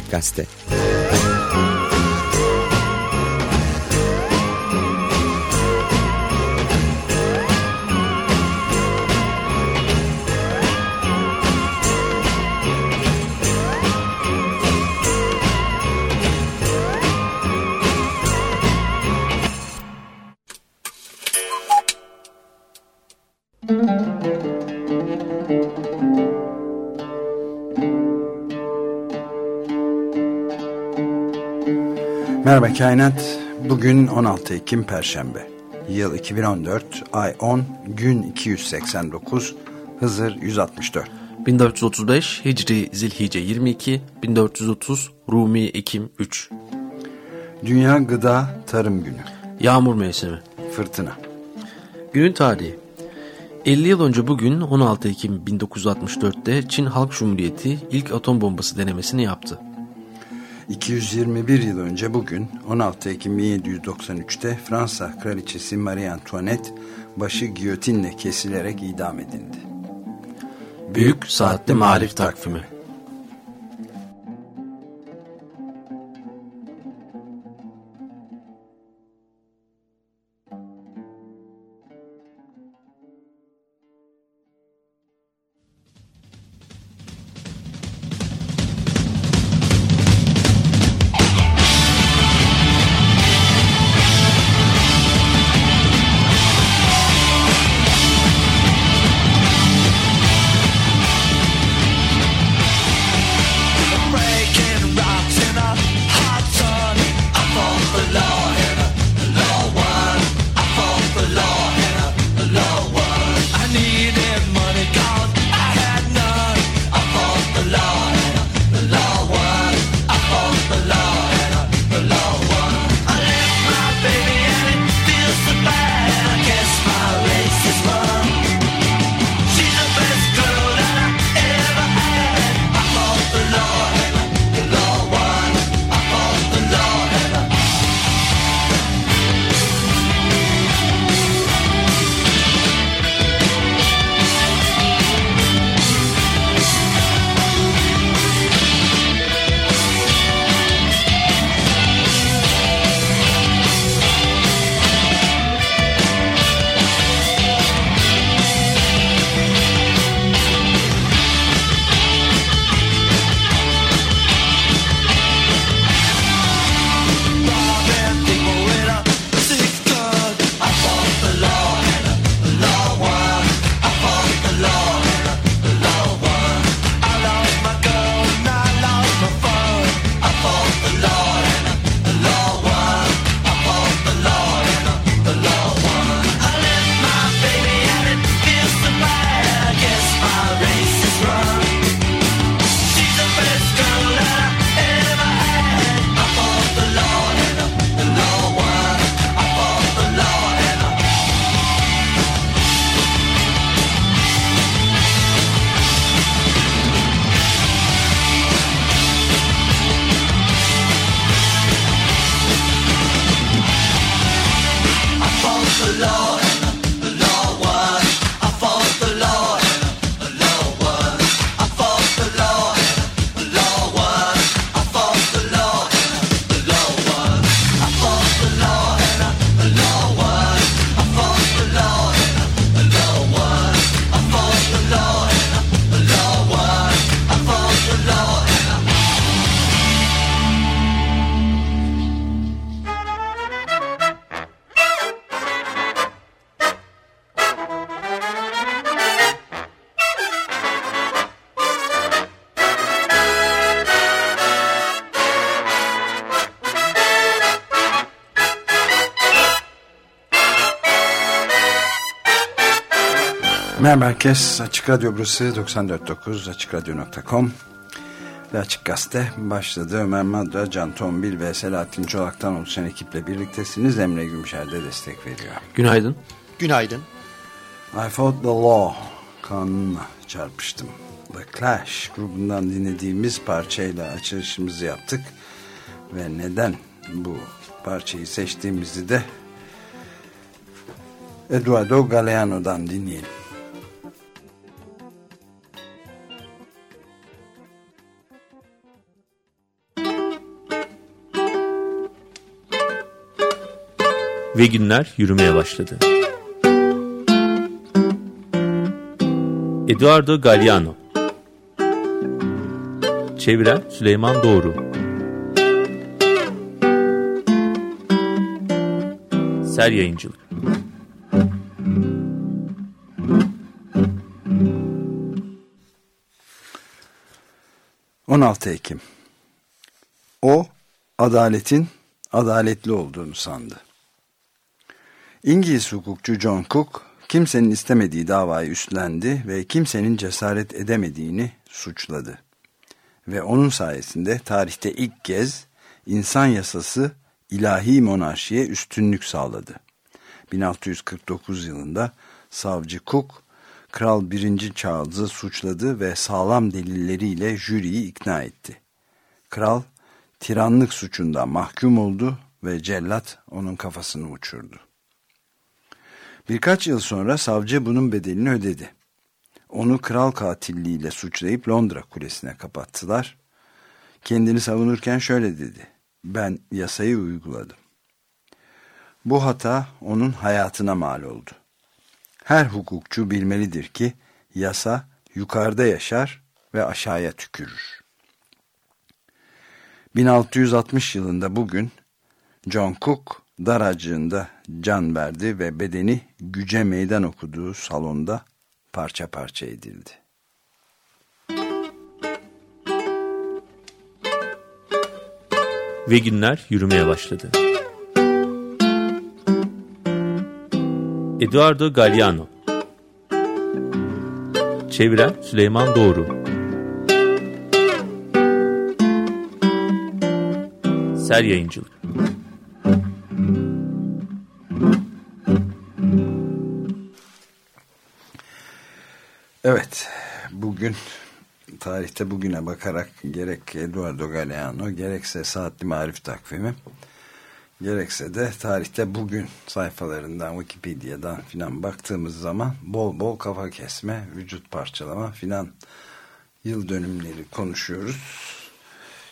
Açık Merhaba Kainat. Bugün 16 Ekim Perşembe. Yıl 2014, ay 10, gün 289, Hızır 164. 1435 Hicri Zilhice 22, 1430 Rumi Ekim 3. Dünya Gıda Tarım Günü. Yağmur mevsimi. Fırtına. Günün tarihi. 50 yıl önce bugün 16 Ekim 1964'te Çin Halk Cumhuriyeti ilk atom bombası denemesini yaptı. 221 yıl önce bugün 16 Ekim 1793'te Fransa Kraliçesi Marie Antoinette başı giyotinle kesilerek idam edildi. Büyük Saatli Marif Takvimi Merhaba herkes. Açık Radyo burası 94.9 AçıkRadyo.com ve Açık Gazete başladı. Ömer Madra, Can Tombil ve Selahattin Çolak'tan oluşan ekiple birliktesiniz. Emre Gümşer de destek veriyor. Günaydın. Günaydın. I fought the law kanunla çarpıştım. The Clash grubundan dinlediğimiz parçayla açılışımızı yaptık. Ve neden bu parçayı seçtiğimizi de Eduardo Galeano'dan dinleyelim. Ve günler yürümeye başladı. Eduardo Galliano Çeviren Süleyman Doğru Ser Yayıncılık 16 Ekim O adaletin adaletli olduğunu sandı. İngiliz hukukçu John Cook kimsenin istemediği davayı üstlendi ve kimsenin cesaret edemediğini suçladı. Ve onun sayesinde tarihte ilk kez insan yasası ilahi monarşiye üstünlük sağladı. 1649 yılında savcı Cook Kral 1. Charles'ı suçladı ve sağlam delilleriyle jüriyi ikna etti. Kral tiranlık suçundan mahkum oldu ve cellat onun kafasını uçurdu. Birkaç yıl sonra savcı bunun bedelini ödedi. Onu kral katilliğiyle suçlayıp Londra kulesine kapattılar. Kendini savunurken şöyle dedi. Ben yasayı uyguladım. Bu hata onun hayatına mal oldu. Her hukukçu bilmelidir ki yasa yukarıda yaşar ve aşağıya tükürür. 1660 yılında bugün John Cook daracığında can verdi ve bedeni güce meydan okuduğu salonda parça parça edildi. Ve günler yürümeye başladı. Eduardo Galliano Çeviren Süleyman Doğru Ser Yayıncılık bugün tarihte bugüne bakarak gerek Eduardo Galeano gerekse Saatli Marif Takvimi gerekse de tarihte bugün sayfalarından Wikipedia'dan filan baktığımız zaman bol bol kafa kesme, vücut parçalama filan yıl dönümleri konuşuyoruz.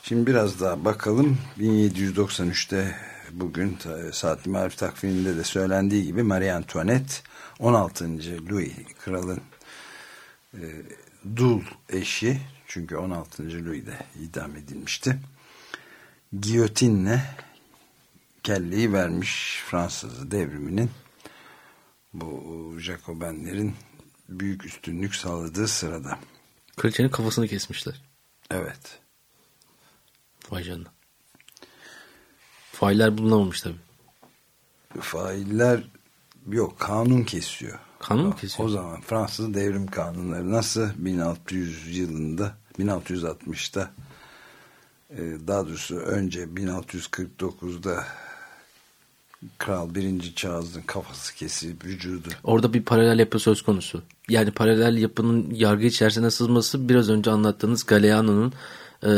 Şimdi biraz daha bakalım 1793'te bugün Saatli Marif takviminde de söylendiği gibi Marie Antoinette 16. Louis kralın e, dul eşi çünkü 16. Louis de idam edilmişti. Giyotinle kelleyi vermiş Fransız devriminin bu Jacobenlerin büyük üstünlük sağladığı sırada. Kraliçenin kafasını kesmişler. Evet. Vay canına. Failler bulunamamış tabi. Failler yok kanun kesiyor. Kanun mu kesiyor? O zaman Fransız devrim kanunları nasıl 1600 yılında 1660'da e, daha doğrusu önce 1649'da Kral 1. Charles'ın kafası kesilip vücudu. Orada bir paralel yapı söz konusu. Yani paralel yapının yargı içerisine sızması biraz önce anlattığınız Galeano'nun e,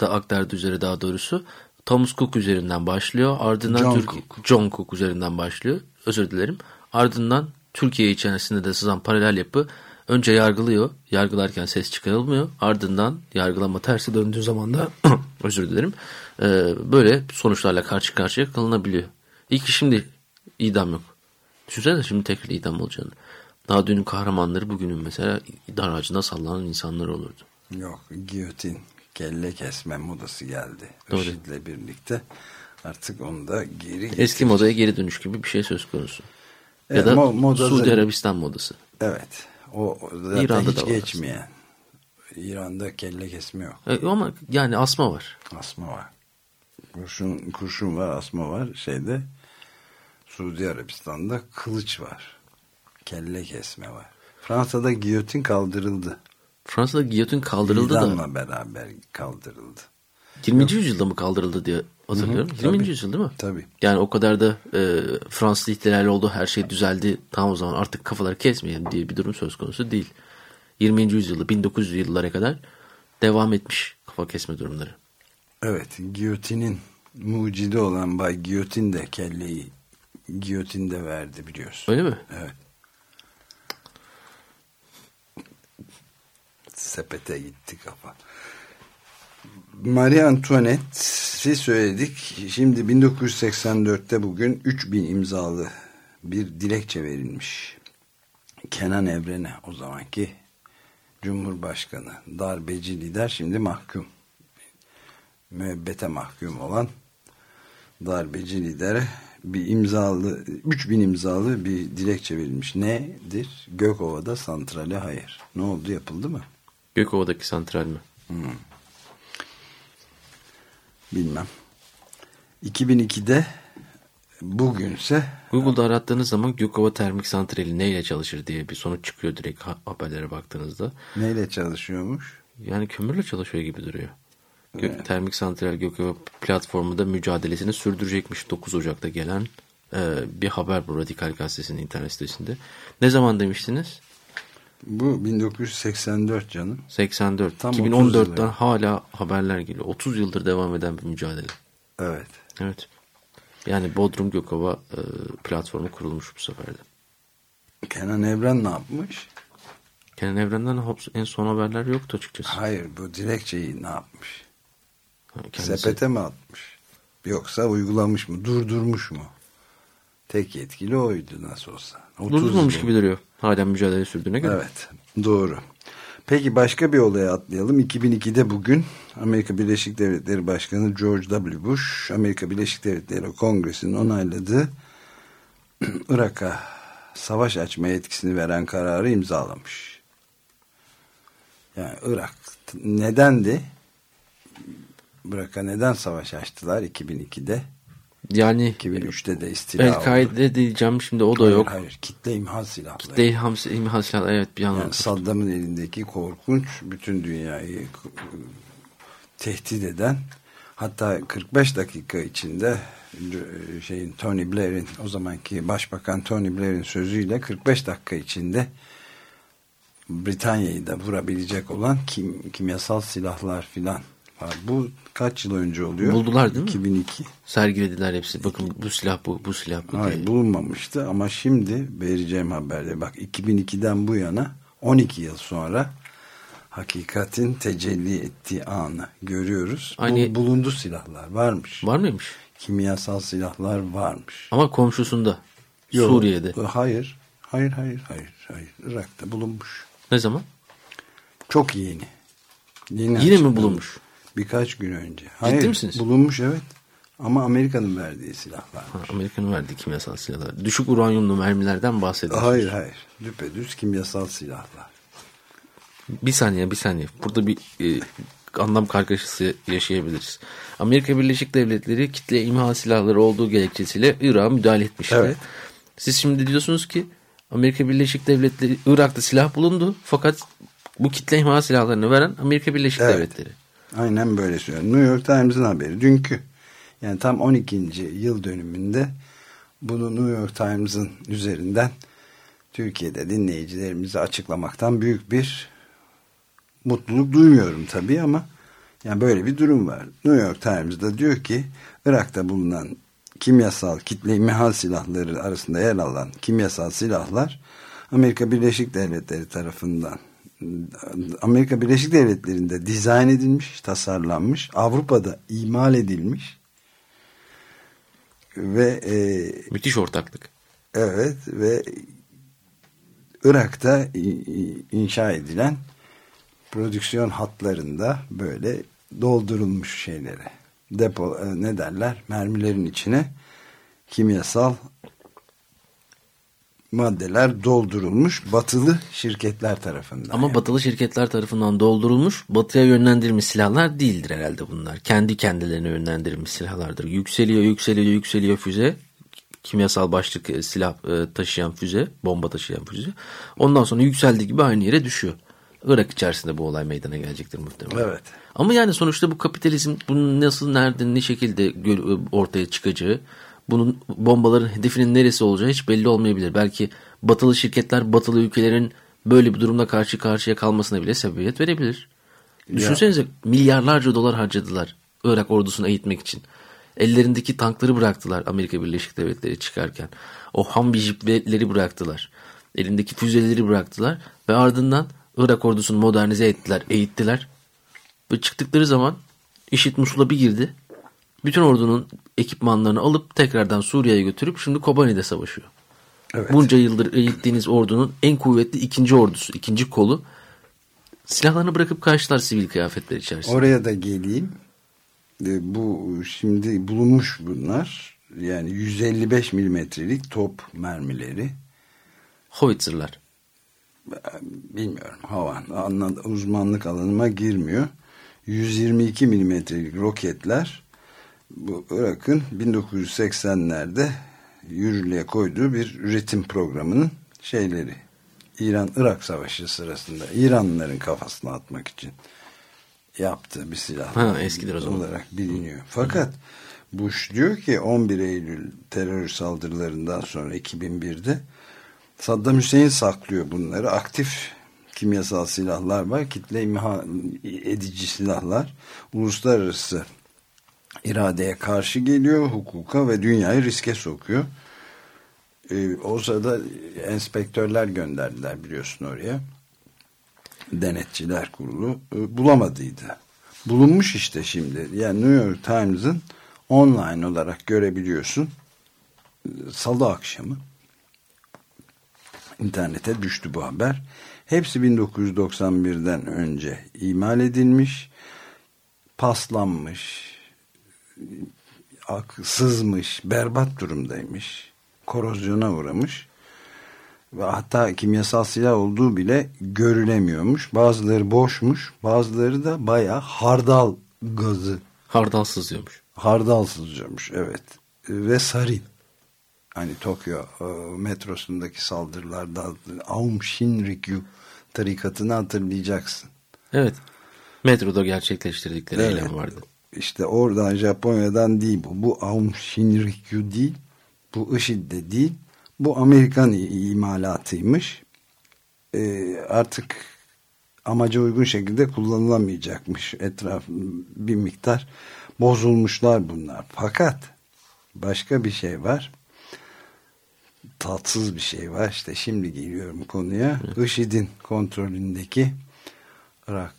da aktardığı üzere daha doğrusu Thomas Cook üzerinden başlıyor. Ardından John Türkiye, Cook. John Cook üzerinden başlıyor. Özür dilerim. Ardından Türkiye içerisinde de sızan paralel yapı önce yargılıyor. Yargılarken ses çıkarılmıyor. Ardından yargılama tersi döndüğü zaman da özür dilerim. E, böyle sonuçlarla karşı karşıya kalınabiliyor. İlk şimdi idam yok. Düşünsene şimdi tekrar idam olacağını. Daha dünün kahramanları bugünün mesela dar ağacında sallanan insanlar olurdu. Yok giyotin kelle kesme modası geldi. Doğru. IŞİD'le birlikte artık onu da geri Eski modaya geri dönüş gibi bir şey söz konusu. Ya da mo- moda Suudi Arabistan modası. Evet. O zaten İran'da hiç da var geçmeyen. İran'da kelle kesme yok. E, ama yani asma var. Asma var. Kurşun, kurşun var, asma var. Şeyde Suudi Arabistan'da kılıç var. Kelle kesme var. Fransa'da giyotin kaldırıldı. Fransa'da giyotin kaldırıldı da İdamla beraber kaldırıldı. 20. yüzyılda mı kaldırıldı diye hatırlıyorum. Hı hı, 20. tabii. yüzyıl değil mi? Tabii. Yani o kadar da e, Fransız ihtilali oldu her şey düzeldi. Tamam o zaman artık kafaları kesmeyelim diye bir durum söz konusu değil. 20. yüzyılda 1900 yıllara kadar devam etmiş kafa kesme durumları. Evet, giyotinin mucidi olan Bay Giyotin de kelleyi giyotin de verdi biliyorsun. Öyle mi? Evet. Sepete gitti kafa. Marie Antoinette Paris'i söyledik. Şimdi 1984'te bugün 3000 imzalı bir dilekçe verilmiş. Kenan Evren'e o zamanki Cumhurbaşkanı darbeci lider şimdi mahkum. Müebbete mahkum olan darbeci lidere bir imzalı 3000 imzalı bir dilekçe verilmiş. Nedir? Gökova'da santrale hayır. Ne oldu yapıldı mı? Gökova'daki santral mi? Hmm. Bilmem. 2002'de bugünse Google'da arattığınız zaman Gökova Termik Santrali neyle çalışır diye bir sonuç çıkıyor direkt haberlere baktığınızda. Neyle çalışıyormuş? Yani kömürle çalışıyor gibi duruyor. Evet. Termik Santral Gökova platformunda mücadelesini sürdürecekmiş 9 Ocak'ta gelen e, bir haber bu Radikal Gazetesi'nin internet sitesinde. Ne zaman demiştiniz? Bu 1984 canım. 84. Tam 2014'ten hala haberler geliyor. 30 yıldır devam eden bir mücadele. Evet. Evet. Yani Bodrum Gökova e, platformu kurulmuş bu sefer de. Kenan Evren ne yapmış? Kenan Evren'den en son haberler yoktu açıkçası. Hayır bu dilekçeyi ne yapmış? Kendisi... Sepete mi atmış? Yoksa uygulamış mı? Durdurmuş mu? Tek yetkili oydu nasıl olsa. Durdurmamış gibi duruyor. Halen mücadele sürdüğüne göre. Evet doğru. Peki başka bir olaya atlayalım. 2002'de bugün Amerika Birleşik Devletleri Başkanı George W. Bush, Amerika Birleşik Devletleri Kongresi'nin onayladığı Irak'a savaş açma yetkisini veren kararı imzalamış. Yani Irak nedendi? Irak'a neden savaş açtılar 2002'de? Yani 2003'te de istila El-Kaide diyeceğim şimdi o da hayır, yok. Hayır kitle imha silahları. Kitle imha, imha silahları evet bir yani Saddam'ın elindeki korkunç bütün dünyayı tehdit eden hatta 45 dakika içinde şeyin Tony Blair'in o zamanki başbakan Tony Blair'in sözüyle 45 dakika içinde Britanya'yı da vurabilecek olan kim, kimyasal silahlar filan bu kaç yıl önce oluyor? Buldular değil mi? 2002. Sergilediler hepsi. Bakın bu silah bu, bu silah bu Hayır, diye. bulunmamıştı ama şimdi vereceğim haberde bak 2002'den bu yana 12 yıl sonra hakikatin tecelli ettiği anı görüyoruz. Aynı... Bu, bulundu silahlar varmış. Var mıymış? Kimyasal silahlar varmış. Ama komşusunda. Yok, Suriye'de. Hayır. Hayır, hayır, hayır, hayır. Irak'ta bulunmuş. Ne zaman? Çok yeni. Yeni Yine mi bulunmuş? Birkaç gün önce. Hayır, Ciddi misiniz? Bulunmuş evet. Ama Amerika'nın verdiği silahlar. Amerika'nın verdiği kimyasal silahlar. Düşük uranyumlu mermilerden bahsediyorsunuz. Hayır hayır. Düpedüz kimyasal silahlar. Bir saniye bir saniye. Burada bir e, anlam kargaşası yaşayabiliriz. Amerika Birleşik Devletleri kitle imha silahları olduğu gerekçesiyle Irak'a müdahale etmişti. Evet. Siz şimdi diyorsunuz ki Amerika Birleşik Devletleri Irak'ta silah bulundu fakat bu kitle imha silahlarını veren Amerika Birleşik evet. Devletleri. Aynen böyle söylüyor. New York Times'ın haberi. Dünkü yani tam 12. yıl dönümünde bunu New York Times'ın üzerinden Türkiye'de dinleyicilerimize açıklamaktan büyük bir mutluluk duymuyorum tabii ama yani böyle bir durum var. New York Times'da diyor ki Irak'ta bulunan kimyasal kitle imha silahları arasında yer alan kimyasal silahlar Amerika Birleşik Devletleri tarafından Amerika Birleşik Devletleri'nde dizayn edilmiş, tasarlanmış, Avrupa'da imal edilmiş ve e, müthiş ortaklık. Evet ve Irak'ta inşa edilen prodüksiyon hatlarında böyle doldurulmuş şeylere depo e, ne derler mermilerin içine kimyasal maddeler doldurulmuş batılı şirketler tarafından. Ama yani. batılı şirketler tarafından doldurulmuş batıya yönlendirilmiş silahlar değildir herhalde bunlar. Kendi kendilerine yönlendirilmiş silahlardır. Yükseliyor yükseliyor yükseliyor füze. Kimyasal başlık e, silah e, taşıyan füze, bomba taşıyan füze. Ondan sonra yükseldiği gibi aynı yere düşüyor. Irak içerisinde bu olay meydana gelecektir muhtemelen. Evet. Ama yani sonuçta bu kapitalizm bunun nasıl, nerede, ne şekilde ortaya çıkacağı bunun bombaların hedefinin neresi olacağı hiç belli olmayabilir. Belki batılı şirketler batılı ülkelerin böyle bir durumda karşı karşıya kalmasına bile sebebiyet verebilir. Ya. Düşünsenize milyarlarca dolar harcadılar Irak ordusunu eğitmek için. Ellerindeki tankları bıraktılar Amerika Birleşik Devletleri çıkarken. O Humvee jipleri bıraktılar. Elindeki füzeleri bıraktılar ve ardından Irak ordusunu modernize ettiler, eğittiler. Ve çıktıkları zaman işit Musul'a bir girdi. Bütün ordunun ekipmanlarını alıp tekrardan Suriye'ye götürüp şimdi Kobani'de savaşıyor. Evet. Bunca yıldır eğittiğiniz ordunun en kuvvetli ikinci ordusu, ikinci kolu silahlarını bırakıp kaçtılar sivil kıyafetler içerisinde. Oraya da geleyim. E, bu şimdi bulunmuş bunlar. Yani 155 milimetrelik top mermileri. Howitzer'lar. Bilmiyorum. Havan. Uzmanlık alanıma girmiyor. 122 milimetrelik roketler bu Irak'ın 1980'lerde yürürlüğe koyduğu bir üretim programının şeyleri. İran-Irak savaşı sırasında İranlıların kafasına atmak için yaptığı bir silah ha, eskidir o zaman. olarak biliniyor. Fakat Bush diyor ki 11 Eylül terör saldırılarından sonra 2001'de Saddam Hüseyin saklıyor bunları. Aktif kimyasal silahlar var. Kitle imha edici silahlar. Uluslararası iradeye karşı geliyor. Hukuka ve dünyayı riske sokuyor. Ee, o sırada enspektörler gönderdiler biliyorsun oraya. Denetçiler kurulu. Ee, bulamadıydı. Bulunmuş işte şimdi. Yani New York Times'ın online olarak görebiliyorsun. Salı akşamı internete düştü bu haber. Hepsi 1991'den önce imal edilmiş, paslanmış, sızmış, berbat durumdaymış, korozyona uğramış ve hatta kimyasal silah olduğu bile görülemiyormuş. Bazıları boşmuş, bazıları da baya hardal gazı. Hardal sızıyormuş. Hardal sızıyormuş, evet. Ve sarin. Hani Tokyo e, metrosundaki saldırılarda Aum Shinrikyu tarikatını hatırlayacaksın. Evet. Metroda gerçekleştirdikleri evet. eylem vardı. İşte oradan Japonya'dan değil bu. Bu Aum Shinrikyu değil. Bu IŞİD de değil. Bu Amerikan imalatıymış. Ee, artık amaca uygun şekilde kullanılamayacakmış. Etraf bir miktar bozulmuşlar bunlar. Fakat başka bir şey var tatsız bir şey var. İşte şimdi geliyorum konuya. IŞİD'in kontrolündeki Irak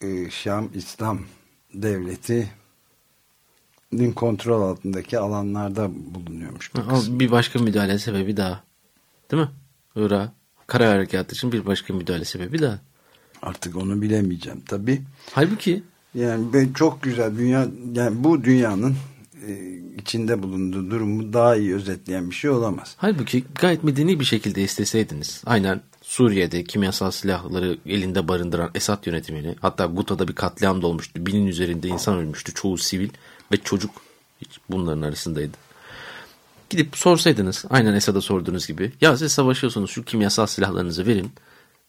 e, Şam İslam devletinin kontrol altındaki alanlarda bulunuyormuş. Bir başka müdahale sebebi daha. Değil mi? Irak kara harekatı için bir başka müdahale sebebi daha. Artık onu bilemeyeceğim tabi. Halbuki yani ben çok güzel dünya yani bu dünyanın e, içinde bulunduğu durumu daha iyi özetleyen bir şey olamaz. Halbuki gayet medeni bir şekilde isteseydiniz aynen Suriye'de kimyasal silahları elinde barındıran Esad yönetimini hatta Guta'da bir katliam da olmuştu. Binin üzerinde insan ölmüştü. Çoğu sivil ve çocuk bunların arasındaydı. Gidip sorsaydınız aynen Esad'a sorduğunuz gibi ya siz savaşıyorsunuz şu kimyasal silahlarınızı verin.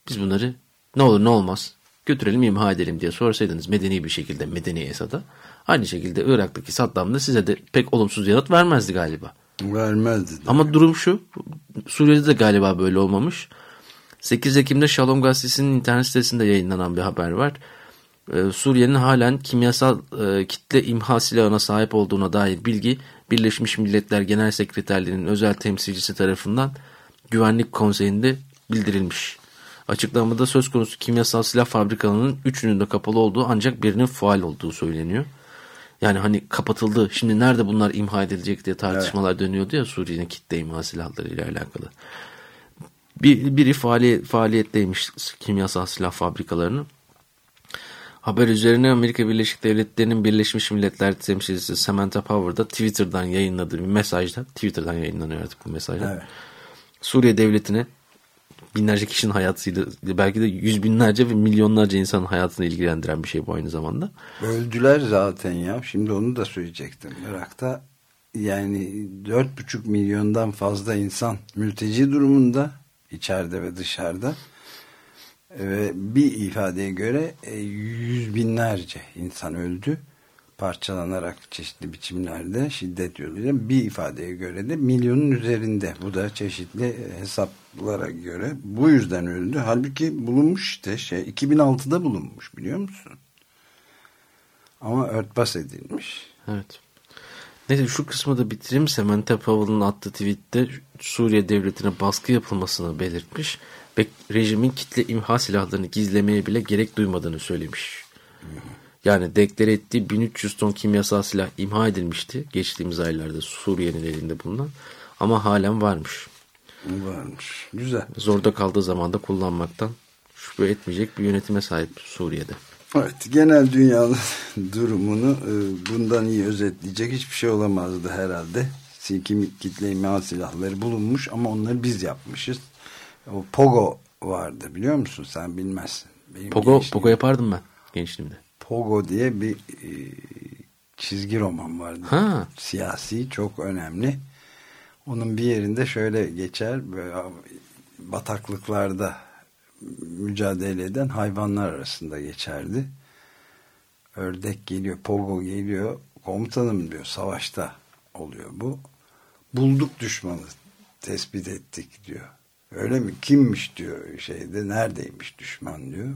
Biz bunları ne olur ne olmaz götürelim imha edelim diye sorsaydınız medeni bir şekilde medeni Esad'a Aynı şekilde Irak'taki Saddam da size de pek olumsuz yanıt vermezdi galiba. Vermezdi. Ama durum şu. Suriye'de de galiba böyle olmamış. 8 Ekim'de Shalom Gazetesi'nin internet sitesinde yayınlanan bir haber var. Ee, Suriye'nin halen kimyasal e, kitle imha silahına sahip olduğuna dair bilgi Birleşmiş Milletler Genel Sekreterliği'nin özel temsilcisi tarafından Güvenlik Konseyi'nde bildirilmiş. Açıklamada söz konusu kimyasal silah fabrikalarının üçünün de kapalı olduğu ancak birinin faal olduğu söyleniyor. Yani hani kapatıldı. Şimdi nerede bunlar imha edilecek diye tartışmalar evet. dönüyordu ya Suriye'nin kitle imha silahları ile alakalı. Bir, biri faaliyet, faaliyetteymiş kimyasal silah fabrikalarının. Haber üzerine Amerika Birleşik Devletleri'nin Birleşmiş Milletler temsilcisi Samantha Power da Twitter'dan yayınladığı bir mesajda, Twitter'dan yayınlanıyor artık bu mesajda. Evet. Suriye devletine binlerce kişinin hayatıyla belki de yüz binlerce ve milyonlarca insanın hayatını ilgilendiren bir şey bu aynı zamanda. Öldüler zaten ya. Şimdi onu da söyleyecektim. Irak'ta yani dört buçuk milyondan fazla insan mülteci durumunda içeride ve dışarıda ve bir ifadeye göre e, yüz binlerce insan öldü parçalanarak çeşitli biçimlerde şiddet yoluyla bir ifadeye göre de milyonun üzerinde. Bu da çeşitli hesaplara göre bu yüzden öldü. Halbuki bulunmuş işte şey 2006'da bulunmuş biliyor musun? Ama örtbas edilmiş. Evet. Neyse şu kısmı da bitireyim. Samantha Powell'ın attığı tweette Suriye devletine baskı yapılmasını belirtmiş ve rejimin kitle imha silahlarını gizlemeye bile gerek duymadığını söylemiş. Yani deklare ettiği 1300 ton kimyasal silah imha edilmişti geçtiğimiz aylarda Suriye'nin elinde bulunan. Ama halen varmış. Varmış. Güzel. Zorda kaldığı zamanda kullanmaktan şüphe etmeyecek bir yönetime sahip Suriye'de. Evet, genel dünyanın durumunu e, bundan iyi özetleyecek hiçbir şey olamazdı herhalde. Kim kitle imha silahları bulunmuş ama onları biz yapmışız. O Pogo vardı biliyor musun? Sen bilmezsin. Benim Pogo, Pogo yapardım ben gençliğimde. Pogo diye bir e, çizgi roman vardı. Ha. Siyasi, çok önemli. Onun bir yerinde şöyle geçer. Bataklıklarda mücadele eden hayvanlar arasında geçerdi. Ördek geliyor, Pogo geliyor. Komutanım diyor, savaşta oluyor bu. Bulduk düşmanı, tespit ettik diyor. Öyle mi? Kimmiş diyor şeyde, neredeymiş düşman diyor.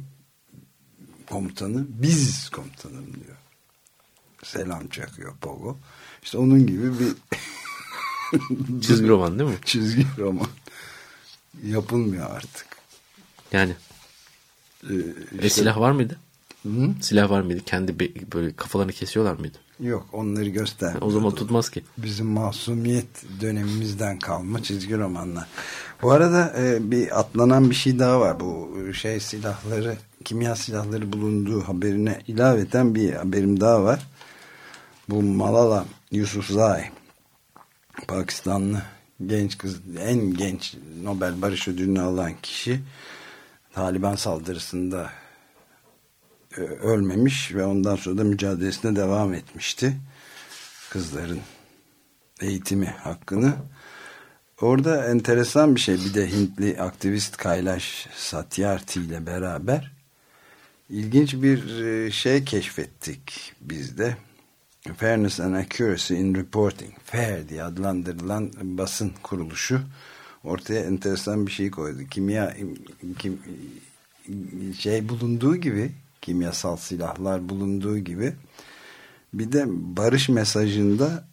Komutanı, biz komutanım diyor. Selam çakıyor Pogo. İşte onun gibi bir çizgi roman değil mi? Çizgi roman. Yapılmıyor artık. Yani ee, işte, e silah var mıydı? Hı? Silah var mıydı? Kendi böyle kafalarını kesiyorlar mıydı? Yok onları göster. O zaman tutmaz ki. Bizim masumiyet dönemimizden kalma çizgi romanlar. Bu arada e, bir atlanan bir şey daha var. Bu şey silahları, kimya silahları bulunduğu haberine ilaveten bir haberim daha var. Bu Malala Yusufzai Pakistanlı genç kız, en genç Nobel Barış Ödülünü alan kişi Taliban saldırısında e, ölmemiş ve ondan sonra da mücadelesine devam etmişti. Kızların eğitimi hakkını. Orada enteresan bir şey. Bir de Hintli aktivist Kailash Satyarthi ile beraber ilginç bir e, şey keşfettik biz de. Fairness and Accuracy in Reporting, FAIR diye adlandırılan basın kuruluşu ortaya enteresan bir şey koydu. Kimya kim, şey bulunduğu gibi kimyasal silahlar bulunduğu gibi bir de barış mesajında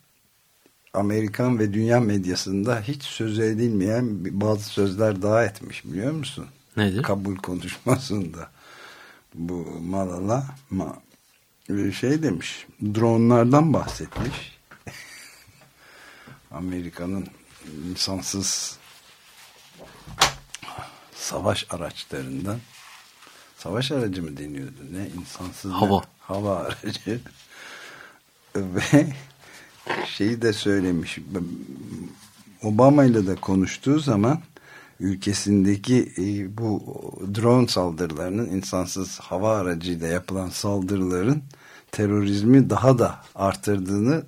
Amerikan ve dünya medyasında hiç söz edilmeyen bazı sözler daha etmiş biliyor musun? Nedir? Kabul konuşmasında. Bu Malala ma, şey demiş dronlardan bahsetmiş. Amerika'nın insansız savaş araçlarından savaş aracı mı deniyordu ne insansız hava ne? hava aracı ve şeyi de söylemiş Obama ile de konuştuğu zaman ülkesindeki e, bu drone saldırılarının insansız hava aracıyla yapılan saldırıların terörizmi daha da artırdığını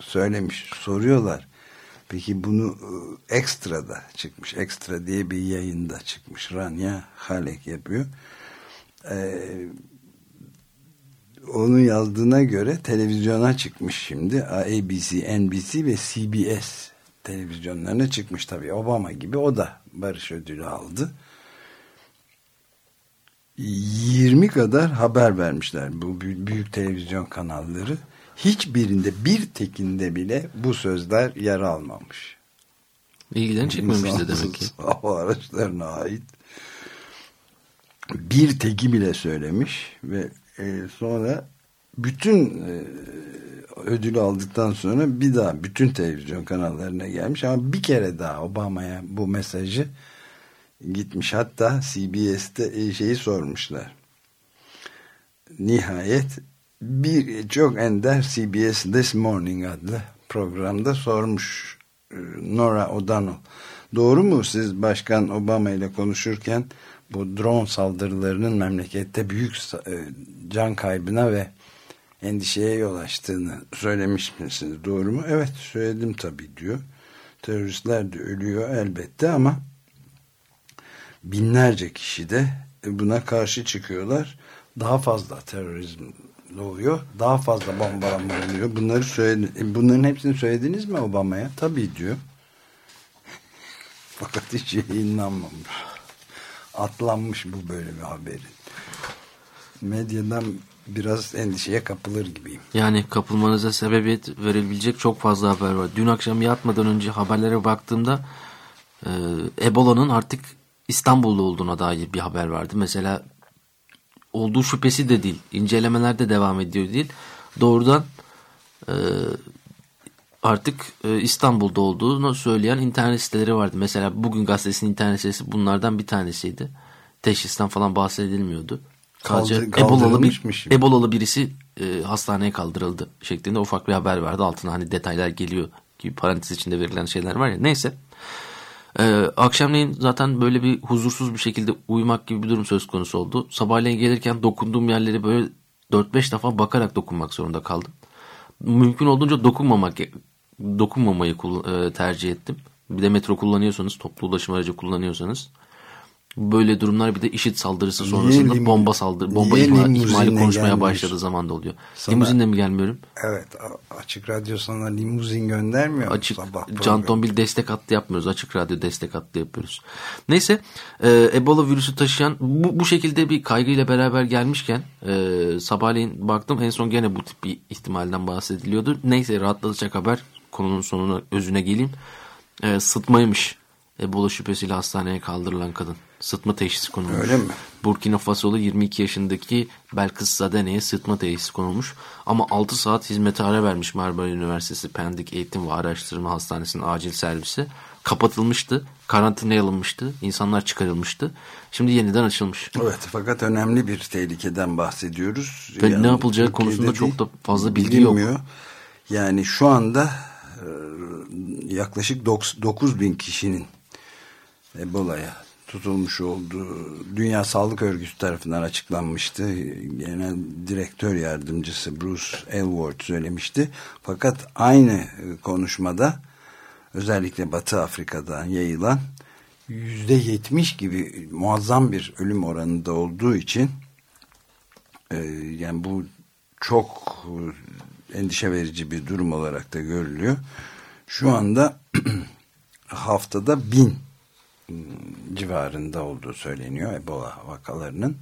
söylemiş. Soruyorlar. Peki bunu e, ekstra da çıkmış. Ekstra diye bir yayında çıkmış. Rania Halek yapıyor. Ee, onun yazdığına göre televizyona çıkmış şimdi. ABC, NBC ve CBS televizyonlarına çıkmış tabii. Obama gibi o da barış ödülü aldı. 20 kadar haber vermişler bu büyük televizyon kanalları. Hiçbirinde bir tekinde bile bu sözler yer almamış. İlgilerini çekmemişti demek ki. Hava araçlarına ait. Bir teki bile söylemiş ve e, sonra bütün e, ödülü aldıktan sonra bir daha bütün televizyon kanallarına gelmiş ama bir kere daha Obama'ya bu mesajı gitmiş. Hatta CBS'te e, şeyi sormuşlar. Nihayet bir çok ender CBS This Morning adlı programda sormuş e, Nora O'Donnell. Doğru mu siz Başkan Obama ile konuşurken bu drone saldırılarının memlekette büyük e, can kaybına ve endişeye yol açtığını söylemiş misiniz? Doğru mu? Evet söyledim tabii diyor. Teröristler de ölüyor elbette ama binlerce kişi de buna karşı çıkıyorlar. Daha fazla terörizm oluyor. Daha fazla bombalama oluyor. Bunları söyledi, bunların hepsini söylediniz mi Obama'ya? Tabii diyor. Fakat hiç yayınlanmamış. Atlanmış bu bir haberin. Medyadan biraz endişeye kapılır gibiyim. Yani kapılmanıza sebebiyet verebilecek çok fazla haber var. Dün akşam yatmadan önce haberlere baktığımda e, Ebola'nın artık İstanbul'da olduğuna dair bir haber vardı. Mesela olduğu şüphesi de değil. İncelemeler de devam ediyor değil. Doğrudan e, artık e, İstanbul'da olduğunu söyleyen internet siteleri vardı. Mesela bugün gazetesinin internet sitesi bunlardan bir tanesiydi. Teşhisten falan bahsedilmiyordu. Sadece Kaldır, Ebolalı, bir? Ebolalı birisi e, hastaneye kaldırıldı şeklinde ufak bir haber verdi. Altına hani detaylar geliyor gibi parantez içinde verilen şeyler var ya. Neyse. Ee, akşamleyin zaten böyle bir huzursuz bir şekilde uyumak gibi bir durum söz konusu oldu. Sabahleyin gelirken dokunduğum yerleri böyle 4-5 defa bakarak dokunmak zorunda kaldım. Mümkün olduğunca dokunmamak dokunmamayı e, tercih ettim. Bir de metro kullanıyorsanız, toplu ulaşım aracı kullanıyorsanız böyle durumlar bir de işit saldırısı sonrasında lim- bomba saldırı, bomba niye ihma- ihmali konuşmaya gelmiyorsun? başladığı zaman da oluyor. Sana- Limuzinle mi gelmiyorum? Evet açık radyo sana limuzin göndermiyor Açık sabah Can? Tombil destek hattı yapmıyoruz. Açık radyo destek hattı yapıyoruz. Neyse e, Ebola virüsü taşıyan bu, bu şekilde bir kaygıyla beraber gelmişken e, sabahleyin baktım en son gene bu tip bir ihtimalden bahsediliyordu. Neyse rahatlatacak haber konunun sonuna özüne geleyim. E, sıtmaymış Ebola şüphesiyle hastaneye kaldırılan kadın. Sıtma teşhisi konulmuş. Öyle mi? Burkina Faso'lu 22 yaşındaki Belkıs Zadene'ye sıtma teşhisi konulmuş. Ama 6 saat hizmete ara vermiş Marmara Üniversitesi Pendik Eğitim ve Araştırma Hastanesi'nin acil servisi. Kapatılmıştı, karantinaya alınmıştı, insanlar çıkarılmıştı. Şimdi yeniden açılmış. Evet fakat önemli bir tehlikeden bahsediyoruz. Ve ne yapılacağı konusunda çok da fazla bilgi yok. bilinmiyor. Yani şu anda yaklaşık 9 bin kişinin Ebola'ya tutulmuş olduğu Dünya Sağlık Örgütü tarafından açıklanmıştı. Genel direktör yardımcısı Bruce Aylward söylemişti. Fakat aynı e, konuşmada özellikle Batı Afrika'dan yayılan yüzde yetmiş gibi muazzam bir ölüm oranında olduğu için e, yani bu çok e, endişe verici bir durum olarak da görülüyor. Şu anda haftada bin ım, civarında olduğu söyleniyor Ebola vakalarının.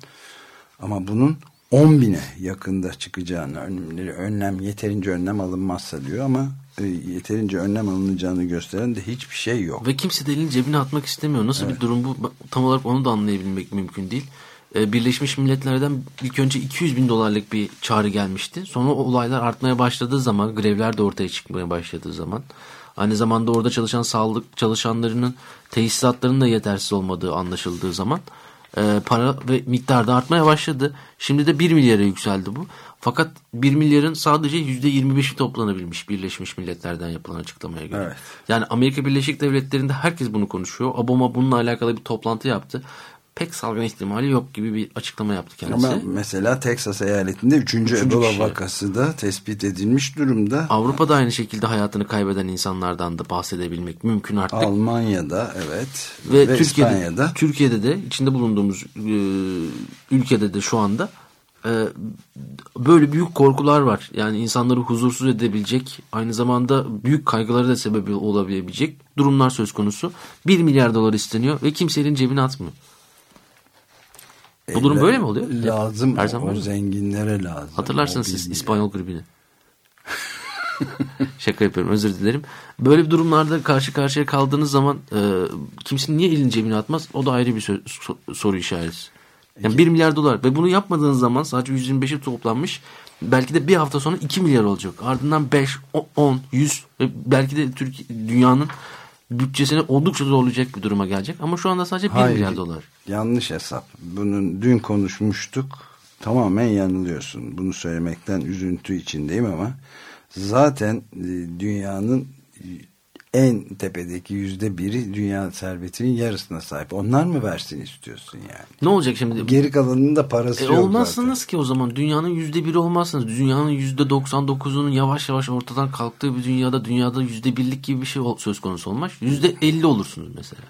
Ama bunun 10 bine yakında çıkacağını, önlemleri, önlem yeterince önlem alınmazsa diyor ama e, yeterince önlem alınacağını gösteren de hiçbir şey yok. Ve kimse de elini cebine atmak istemiyor. Nasıl bir durum bu? Tam olarak onu da anlayabilmek mümkün değil. Ee, Birleşmiş Milletler'den ilk önce 200 bin dolarlık bir çağrı gelmişti. Sonra olaylar artmaya başladığı zaman, grevler de ortaya çıkmaya başladığı zaman, aynı zamanda orada çalışan sağlık çalışanlarının tesisatlarının da yetersiz olmadığı anlaşıldığı zaman e, para ve miktar da artmaya başladı. Şimdi de 1 milyara yükseldi bu. Fakat 1 milyarın sadece %25'i toplanabilmiş Birleşmiş Milletler'den yapılan açıklamaya göre. Evet. Yani Amerika Birleşik Devletleri'nde herkes bunu konuşuyor. Obama bununla alakalı bir toplantı yaptı. Pek salgın ihtimali yok gibi bir açıklama yaptı kendisi. Ama mesela Texas eyaletinde 3. Üçüncü Ebola kişi. vakası da tespit edilmiş durumda. Avrupa'da aynı şekilde hayatını kaybeden insanlardan da bahsedebilmek mümkün artık. Almanya'da evet Ve, ve, Türkiye'de, İspanya'da Türkiye'de de içinde bulunduğumuz e, ülkede de şu anda e, böyle büyük korkular var. Yani insanları huzursuz edebilecek, aynı zamanda büyük kaygıları da sebebi olabilecek durumlar söz konusu. 1 milyar dolar isteniyor ve kimsenin cebine atmıyor. Bu durum böyle mi oluyor? Lazım Her zaman o zenginlere lazım. Hatırlarsınız siz. İspanyol gribini. Şaka yapıyorum özür dilerim. Böyle bir durumlarda karşı karşıya kaldığınız zaman e, kimsenin niye elini cebine atmaz? O da ayrı bir so- soru işareti. Yani 1 milyar dolar ve bunu yapmadığınız zaman sadece 125'i toplanmış. Belki de bir hafta sonra 2 milyar olacak. Ardından 5, 10, 100 ve belki de Türkiye dünyanın bütçesini oldukça zorlayacak bir duruma gelecek. Ama şu anda sadece 1 Hayır, milyar dolar. Yanlış hesap. Bunun dün konuşmuştuk. Tamamen yanılıyorsun. Bunu söylemekten üzüntü içindeyim ama zaten e, dünyanın en tepedeki yüzde biri dünya servetinin yarısına sahip. Onlar mı versin istiyorsun yani? Ne olacak şimdi? Geri kalanının da parası E yok olmazsınız ki o zaman dünyanın yüzde biri olmazsınız. Dünyanın yüzde doksan dokuzunun yavaş yavaş ortadan kalktığı bir dünyada dünyada yüzde birlik gibi bir şey söz konusu olmaz. Yüzde elli olursunuz mesela.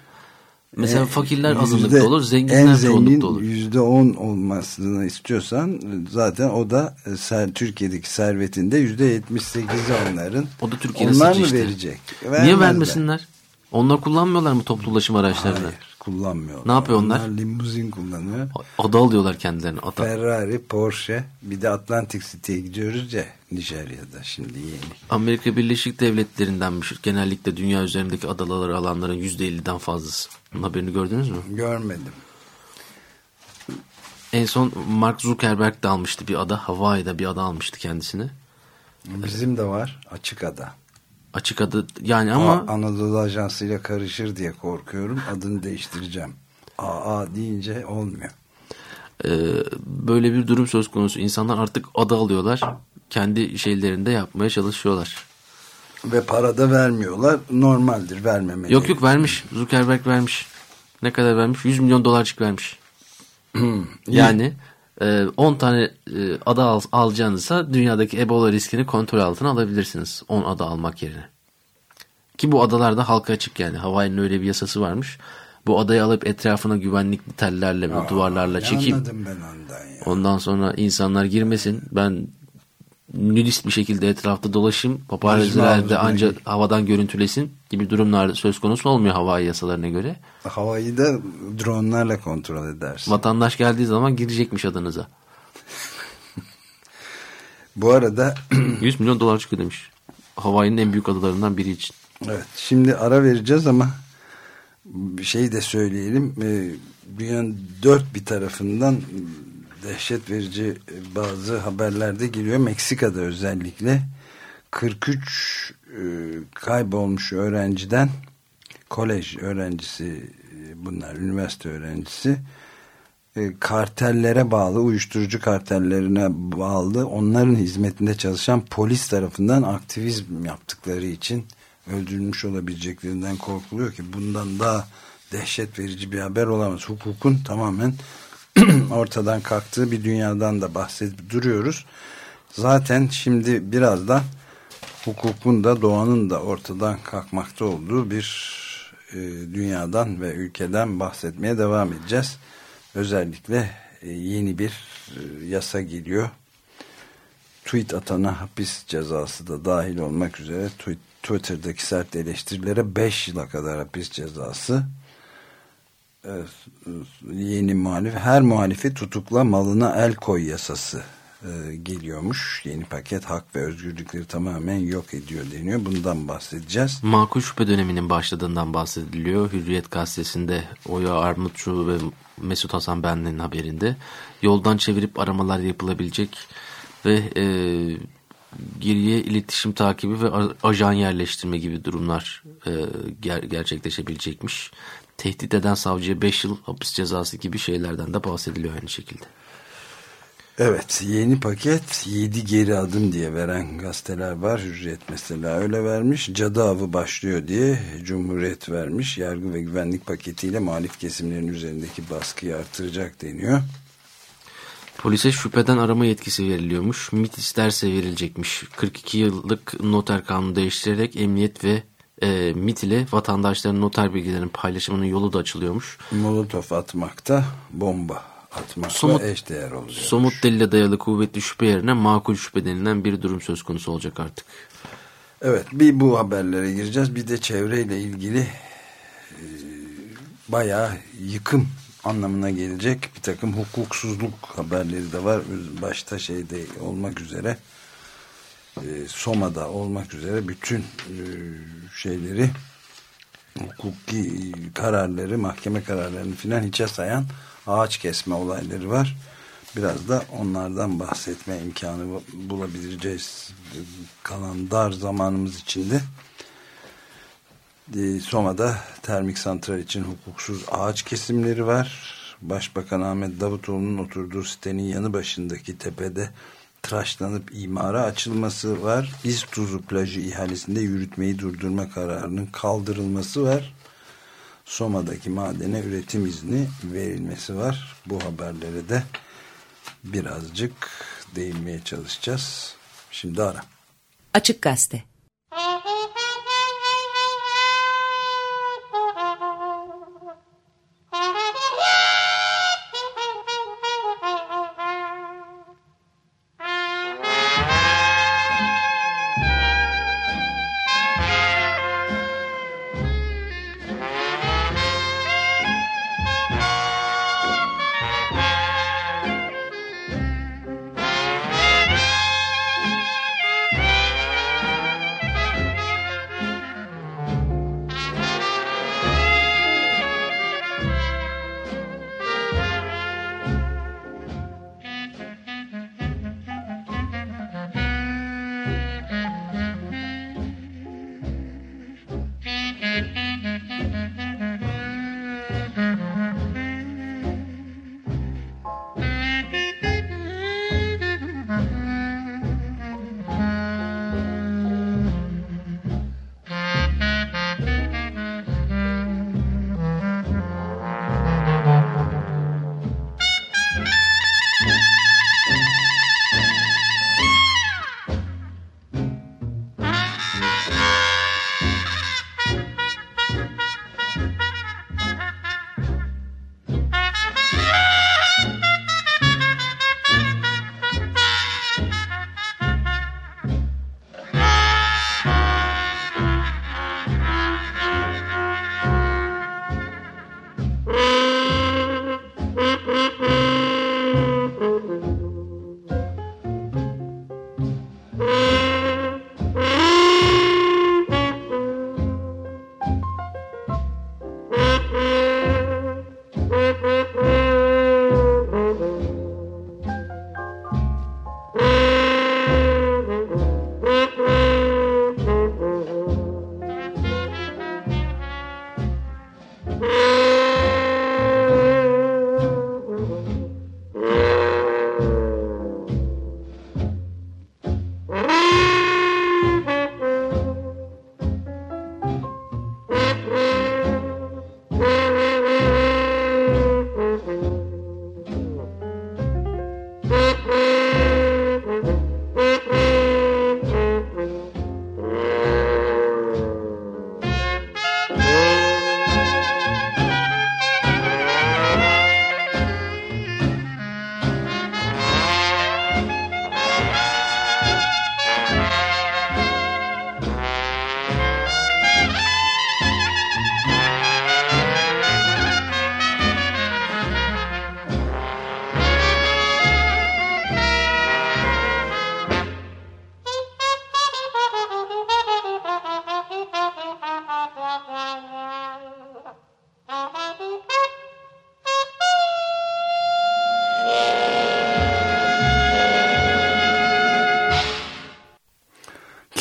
Mesela fakirler zaten. azınlıkta E, Yüzde- olur, en zenginler zengin çoğunlukta olur. yüzde on olmasını istiyorsan zaten o da e, Türkiye'deki servetinde yüzde yetmiş sekizi onların. O da Türkiye'nin Onlar mı işte. verecek? Niye Vermezler. vermesinler? Onlar kullanmıyorlar mı toplu ulaşım araçlarını? Hayır kullanmıyorlar. Ne yapıyor onlar? limuzin kullanıyor. Ada alıyorlar kendilerine. Ada. Ferrari, Porsche bir de Atlantic City'ye gidiyoruz ya Nijerya'da şimdi yeni. Amerika Birleşik Devletleri'ndenmiş. Genellikle dünya üzerindeki adaları alanların yüzde elliden fazlası. Haberini gördünüz mü? Görmedim. En son Mark Zuckerberg de almıştı bir ada. Hawaii'de bir ada almıştı kendisine. Bizim de var açık ada. Açık ada yani ama... Aa, Anadolu Ajansı ile karışır diye korkuyorum. Adını değiştireceğim. AA deyince olmuyor. Ee, böyle bir durum söz konusu. İnsanlar artık ada alıyorlar. Kendi şeylerinde yapmaya çalışıyorlar. Ve para da vermiyorlar. Normaldir vermemeleri. Yok yok vermiş. Zuckerberg vermiş. Ne kadar vermiş? 100 milyon dolarcık vermiş. yani 10 e, tane e, ada al, alacağınızsa dünyadaki Ebola riskini kontrol altına alabilirsiniz. 10 ada almak yerine. Ki bu adalarda halka açık yani. Hawaii'nin öyle bir yasası varmış. Bu adayı alıp etrafına güvenlikli tellerle ve duvarlarla çekip Anladım ben ondan ya. ondan sonra insanlar girmesin. Ben nudist bir şekilde etrafta dolaşayım. Paparazziler de ancak havadan görüntülesin gibi durumlar söz konusu olmuyor Hawaii yasalarına göre. Hawaii'de dronlarla kontrol edersin. Vatandaş geldiği zaman girecekmiş adınıza. Bu arada 100 milyon dolar çıkıyor demiş. Hawaii'nin en büyük adalarından biri için. Evet şimdi ara vereceğiz ama bir şey de söyleyelim. Ee, dünyanın dört bir tarafından dehşet verici bazı haberler de geliyor. Meksika'da özellikle 43 e, kaybolmuş öğrenciden kolej öğrencisi bunlar üniversite öğrencisi e, kartellere bağlı uyuşturucu kartellerine bağlı onların hizmetinde çalışan polis tarafından aktivizm yaptıkları için öldürülmüş olabileceklerinden korkuluyor ki bundan daha dehşet verici bir haber olamaz. Hukukun tamamen ortadan kalktığı bir dünyadan da bahsedip duruyoruz. Zaten şimdi birazdan hukukun da doğanın da ortadan kalkmakta olduğu bir e, dünyadan ve ülkeden bahsetmeye devam edeceğiz. Özellikle e, yeni bir e, yasa geliyor. Tweet atana hapis cezası da dahil olmak üzere Twitter'daki sert eleştirilere 5 yıla kadar hapis cezası yeni muhalif her muhalifi tutukla malına el koy yasası e, geliyormuş. Yeni paket hak ve özgürlükleri tamamen yok ediyor deniyor. Bundan bahsedeceğiz. Makul şüphe döneminin başladığından bahsediliyor. Hürriyet gazetesinde Oya Armutçu ve Mesut Hasan Benli'nin haberinde. Yoldan çevirip aramalar yapılabilecek ve e, geriye iletişim takibi ve ajan yerleştirme gibi durumlar e, ger gerçekleşebilecekmiş tehdit eden savcıya 5 yıl hapis cezası gibi şeylerden de bahsediliyor aynı şekilde. Evet yeni paket 7 geri adım diye veren gazeteler var. Hürriyet mesela öyle vermiş. Cadı avı başlıyor diye Cumhuriyet vermiş. Yargı ve güvenlik paketiyle muhalif kesimlerin üzerindeki baskıyı artıracak deniyor. Polise şüpheden arama yetkisi veriliyormuş. MIT isterse verilecekmiş. 42 yıllık noter kanunu değiştirerek emniyet ve e, MIT ile vatandaşların noter bilgilerinin paylaşımının yolu da açılıyormuş. Molotof atmakta bomba atmakla somut, eşdeğer oluyor. Somut delile dayalı kuvvetli şüphe yerine makul şüphe denilen bir durum söz konusu olacak artık. Evet bir bu haberlere gireceğiz. Bir de çevreyle ilgili e, bayağı yıkım anlamına gelecek bir takım hukuksuzluk haberleri de var. Başta şeyde olmak üzere e, Soma'da olmak üzere bütün e, şeyleri hukuki kararları, mahkeme kararlarını filan hiçe sayan ağaç kesme olayları var. Biraz da onlardan bahsetme imkanı bulabileceğiz kalan dar zamanımız içinde. E, Soma'da termik santral için hukuksuz ağaç kesimleri var. Başbakan Ahmet Davutoğlu'nun oturduğu sitenin yanı başındaki tepede tıraşlanıp imara açılması var. İz tuzu plajı ihalesinde yürütmeyi durdurma kararının kaldırılması var. Soma'daki madene üretim izni verilmesi var. Bu haberlere de birazcık değinmeye çalışacağız. Şimdi ara. Açık Gazete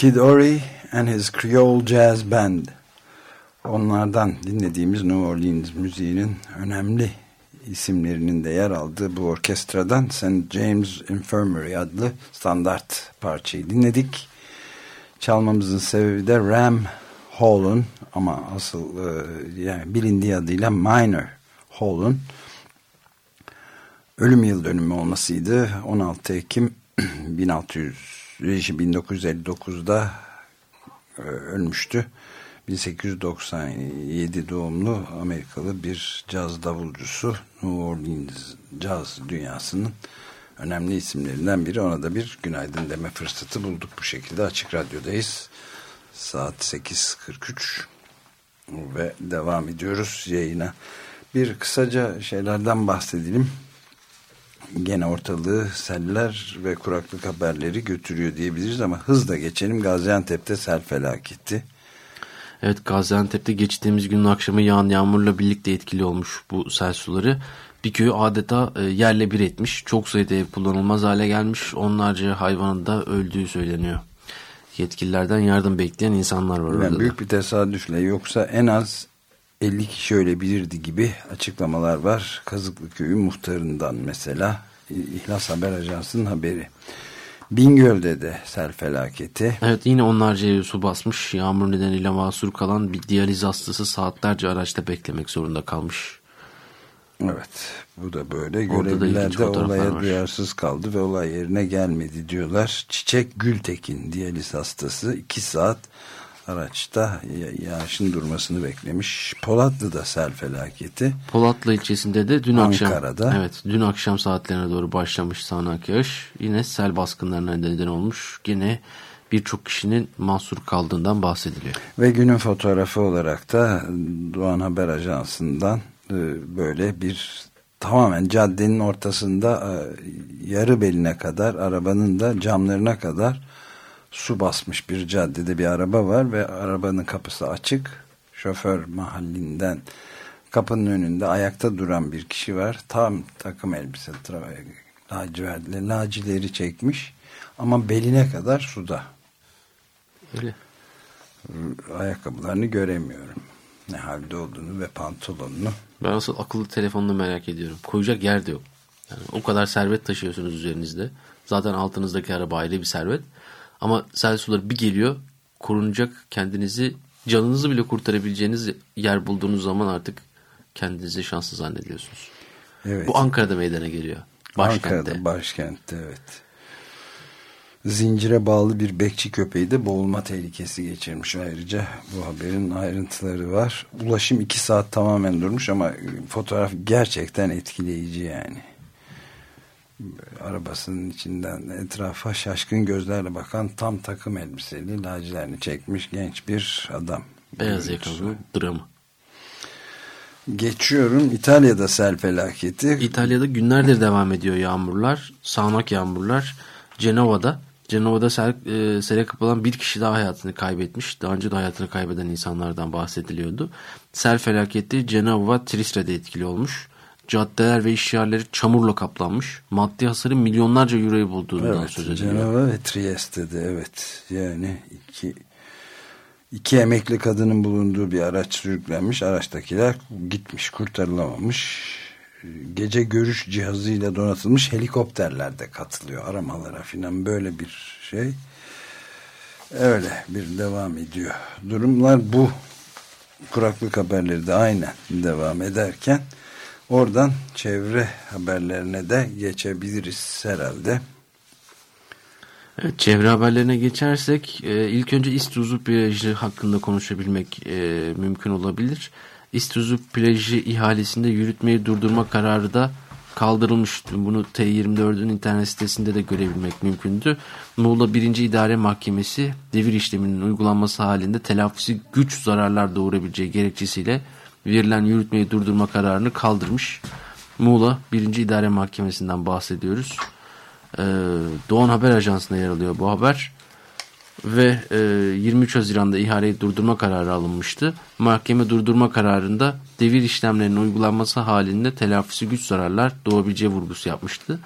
Kid Ory and his Creole Jazz Band. Onlardan dinlediğimiz New Orleans müziğinin önemli isimlerinin de yer aldığı bu orkestradan St. James Infirmary adlı standart parçayı dinledik. Çalmamızın sebebi de Ram Hall'un ama asıl e, yani bilindiği adıyla Minor Hall'un ölüm yıl dönümü olmasıydı. 16 Ekim 1600 1959'da e, ölmüştü. 1897 doğumlu Amerikalı bir caz davulcusu New Orleans caz dünyasının önemli isimlerinden biri. Ona da bir günaydın deme fırsatı bulduk bu şekilde. Açık Radyo'dayız. Saat 8.43 ve devam ediyoruz yayına. Bir kısaca şeylerden bahsedelim. Gene ortalığı seller ve kuraklık haberleri götürüyor diyebiliriz ama hızla geçelim. Gaziantep'te sel felaketi. Evet Gaziantep'te geçtiğimiz günün akşamı yağan yağmurla birlikte etkili olmuş bu sel suları. Bir köyü adeta e, yerle bir etmiş. Çok sayıda ev kullanılmaz hale gelmiş. Onlarca hayvanın da öldüğü söyleniyor. Yetkililerden yardım bekleyen insanlar var yani orada. Büyük bir tesadüfle yoksa en az 50 kişi ölebilirdi gibi açıklamalar var. Kazıklı Köyü muhtarından mesela İhlas Haber Ajansı'nın haberi. Bingöl'de de sel felaketi. Evet yine onlarca evi su basmış. Yağmur nedeniyle mahsur kalan bir diyaliz hastası saatlerce araçta beklemek zorunda kalmış. Evet bu da böyle. Görevliler de olaya var. duyarsız kaldı ve olay yerine gelmedi diyorlar. Çiçek Gültekin diyaliz hastası 2 saat araçta yağışın durmasını beklemiş. Polatlı'da sel felaketi. Polatlı ilçesinde de dün Ankara'da. akşam evet dün akşam saatlerine doğru başlamış sağanak yağış. Yine sel baskınlarına neden olmuş. Yine birçok kişinin mahsur kaldığından bahsediliyor. Ve günün fotoğrafı olarak da Doğan Haber Ajansı'ndan e, böyle bir tamamen caddenin ortasında e, yarı beline kadar arabanın da camlarına kadar su basmış bir caddede bir araba var ve arabanın kapısı açık. Şoför mahallinden kapının önünde ayakta duran bir kişi var. Tam takım elbise lacivertli lacileri çekmiş ama beline kadar suda. Öyle. Ayakkabılarını göremiyorum. Ne halde olduğunu ve pantolonunu. Ben asıl akıllı telefonunu merak ediyorum. Koyacak yer de yok. Yani o kadar servet taşıyorsunuz üzerinizde. Zaten altınızdaki araba ayrı bir servet. Ama sel suları bir geliyor korunacak kendinizi canınızı bile kurtarabileceğiniz yer bulduğunuz zaman artık kendinizi şanslı zannediyorsunuz. Evet. Bu Ankara'da meydana geliyor. Başkentte. Ankara'da başkentte evet. Zincire bağlı bir bekçi köpeği de boğulma tehlikesi geçirmiş ayrıca. Bu haberin ayrıntıları var. Ulaşım iki saat tamamen durmuş ama fotoğraf gerçekten etkileyici yani arabasının içinden etrafa şaşkın gözlerle bakan tam takım elbiseli lacilerini çekmiş genç bir adam. Beyaz yakalı dramı. Geçiyorum İtalya'da sel felaketi. İtalya'da günlerdir devam ediyor yağmurlar. Sağanak yağmurlar. Cenova'da. Cenova'da sel, e, sele kapılan bir kişi daha hayatını kaybetmiş. Daha önce de hayatını kaybeden insanlardan bahsediliyordu. Sel felaketi Cenova Tristre'de etkili olmuş caddeler ve iş yerleri çamurla kaplanmış. Maddi hasarı milyonlarca euroyu bulduğundan evet, söz ediliyor. Cenova ve Trieste'de evet. Yani iki, iki emekli kadının bulunduğu bir araç sürüklenmiş. Araçtakiler gitmiş kurtarılamamış. Gece görüş cihazıyla donatılmış helikopterler de katılıyor aramalara filan böyle bir şey. Öyle bir devam ediyor. Durumlar bu. Kuraklık haberleri de aynen devam ederken Oradan çevre haberlerine de geçebiliriz herhalde. Evet, çevre haberlerine geçersek e, ilk önce İstuzu plajı hakkında konuşabilmek e, mümkün olabilir. İstuzu plajı ihalesinde yürütmeyi durdurma kararı da kaldırılmıştı. Bunu T24'ün internet sitesinde de görebilmek mümkündü. Muğla 1. İdare Mahkemesi devir işleminin uygulanması halinde telafisi güç zararlar doğurabileceği gerekçesiyle verilen yürütmeyi durdurma kararını kaldırmış. Muğla 1. İdare Mahkemesi'nden bahsediyoruz. Ee, Doğan Haber Ajansı'nda yer alıyor bu haber. Ve e, 23 Haziran'da ihaleyi durdurma kararı alınmıştı. Mahkeme durdurma kararında devir işlemlerinin uygulanması halinde telafisi güç zararlar doğabileceği vurgusu yapmıştı.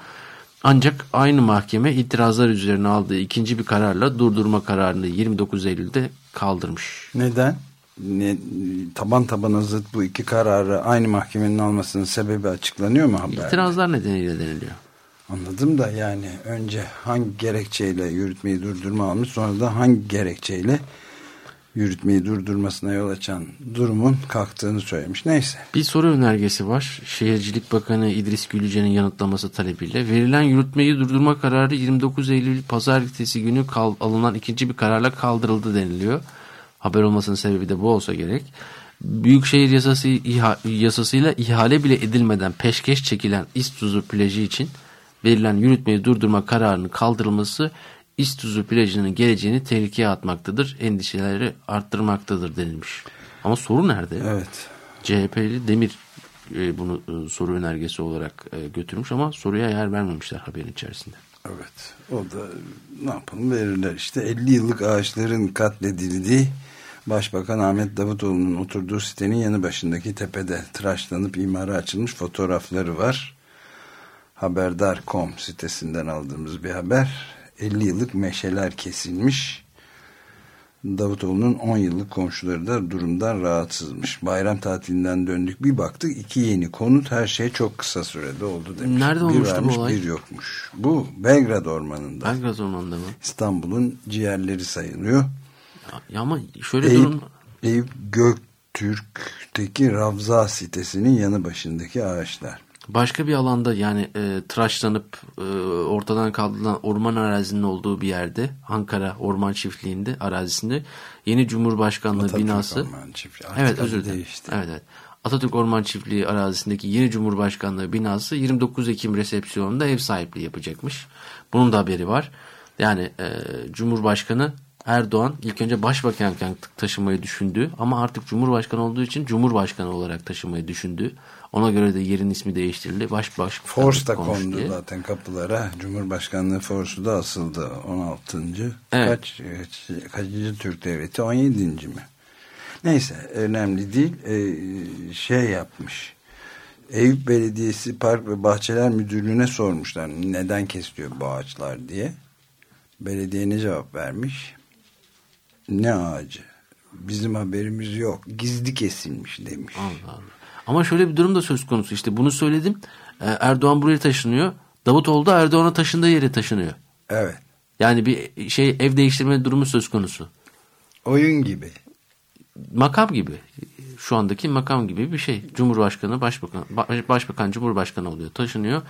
Ancak aynı mahkeme itirazlar üzerine aldığı ikinci bir kararla durdurma kararını 29 Eylül'de kaldırmış. Neden? Ne, taban tabana zıt bu iki kararı aynı mahkemenin almasının sebebi açıklanıyor mu haberde? İtirazlar nedeniyle deniliyor. Anladım da yani önce hangi gerekçeyle yürütmeyi durdurma almış sonra da hangi gerekçeyle yürütmeyi durdurmasına yol açan durumun kalktığını söylemiş. Neyse. Bir soru önergesi var. Şehircilik Bakanı İdris Gülüce'nin yanıtlaması talebiyle. Verilen yürütmeyi durdurma kararı 29 Eylül pazartesi günü alınan ikinci bir kararla kaldırıldı deniliyor. Haber olmasının sebebi de bu olsa gerek. Büyükşehir yasası iha, yasasıyla ihale bile edilmeden peşkeş çekilen İstuzu plajı için verilen yürütmeyi durdurma kararının kaldırılması İstuzu plajının geleceğini tehlikeye atmaktadır. Endişeleri arttırmaktadır denilmiş. Ama soru nerede? Evet. CHP'li Demir e, bunu e, soru önergesi olarak e, götürmüş ama soruya yer vermemişler haberin içerisinde. Evet. O da ne yapalım verirler işte 50 yıllık ağaçların katledildiği Başbakan Ahmet Davutoğlu'nun oturduğu sitenin yanı başındaki tepede tıraşlanıp imara açılmış fotoğrafları var. Haberdar.com sitesinden aldığımız bir haber. 50 yıllık meşeler kesilmiş. Davutoğlu'nun 10 yıllık komşuları da durumdan rahatsızmış. Bayram tatilinden döndük bir baktık iki yeni konut her şey çok kısa sürede oldu demiş. Nerede bir olmuştu varmış, bu olay? Bir yokmuş. Bu Belgrad Ormanı'nda. Belgrad Ormanı'nda mı? İstanbul'un ciğerleri sayılıyor. Ya ama şöyle Eyüp, durum... Eyüp Göktürk'teki Ravza sitesinin yanı başındaki ağaçlar. Başka bir alanda yani e, tıraşlanıp e, ortadan kaldırılan orman arazinin olduğu bir yerde Ankara Orman Çiftliği'nde arazisinde yeni Cumhurbaşkanlığı Atatürk binası. Orman Çiftliği. Artık Evet özür dilerim. değişti. Evet, evet. Atatürk Orman Çiftliği arazisindeki yeni Cumhurbaşkanlığı binası 29 Ekim resepsiyonunda ev sahipliği yapacakmış. Bunun da haberi var. Yani e, Cumhurbaşkanı Erdoğan ilk önce başbakanken taşımayı düşündü ama artık Cumhurbaşkanı olduğu için Cumhurbaşkanı olarak taşımayı düşündü. Ona göre de yerin ismi değiştirildi. Baş baş Force da kondu diye. zaten kapılara. Cumhurbaşkanlığı Force'u da asıldı 16. Evet. Kaç, kaç, kaçıncı Türk Devleti? 17. mi? Neyse önemli değil. Ee, şey yapmış. Eyüp Belediyesi Park ve Bahçeler Müdürlüğü'ne sormuşlar. Neden kesiliyor bu ağaçlar diye. Belediye ne cevap vermiş? Ne ağacı? Bizim haberimiz yok. Gizli kesilmiş demiş. Allah Allah. Ama şöyle bir durum da söz konusu. İşte bunu söyledim. Ee, Erdoğan buraya taşınıyor. Davutoğlu da Erdoğan'a taşındığı yere taşınıyor. Evet. Yani bir şey ev değiştirme durumu söz konusu. Oyun gibi. Makam gibi. Şu andaki makam gibi bir şey. Cumhurbaşkanı, başbakan, ba- başbakan Cumhurbaşkanı oluyor, taşınıyor.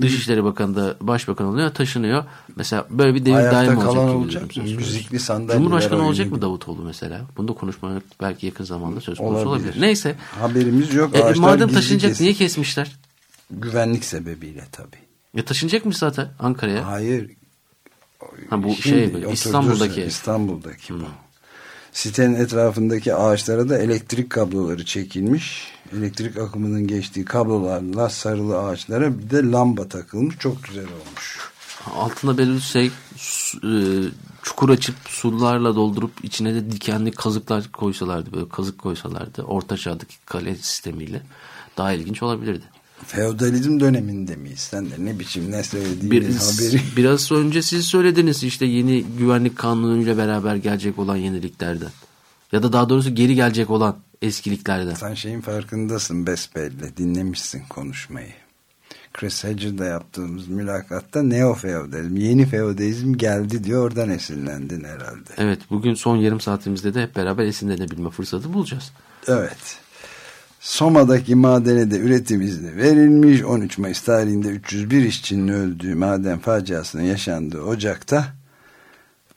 Dışişleri Bakanı da başbakan oluyor, taşınıyor. Mesela böyle bir devir Ayakta daim olacak kalan olacak mı? Müzikli sandalyeler Cumhurbaşkanı olacak gibi. mı Davutoğlu mesela? Bunu da konuşmak belki yakın zamanda söz konusu Olabilir. olabilir. Neyse. Haberimiz yok. E, Ağaçlar madem taşınacak kesin. niye kesmişler? Güvenlik sebebiyle tabii. Ya taşınacakmış zaten Ankara'ya. Hayır. Ha, bu Şimdi şey, oturduğu İstanbul'daki yer, ev. İstanbul'daki bu. Sitenin etrafındaki ağaçlara da elektrik kabloları çekilmiş. Elektrik akımının geçtiği kablolarla sarılı ağaçlara bir de lamba takılmış. Çok güzel olmuş. Altında belirli şey e, çukur açıp sularla doldurup içine de dikenli kazıklar koysalardı böyle kazık koysalardı orta çağdaki kale sistemiyle daha ilginç olabilirdi. Feodalizm döneminde miyiz? Sen de ne biçim ne söylediğinin Bir, haberi. biraz önce siz söylediniz işte yeni güvenlik kanunuyla beraber gelecek olan yeniliklerden. Ya da daha doğrusu geri gelecek olan eskiliklerden. Sen şeyin farkındasın besbelli. Dinlemişsin konuşmayı. Chris Hedges'da yaptığımız mülakatta neo-feodalizm, yeni feodalizm geldi diyor. Oradan esinlendin herhalde. Evet bugün son yarım saatimizde de hep beraber esinlenebilme fırsatı bulacağız. Evet. Soma'daki madene de üretim izni verilmiş. 13 Mayıs tarihinde 301 işçinin öldüğü maden faciasının yaşandığı ocakta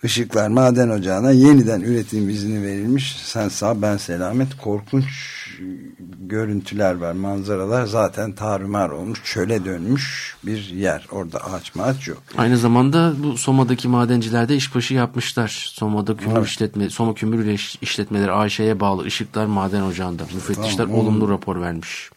Işıklar Maden Ocağı'na yeniden üretim izni verilmiş. Sen sağ ben selamet. Korkunç görüntüler var, manzaralar zaten tarumar olmuş, çöle dönmüş bir yer. Orada ağaç mağaç yok. Aynı zamanda bu Soma'daki madenciler de işbaşı yapmışlar. Soma'da kümür Evet. işletme, Soma Kümür İş- İşletmeleri AŞ'ye bağlı Işıklar Maden Ocağı'nda müfettişler Tamam, olumlu rapor vermiş.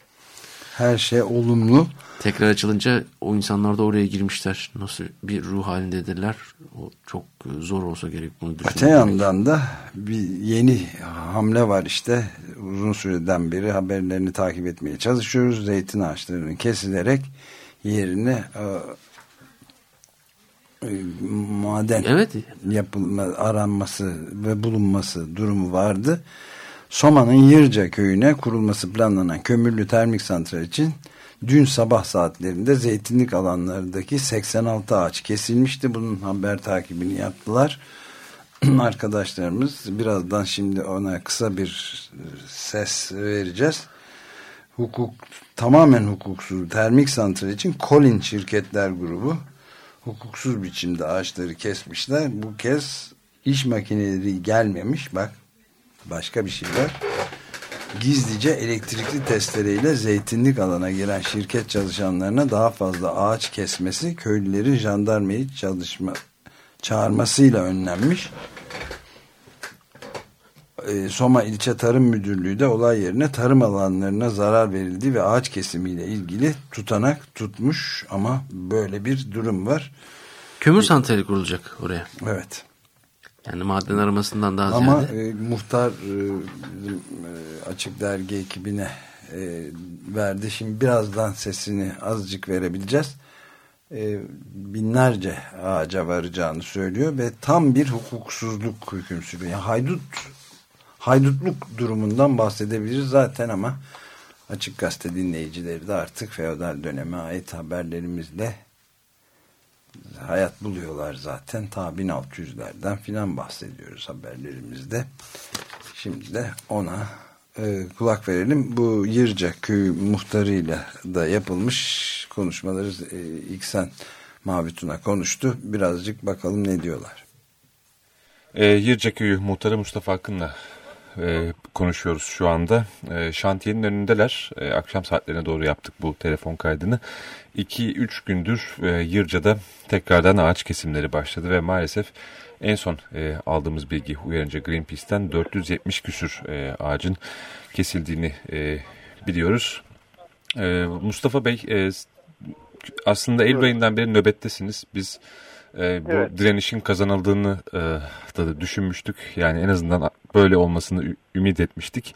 Her şey olumlu. Tekrar açılınca o insanlar da oraya girmişler. Nasıl bir ruh halindedirler. O çok zor olsa gerek bunu düşünmek. Öte yandan da bir yeni hamle var işte. Uzun süreden beri haberlerini takip etmeye çalışıyoruz. Zeytin ağaçlarının kesilerek yerine e, e, maden evet. yapılma, aranması ve bulunması durumu vardı. Soma'nın Yırca köyüne kurulması planlanan kömürlü termik santral için dün sabah saatlerinde zeytinlik alanlarındaki 86 ağaç kesilmişti. Bunun haber takibini yaptılar. Arkadaşlarımız birazdan şimdi ona kısa bir ses vereceğiz. Hukuk tamamen hukuksuz termik santral için Colin şirketler grubu hukuksuz biçimde ağaçları kesmişler. Bu kez iş makineleri gelmemiş. Bak başka bir şey var. Gizlice elektrikli testereyle zeytinlik alana giren şirket çalışanlarına daha fazla ağaç kesmesi köylüleri jandarmayı çalışma çağırmasıyla önlenmiş. Ee, Soma İlçe Tarım Müdürlüğü de olay yerine tarım alanlarına zarar verildi ve ağaç kesimiyle ilgili tutanak tutmuş ama böyle bir durum var. Kömür santrali kurulacak oraya. Evet. Yani maden aramasından daha Ama ziyade. e, muhtar e, bizim e, açık dergi ekibine e, verdi. Şimdi birazdan sesini azıcık verebileceğiz. E, binlerce ağaca varacağını söylüyor ve tam bir hukuksuzluk hüküm sürüyor. Yani haydut haydutluk durumundan bahsedebiliriz zaten ama Açık Gazete dinleyicileri de artık feodal döneme ait haberlerimizle hayat buluyorlar zaten. Ta 1600'lerden filan bahsediyoruz haberlerimizde. Şimdi de ona e, kulak verelim. Bu Yırca köyü muhtarıyla da yapılmış konuşmaları e, ilk sen Mavi Tuna konuştu. Birazcık bakalım ne diyorlar. E, Yırca köyü muhtarı Mustafa Akın'la e, konuşuyoruz şu anda. E, şantiyenin önündeler. E, akşam saatlerine doğru yaptık bu telefon kaydını. 2-3 gündür e, Yırca'da tekrardan ağaç kesimleri başladı ve maalesef en son e, aldığımız bilgi uyarınca Greenpeace'ten 470 küsür e, ağacın kesildiğini e, biliyoruz. E, Mustafa Bey e, aslında Eylül ayından beri nöbettesiniz. Biz e, bu evet. direnişin kazanıldığını e, da düşünmüştük. Yani en azından böyle olmasını ümit etmiştik.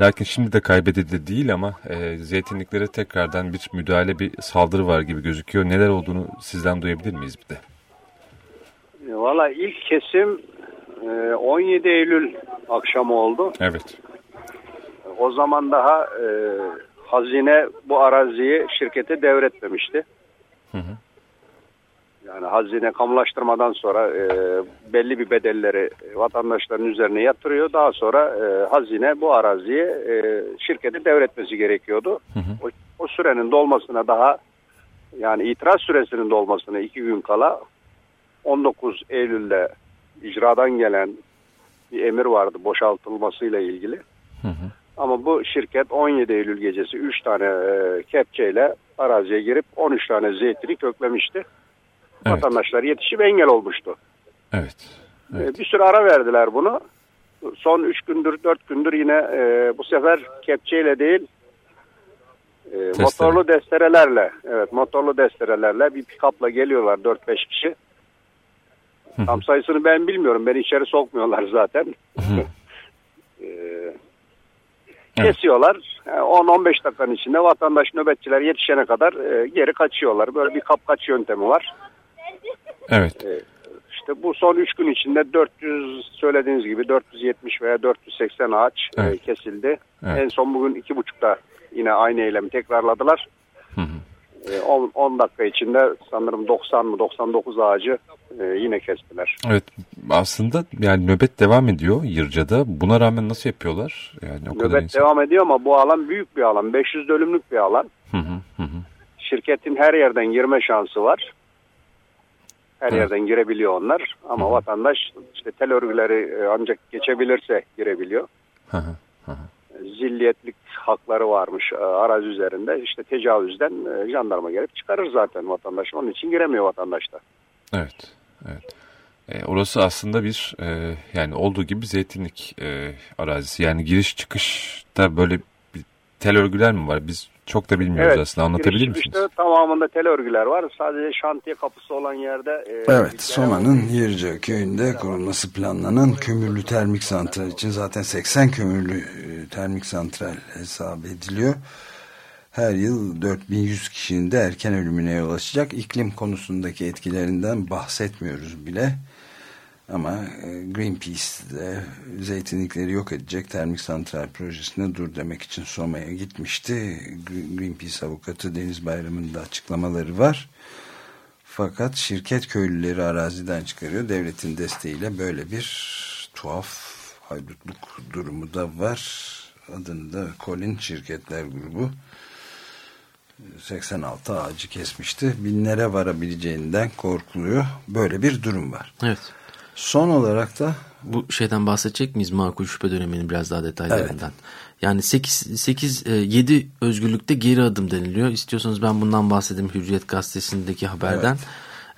Lakin şimdi de kaybedildi değil ama e, zeytinliklere tekrardan bir müdahale, bir saldırı var gibi gözüküyor. Neler olduğunu sizden duyabilir miyiz bir de? Valla ilk kesim e, 17 Eylül akşamı oldu. Evet. O zaman daha e, hazine bu araziyi şirkete devretmemişti. Hı hı. Yani hazine kamulaştırmadan sonra e, belli bir bedelleri vatandaşların üzerine yatırıyor. Daha sonra e, hazine bu araziyi e, şirkete devretmesi gerekiyordu. Hı hı. O, o sürenin dolmasına daha yani itiraz süresinin dolmasına iki gün kala 19 Eylül'de icradan gelen bir emir vardı boşaltılmasıyla ilgili. Hı hı. Ama bu şirket 17 Eylül gecesi 3 tane e, kepçeyle araziye girip 13 tane zeytini köklemişti. Evet. Vatandaşlar yetişip engel olmuştu. Evet. evet. E, bir süre ara verdiler bunu. Son 3 gündür 4 gündür yine e, bu sefer kepçeyle değil e, motorlu desterelerle evet motorlu desterelerle bir pikapla geliyorlar 4-5 kişi. Tam sayısını ben bilmiyorum. Beni içeri sokmuyorlar zaten. ee, kesiyorlar. 10-15 dakikanın içinde vatandaş nöbetçiler yetişene kadar e, geri kaçıyorlar. Böyle bir kapkaç yöntemi var. Evet. E, işte bu son 3 gün içinde 400 söylediğiniz gibi 470 veya 480 ağaç e, evet. e, kesildi. Evet. En son bugün 2.30'da yine aynı eylemi tekrarladılar. Hı hı. 10, 10 dakika içinde sanırım 90 mı 99 ağacı e, yine kestiler. Evet aslında yani nöbet devam ediyor Yırca'da. Buna rağmen nasıl yapıyorlar? Yani o nöbet kadar insan... devam ediyor ama bu alan büyük bir alan. 500 dönümlük bir alan. Hı hı, hı. Şirketin her yerden girme şansı var. Her evet. yerden girebiliyor onlar. Ama hı hı. vatandaş işte tel örgüleri e, ancak geçebilirse girebiliyor. Hı hı. Hı hı zilliyetlik hakları varmış e, arazi üzerinde. İşte tecavüzden e, jandarma gelip çıkarır zaten vatandaş. Onun için giremiyor vatandaş da. Evet, evet. E, orası aslında bir e, yani olduğu gibi zeytinlik e, arazisi. Yani giriş çıkışta böyle bir tel örgüler mi var? Biz çok da bilmiyoruz evet, aslında. Anlatabilir misiniz? Işte tamamında tel örgüler var. Sadece şantiye kapısı olan yerde... E, evet, Soma'nın Yirce köyünde kurulması planlanan kömürlü termik santral için zaten 80 kömürlü e, termik santral hesap ediliyor. her yıl 4100 kişinin de erken ölümüne yol açacak. İklim konusundaki etkilerinden bahsetmiyoruz bile. Ama e, Greenpeace de zeytinlikleri yok edecek termik santral projesine dur demek için Soma'ya gitmişti. Greenpeace avukatı Deniz Bayram'ın da açıklamaları var. Fakat şirket köylüleri araziden çıkarıyor. Devletin desteğiyle böyle bir tuhaf haydutluk durumu da var. Adını da Colin Şirketler Grubu 86 ağacı kesmişti. Binlere varabileceğinden korkuluyor. Böyle bir durum var. Evet. Son olarak da bu şeyden bahsedecek miyiz makul şüphe döneminin biraz daha detaylarından? Evet. Yani 8, 8 7 özgürlükte geri adım deniliyor. İstiyorsanız ben bundan bahsedeyim Hürriyet gazetesindeki haberden.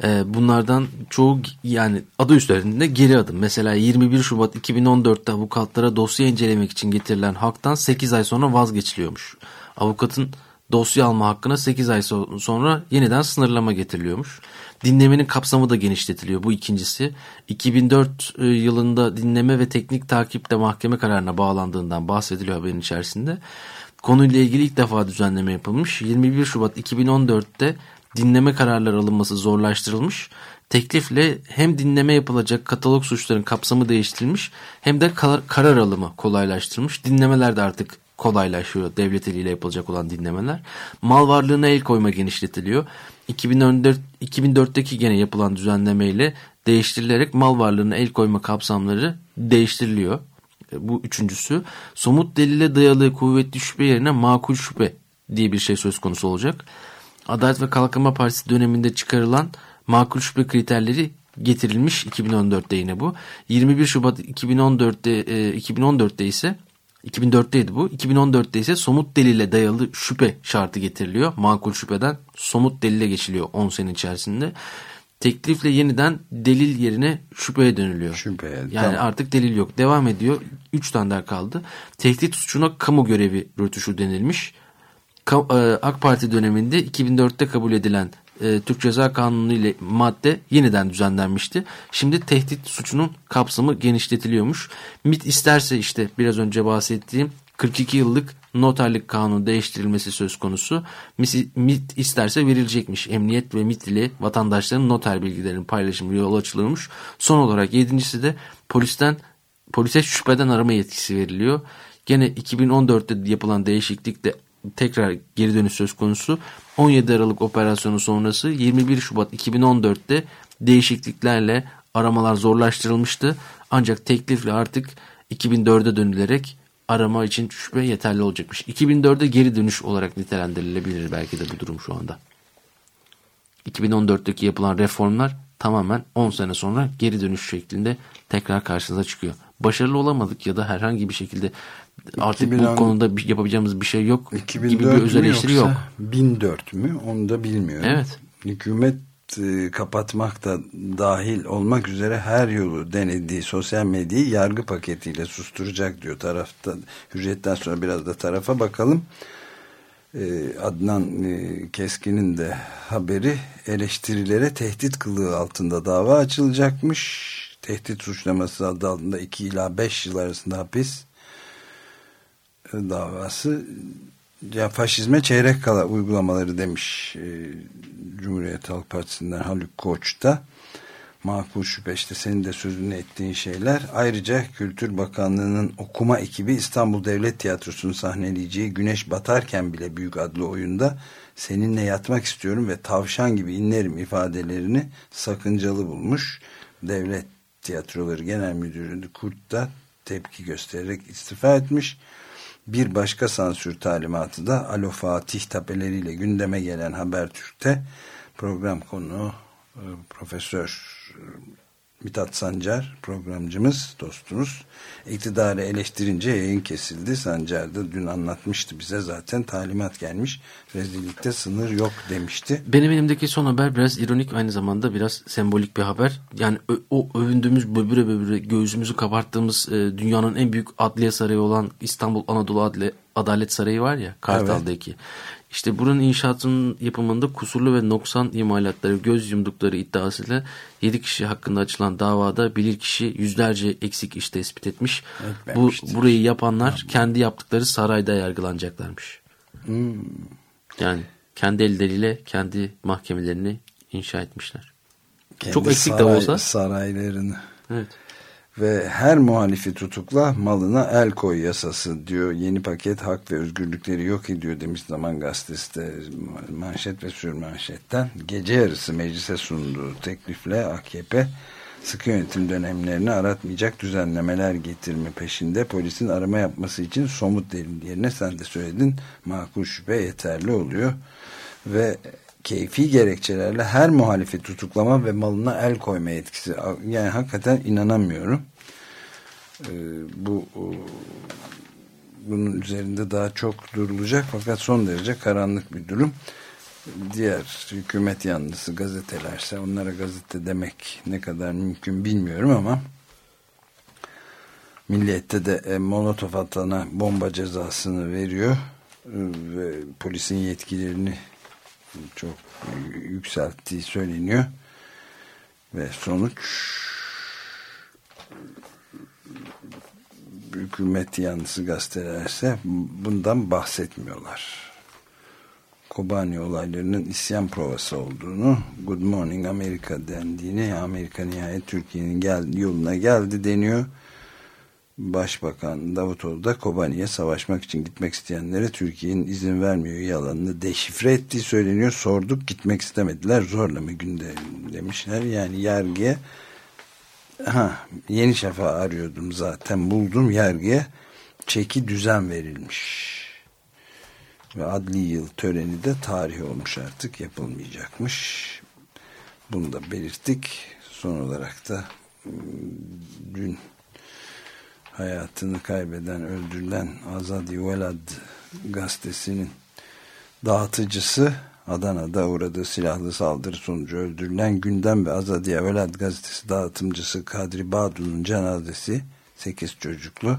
Evet. E, bunlardan çoğu yani adı üstlerinde geri adım. Mesela 21 Şubat 2014'te avukatlara dosya incelemek için getirilen haktan 8 ay sonra vazgeçiliyormuş. Avukatın dosya alma hakkına 8 ay sonra yeniden sınırlama getiriliyormuş. Dinlemenin kapsamı da genişletiliyor. Bu ikincisi. 2004 e, yılında dinleme ve teknik takiple mahkeme kararına bağlandığından bahsediliyor haberin içerisinde. Konuyla ilgili ilk defa düzenleme yapılmış. 21 Şubat 2014'te dinleme kararları alınması zorlaştırılmış. Teklifle hem dinleme yapılacak katalog suçların kapsamı değiştirilmiş hem de karar alımı kolaylaştırılmış. Dinlemeler de artık kolaylaşıyor devlet eliyle yapılacak olan dinlemeler. Mal varlığına el koyma genişletiliyor. 2004, 2004'teki gene yapılan düzenlemeyle değiştirilerek mal varlığına el koyma kapsamları değiştiriliyor. E, bu üçüncüsü. Somut delile dayalı kuvvetli şüphe yerine makul şüphe diye bir şey söz konusu olacak. Adalet ve Kalkınma Partisi döneminde çıkarılan makul şüphe kriterleri getirilmiş 2014'te yine bu. 21 Şubat 2014'te e, 2014'te ise 2004'teydi bu. 2014'te ise somut delile dayalı şüphe şartı getiriliyor. Makul şüpheden somut delile geçiliyor 10 sene içerisinde. Teklifle yeniden delil yerine şüpheye dönülüyor. Şüpheye. Yani tamam. artık delil yok. Devam ediyor. 3 tane daha kaldı. Tehdit suçuna kamu görevi rötuşu denilmiş. E, AK Parti döneminde 2004'te kabul edilen e, Türk Ceza Kanunu ile madde yeniden düzenlenmişti. Şimdi tehdit suçunun kapsamı genişletiliyormuş. MIT isterse işte biraz önce bahsettiğim 42 yıllık noterlik kanunu değiştirilmesi söz konusu. MIT isterse verilecekmiş. Emniyet ve MIT ile vatandaşların noter bilgilerinin paylaşımı yol açılırmış. Son olarak yedincisi de polisten polise şüpheden arama yetkisi veriliyor. Gene 2014'te yapılan değişiklikte tekrar geri dönüş söz konusu. 17 Aralık operasyonu sonrası 21 Şubat 2014'te değişikliklerle aramalar zorlaştırılmıştı. Ancak teklifle artık 2004'e dönülerek arama için şüphe yeterli olacakmış. 2004'e geri dönüş olarak nitelendirilebilir belki de bu durum şu anda. 2014'teki yapılan reformlar tamamen 10 sene sonra geri dönüş şeklinde tekrar karşınıza çıkıyor. Başarılı olamadık ya da herhangi bir şekilde artık 2010, bu konuda bir, yapabileceğimiz bir şey yok gibi bir öz eleştiri yok. 1004 mü onu da bilmiyorum. Evet. Hükümet e, kapatmak da dahil olmak üzere her yolu denediği sosyal medyayı yargı paketiyle susturacak diyor tarafta. Hürriyetten sonra biraz da tarafa bakalım. E, Adnan e, Keskin'in de haberi eleştirilere tehdit kılığı altında dava açılacakmış. Tehdit suçlaması adı altında 2 ila 5 yıl arasında hapis davası ya faşizme çeyrek kala uygulamaları demiş e, Cumhuriyet Halk Partisi'nden Haluk Koç da makul şüphe işte senin de sözünü ettiğin şeyler. Ayrıca Kültür Bakanlığı'nın okuma ekibi İstanbul Devlet Tiyatrosu'nu sahneleyeceği Güneş Batarken bile büyük adlı oyunda seninle yatmak istiyorum ve tavşan gibi inlerim ifadelerini sakıncalı bulmuş. Devlet Tiyatroları Genel Müdürü Kurt da tepki göstererek istifa etmiş. Bir başka sansür talimatı da Alo Fatih tapeleriyle gündeme gelen Habertürk'te program konu e, Profesör Mithat Sancar programcımız, dostumuz iktidarı eleştirince yayın kesildi. Sancar da dün anlatmıştı bize zaten talimat gelmiş. Rezillikte sınır yok demişti. Benim elimdeki son haber biraz ironik aynı zamanda biraz sembolik bir haber. Yani o övündüğümüz böbüre böbüre göğsümüzü kabarttığımız e, dünyanın en büyük adliye sarayı olan İstanbul Anadolu Adli Adalet Sarayı var ya Kartal'daki. Evet. İşte buranın inşaatının yapımında kusurlu ve noksan imalatları göz yumdukları iddiasıyla 7 kişi hakkında açılan davada bilirkişi yüzlerce eksik iş tespit etmiş. Bu burayı yapanlar tamam. kendi yaptıkları sarayda yargılanacaklarmış. Hmm. Yani kendi elleriyle kendi mahkemelerini inşa etmişler. Kendi Çok eksik saray, de olsa. Saraylarını. Evet. Ve her muhalifi tutukla malına el koy yasası diyor. Yeni paket hak ve özgürlükleri yok ediyor demiş Zaman Gazetesi de manşet ve sürmanşetten. Gece yarısı meclise sunduğu teklifle AKP sıkı yönetim dönemlerini aratmayacak düzenlemeler getirme peşinde polisin arama yapması için somut delil yerine sen de söyledin makul şüphe yeterli oluyor ve keyfi gerekçelerle her muhalifi tutuklama ve malına el koyma etkisi yani hakikaten inanamıyorum. Ee, bu bunun üzerinde daha çok durulacak fakat son derece karanlık bir durum. Diğer hükümet yanlısı gazetelerse onlara gazete demek ne kadar mümkün bilmiyorum ama Milliyet'te de e, Molotov atana bomba cezasını veriyor e, ve polisin yetkilerini çok yükselttiği söyleniyor ve sonuç hükümet yanlısı gazetelerse bundan bahsetmiyorlar. Kobani olaylarının isyan provası olduğunu, Good Morning America dendiğini, Amerika nihayet Türkiye'nin gel, yoluna geldi deniyor. Başbakan Davutoğlu da Kobani'ye savaşmak için gitmek isteyenlere Türkiye'nin izin vermiyor yalanını deşifre ettiği söyleniyor. Sorduk gitmek istemediler zorla mı günde demişler. Yani yargıya ha, Yeni Şafak arıyordum zaten buldum yargıya çeki düzen verilmiş ve adli yıl töreni de tarih olmuş artık yapılmayacakmış. Bunu da belirttik. Son olarak da ıı, dün hayatını kaybeden, öldürülen Azadi Velad gazetesinin dağıtıcısı Adana'da uğradığı silahlı saldırı sonucu öldürülen Gündem ve Azadiye Velad gazetesi dağıtımcısı Kadri Bağdu'nun cenazesi 8 çocuklu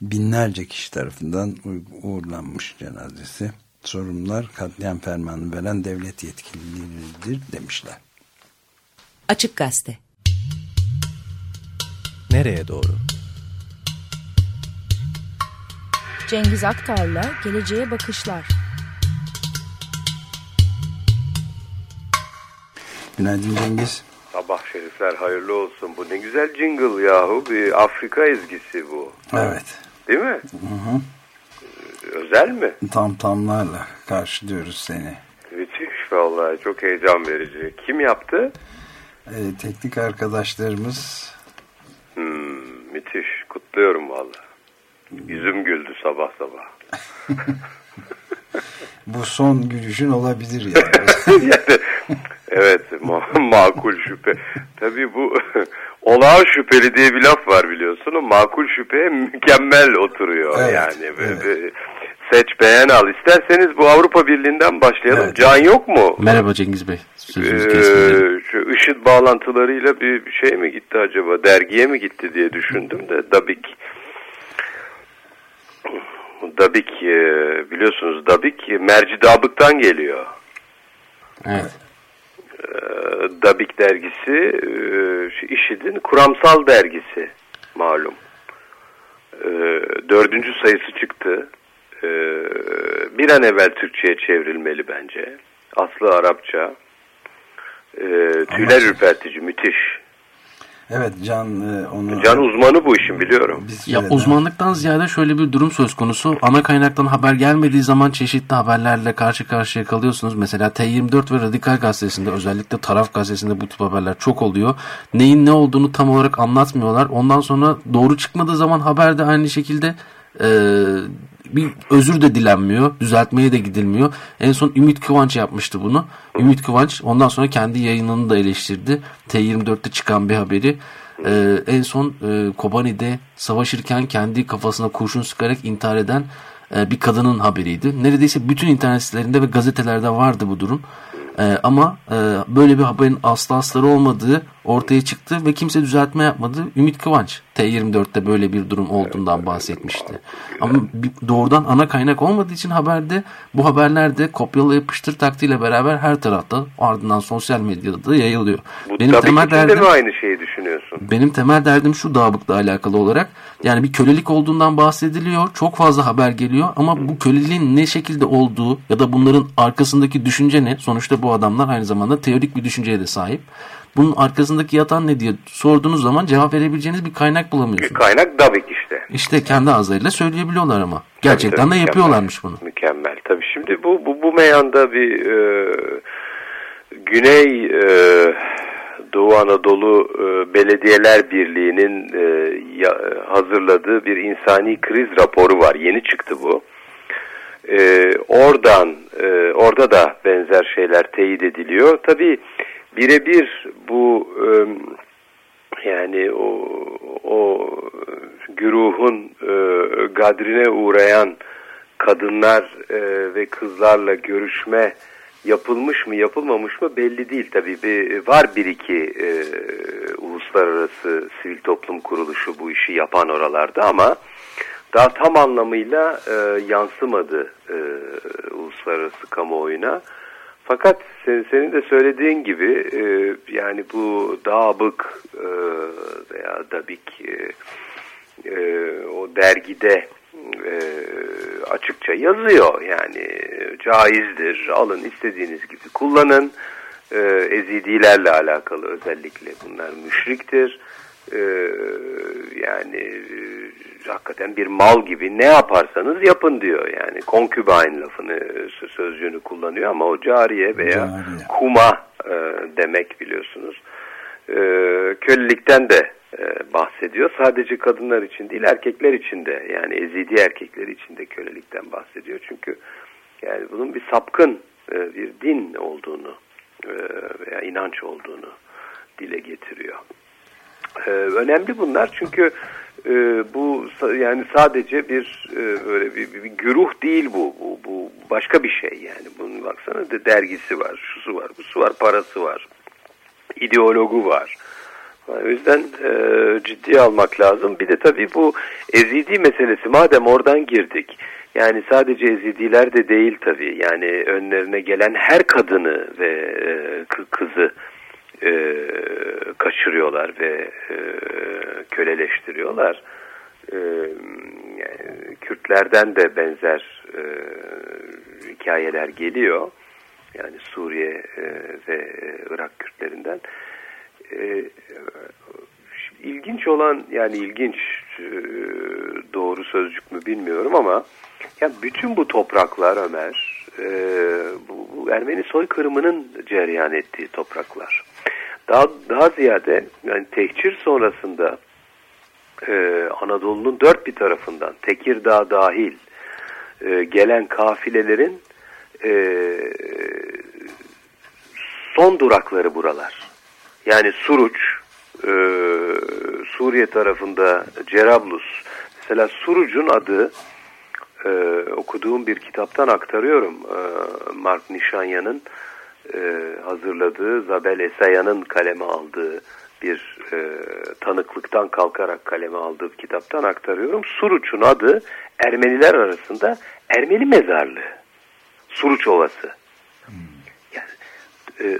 binlerce kişi tarafından uğurlanmış cenazesi. Sorumlular katliam fermanı veren devlet yetkilileridir demişler. Açık Gazete Nereye doğru? Cengiz Aktar'la Geleceğe Bakışlar. Günaydın Cengiz. Sabah şerifler hayırlı olsun. Bu ne güzel jingle yahu. Bir Afrika ezgisi bu. Evet. Değil mi? Hı hı. Özel mi? Tam tamlarla karşılıyoruz seni. Müthiş vallahi çok heyecan verici. Kim yaptı? Ee, teknik arkadaşlarımız. Hmm, müthiş. Kutluyorum vallahi. Yüzüm güldü sabah sabah. Bu son gülüşün olabilir yani. yani evet ma makul şüphe. Tabii bu olağan şüpheli diye bir laf var biliyorsun. O makul şüpheye mükemmel oturuyor Evet, yani. evet. Seç beğen al. İsterseniz bu Avrupa Birliği'nden başlayalım. Evet. Can yok mu? Merhaba Cengiz Bey. Sözünüzü Ee, şu IŞİD bağlantılarıyla bir bir şey mi gitti acaba? Dergiye mi gitti diye düşündüm de Dabik. Dabik e, biliyorsunuz Dabik e, Merci Dabık'tan geliyor. Evet. Ee, Dabik dergisi e, IŞİD'in kuramsal dergisi malum. Dördüncü sayısı çıktı. Bir an evvel Türkçe'ye çevrilmeli bence. Aslı Arapça. Tüyler ürpertici, müthiş. Evet Can e, onu... Can uzmanı bu işin biliyorum. Biz Ya uzmanlıktan ziyade şöyle bir durum söz konusu. Ana kaynaktan haber gelmediği zaman çeşitli haberlerle karşı karşıya kalıyorsunuz. Mesela T24 ve Radikal gazetesinde özellikle Taraf gazetesinde bu tip haberler çok oluyor. Neyin ne olduğunu tam olarak anlatmıyorlar. Ondan sonra doğru çıkmadığı zaman haber de aynı şekilde e, bir özür de dilenmiyor. Düzeltmeye de gidilmiyor. En son Ümit Kıvanç yapmıştı bunu. Ümit Kıvanç ondan sonra kendi yayınını da eleştirdi. T24'te çıkan bir haberi. Ee, en son e, Kobani'de savaşırken kendi kafasına kurşun sıkarak intihar eden e, bir kadının haberiydi. Neredeyse bütün internet sitelerinde ve gazetelerde vardı bu durum. E, ama e, böyle bir haberin aslı asları olmadığı ortaya çıktı ve kimse düzeltme yapmadı. Ümit Kıvanç T24'te böyle bir durum olduğundan bahsetmişti. Ama doğrudan ana kaynak olmadığı için haberde bu haberler de kopyala yapıştır taktiğiyle beraber her tarafta ardından sosyal medyada da yayılıyor. Bu Benim tabii temel ki de derdim mi aynı şeyi düşünüyorsun? benim temel derdim şu dağbıkla alakalı olarak yani bir kölelik olduğundan bahsediliyor. Çok fazla haber geliyor ama bu köleliğin ne şekilde olduğu ya da bunların arkasındaki düşünce ne? Sonuçta bu adamlar aynı zamanda teorik bir düşünceye de sahip. Bunun arkasındaki yatan ne diye sorduğunuz zaman cevap verebileceğiniz bir kaynak bulamıyorsunuz. Kaynak Dabik işte. İşte kendi ağızlarıyla söyleyebiliyorlar ama. Gerçekten Tabii, de tabii, yapıyorlarmış bunu. mükemmel. Mükemmel. Tabii şimdi bu bu, bu meyanda bir e, Güney e, Doğu Anadolu e, Belediyeler Birliği'nin e, ya- hazırladığı bir insani kriz raporu var. Yeni çıktı bu. E, oradan e, orada da benzer şeyler teyit ediliyor. Tabii birebir bu e, yani o o güruhun e, gadrine uğrayan kadınlar e, ve kızlarla görüşme yapılmış mı yapılmamış mı belli değil tabii bir, var bir iki e, uluslararası sivil toplum kuruluşu bu işi yapan oralarda ama daha tam anlamıyla e, yansımadı e, uluslararası kamuoyuna. Fakat sen, senin de söylediğin gibi e, yani bu Dağbık e, veya Dabik e, e, o dergide e, açıkça yazıyor. Yani caizdir alın istediğiniz gibi kullanın. E, Ezidilerle alakalı özellikle bunlar müşriktir e, yani e, hakikaten bir mal gibi ne yaparsanız yapın diyor yani concubine lafını sö- sözcüğünü kullanıyor ama o cariye veya Cariye. kuma e, demek biliyorsunuz e, kölelikten de e, bahsediyor. Sadece kadınlar için değil erkekler için de yani ezidi erkekler için de kölelikten bahsediyor. Çünkü yani bunun bir sapkın e, bir din olduğunu veya inanç olduğunu dile getiriyor. E, önemli bunlar çünkü e, bu yani sadece bir e, böyle bir, bir, bir güruh değil bu, bu bu başka bir şey yani bunun baksana da dergisi var şusu var busu var parası var ideologu var o yüzden e, ciddiye almak lazım. Bir de tabii bu ezidi meselesi madem oradan girdik. Yani sadece ezidiler de değil tabii. Yani önlerine gelen her kadını ve e, kı- kızı e, kaçırıyorlar ve e, köleleştiriyorlar. E, yani Kürtlerden de benzer e, hikayeler geliyor. Yani Suriye e, ve Irak Kürtlerinden. E, ilginç olan yani ilginç e, doğru sözcük mü bilmiyorum ama ya bütün bu topraklar Ömer e, bu, bu Ermeni soykırımının cereyan ettiği topraklar. Daha daha ziyade yani tehcir sonrasında e, Anadolu'nun dört bir tarafından Tekirdağ dahil e, gelen kafilelerin e, son durakları buralar. Yani Suruç, e, Suriye tarafında Cerablus. Mesela Suruc'un adı e, okuduğum bir kitaptan aktarıyorum. E, Mark Nişanyan'ın e, hazırladığı, Zabel Esaya'nın kaleme aldığı bir e, tanıklıktan kalkarak kaleme aldığı kitaptan aktarıyorum. Suruç'un adı Ermeniler arasında Ermeni mezarlığı. Suruç Ovası. Yani, e,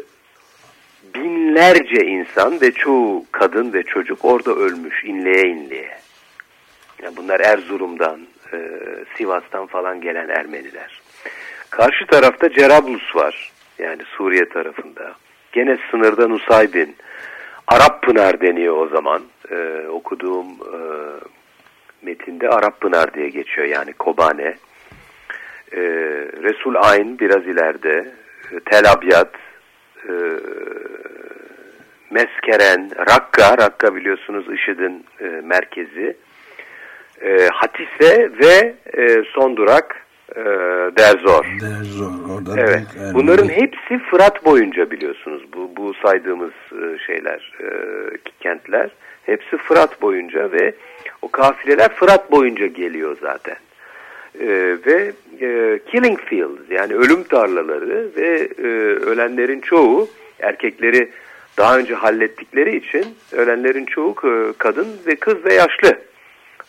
binlerce insan ve çoğu kadın ve çocuk orada ölmüş inleye inleye. Yani bunlar Erzurum'dan, e, Sivas'tan falan gelen Ermeniler. Karşı tarafta Cerablus var. Yani Suriye tarafında. Gene sınırda Nusaybin. Arap Pınar deniyor o zaman. E, okuduğum e, metinde Arap Pınar diye geçiyor yani Kobane. E, Resul Ayn biraz ileride. E, Tel Abyad. E, Meskeren, Rakka, Rakka biliyorsunuz IŞİD'in e, merkezi. E, ve e, son durak e, Derzor. Derzor. Orada Evet. Ermeni- Bunların hepsi Fırat boyunca biliyorsunuz. Bu, bu saydığımız e, şeyler, e, kentler. Hepsi Fırat boyunca ve o kafileler Fırat boyunca geliyor zaten. E, ve e, killing fields yani ölüm tarlaları ve e, ölenlerin çoğu erkekleri daha önce hallettikleri için ölenlerin çoğu kadın ve kız ve yaşlı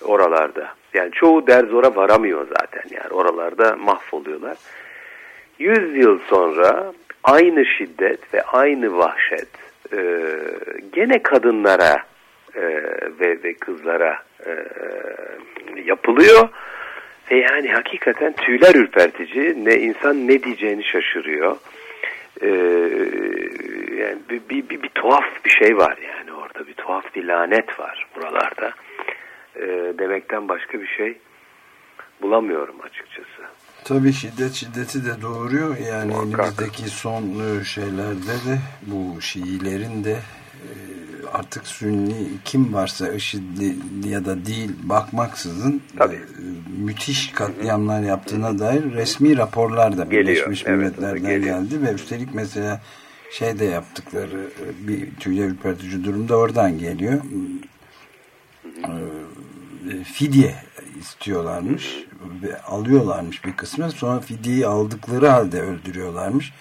oralarda. Yani çoğu Derzor'a varamıyor zaten yani oralarda mahvoluyorlar. Yüz yıl sonra aynı şiddet ve aynı vahşet e, gene kadınlara e, ve, ve kızlara e, yapılıyor. Ve yani hakikaten tüyler ürpertici. Ne insan ne diyeceğini şaşırıyor. Ee, yani bir, bir, bir, bir tuhaf bir şey var yani orada. Bir tuhaf bir lanet var buralarda. Ee, demekten başka bir şey bulamıyorum açıkçası. Tabii şiddet şiddeti de doğuruyor. Yani Muhakkak. elimizdeki son e, şeylerde de bu Şiilerin de e, artık Sünni kim varsa IŞİD'li ya da değil bakmaksızın Tabii. E, müthiş katliamlar yaptığına dair resmi raporlar da Birleşmiş evet, Milletler'den geldi ve üstelik mesela şey de yaptıkları bir tüyler ürpertici durumda oradan geliyor. Fidye istiyorlarmış ve alıyorlarmış bir kısmı. Sonra fidyeyi aldıkları halde öldürüyorlarmış.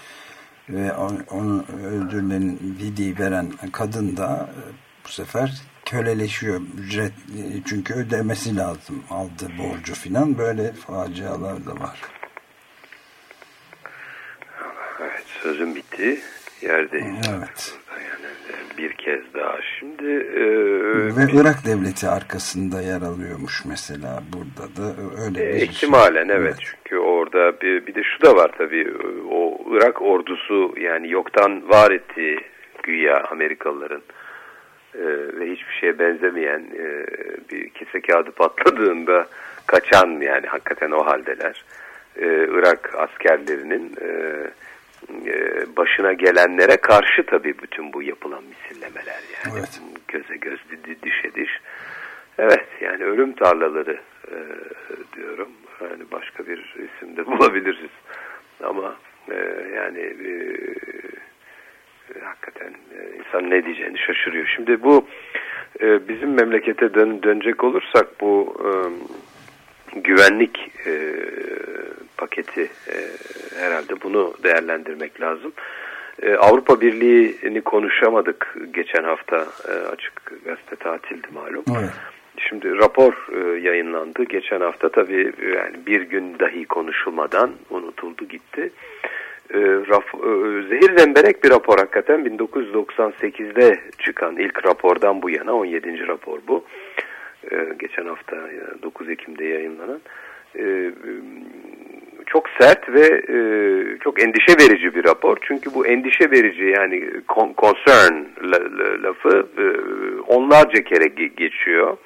Ve onu öldürülenin fidyeyi veren kadın da e, bu sefer köleleşiyor. Ücret çünkü ödemesi lazım aldı borcu filan. Böyle facialar da var. Evet sözüm bitti. Yerdeyiz. Evet bir kez daha. Şimdi e, ve Irak devleti arkasında yer alıyormuş mesela burada da öyle bir e, ihtimalen şey. evet. evet çünkü orada bir, bir de şu da var tabii o Irak ordusu yani yoktan var ettiği güya Amerikalıların e, ve hiçbir şeye benzemeyen e, bir kese kağıdı patladığında kaçan yani hakikaten o haldeler. E, Irak askerlerinin e, e, başına gelenlere karşı tabii bütün bu yapılan misillemeler yani evet. göze göz dişe diş. Evet yani ölüm tarlaları e, diyorum. Yani başka bir isim de bulabiliriz. Ama e, yani e, hakikaten e, insan ne diyeceğini şaşırıyor. Şimdi bu e, bizim memlekete dön, dönecek olursak bu e, güvenlik e, paketi e, herhalde bunu değerlendirmek lazım. E, Avrupa Birliği'ni konuşamadık geçen hafta e, açık gazete tatildi malum. Evet. Şimdi rapor e, yayınlandı. Geçen hafta tabii yani bir gün dahi konuşulmadan unutuldu gitti. E, raf, e, zehir zemberek bir rapor hakikaten 1998'de çıkan ilk rapordan bu yana 17. rapor bu. E, geçen hafta 9 Ekim'de yayınlanan. E, çok sert ve e, çok endişe verici bir rapor. Çünkü bu endişe verici yani concern lafı e, onlarca kere geçiyor.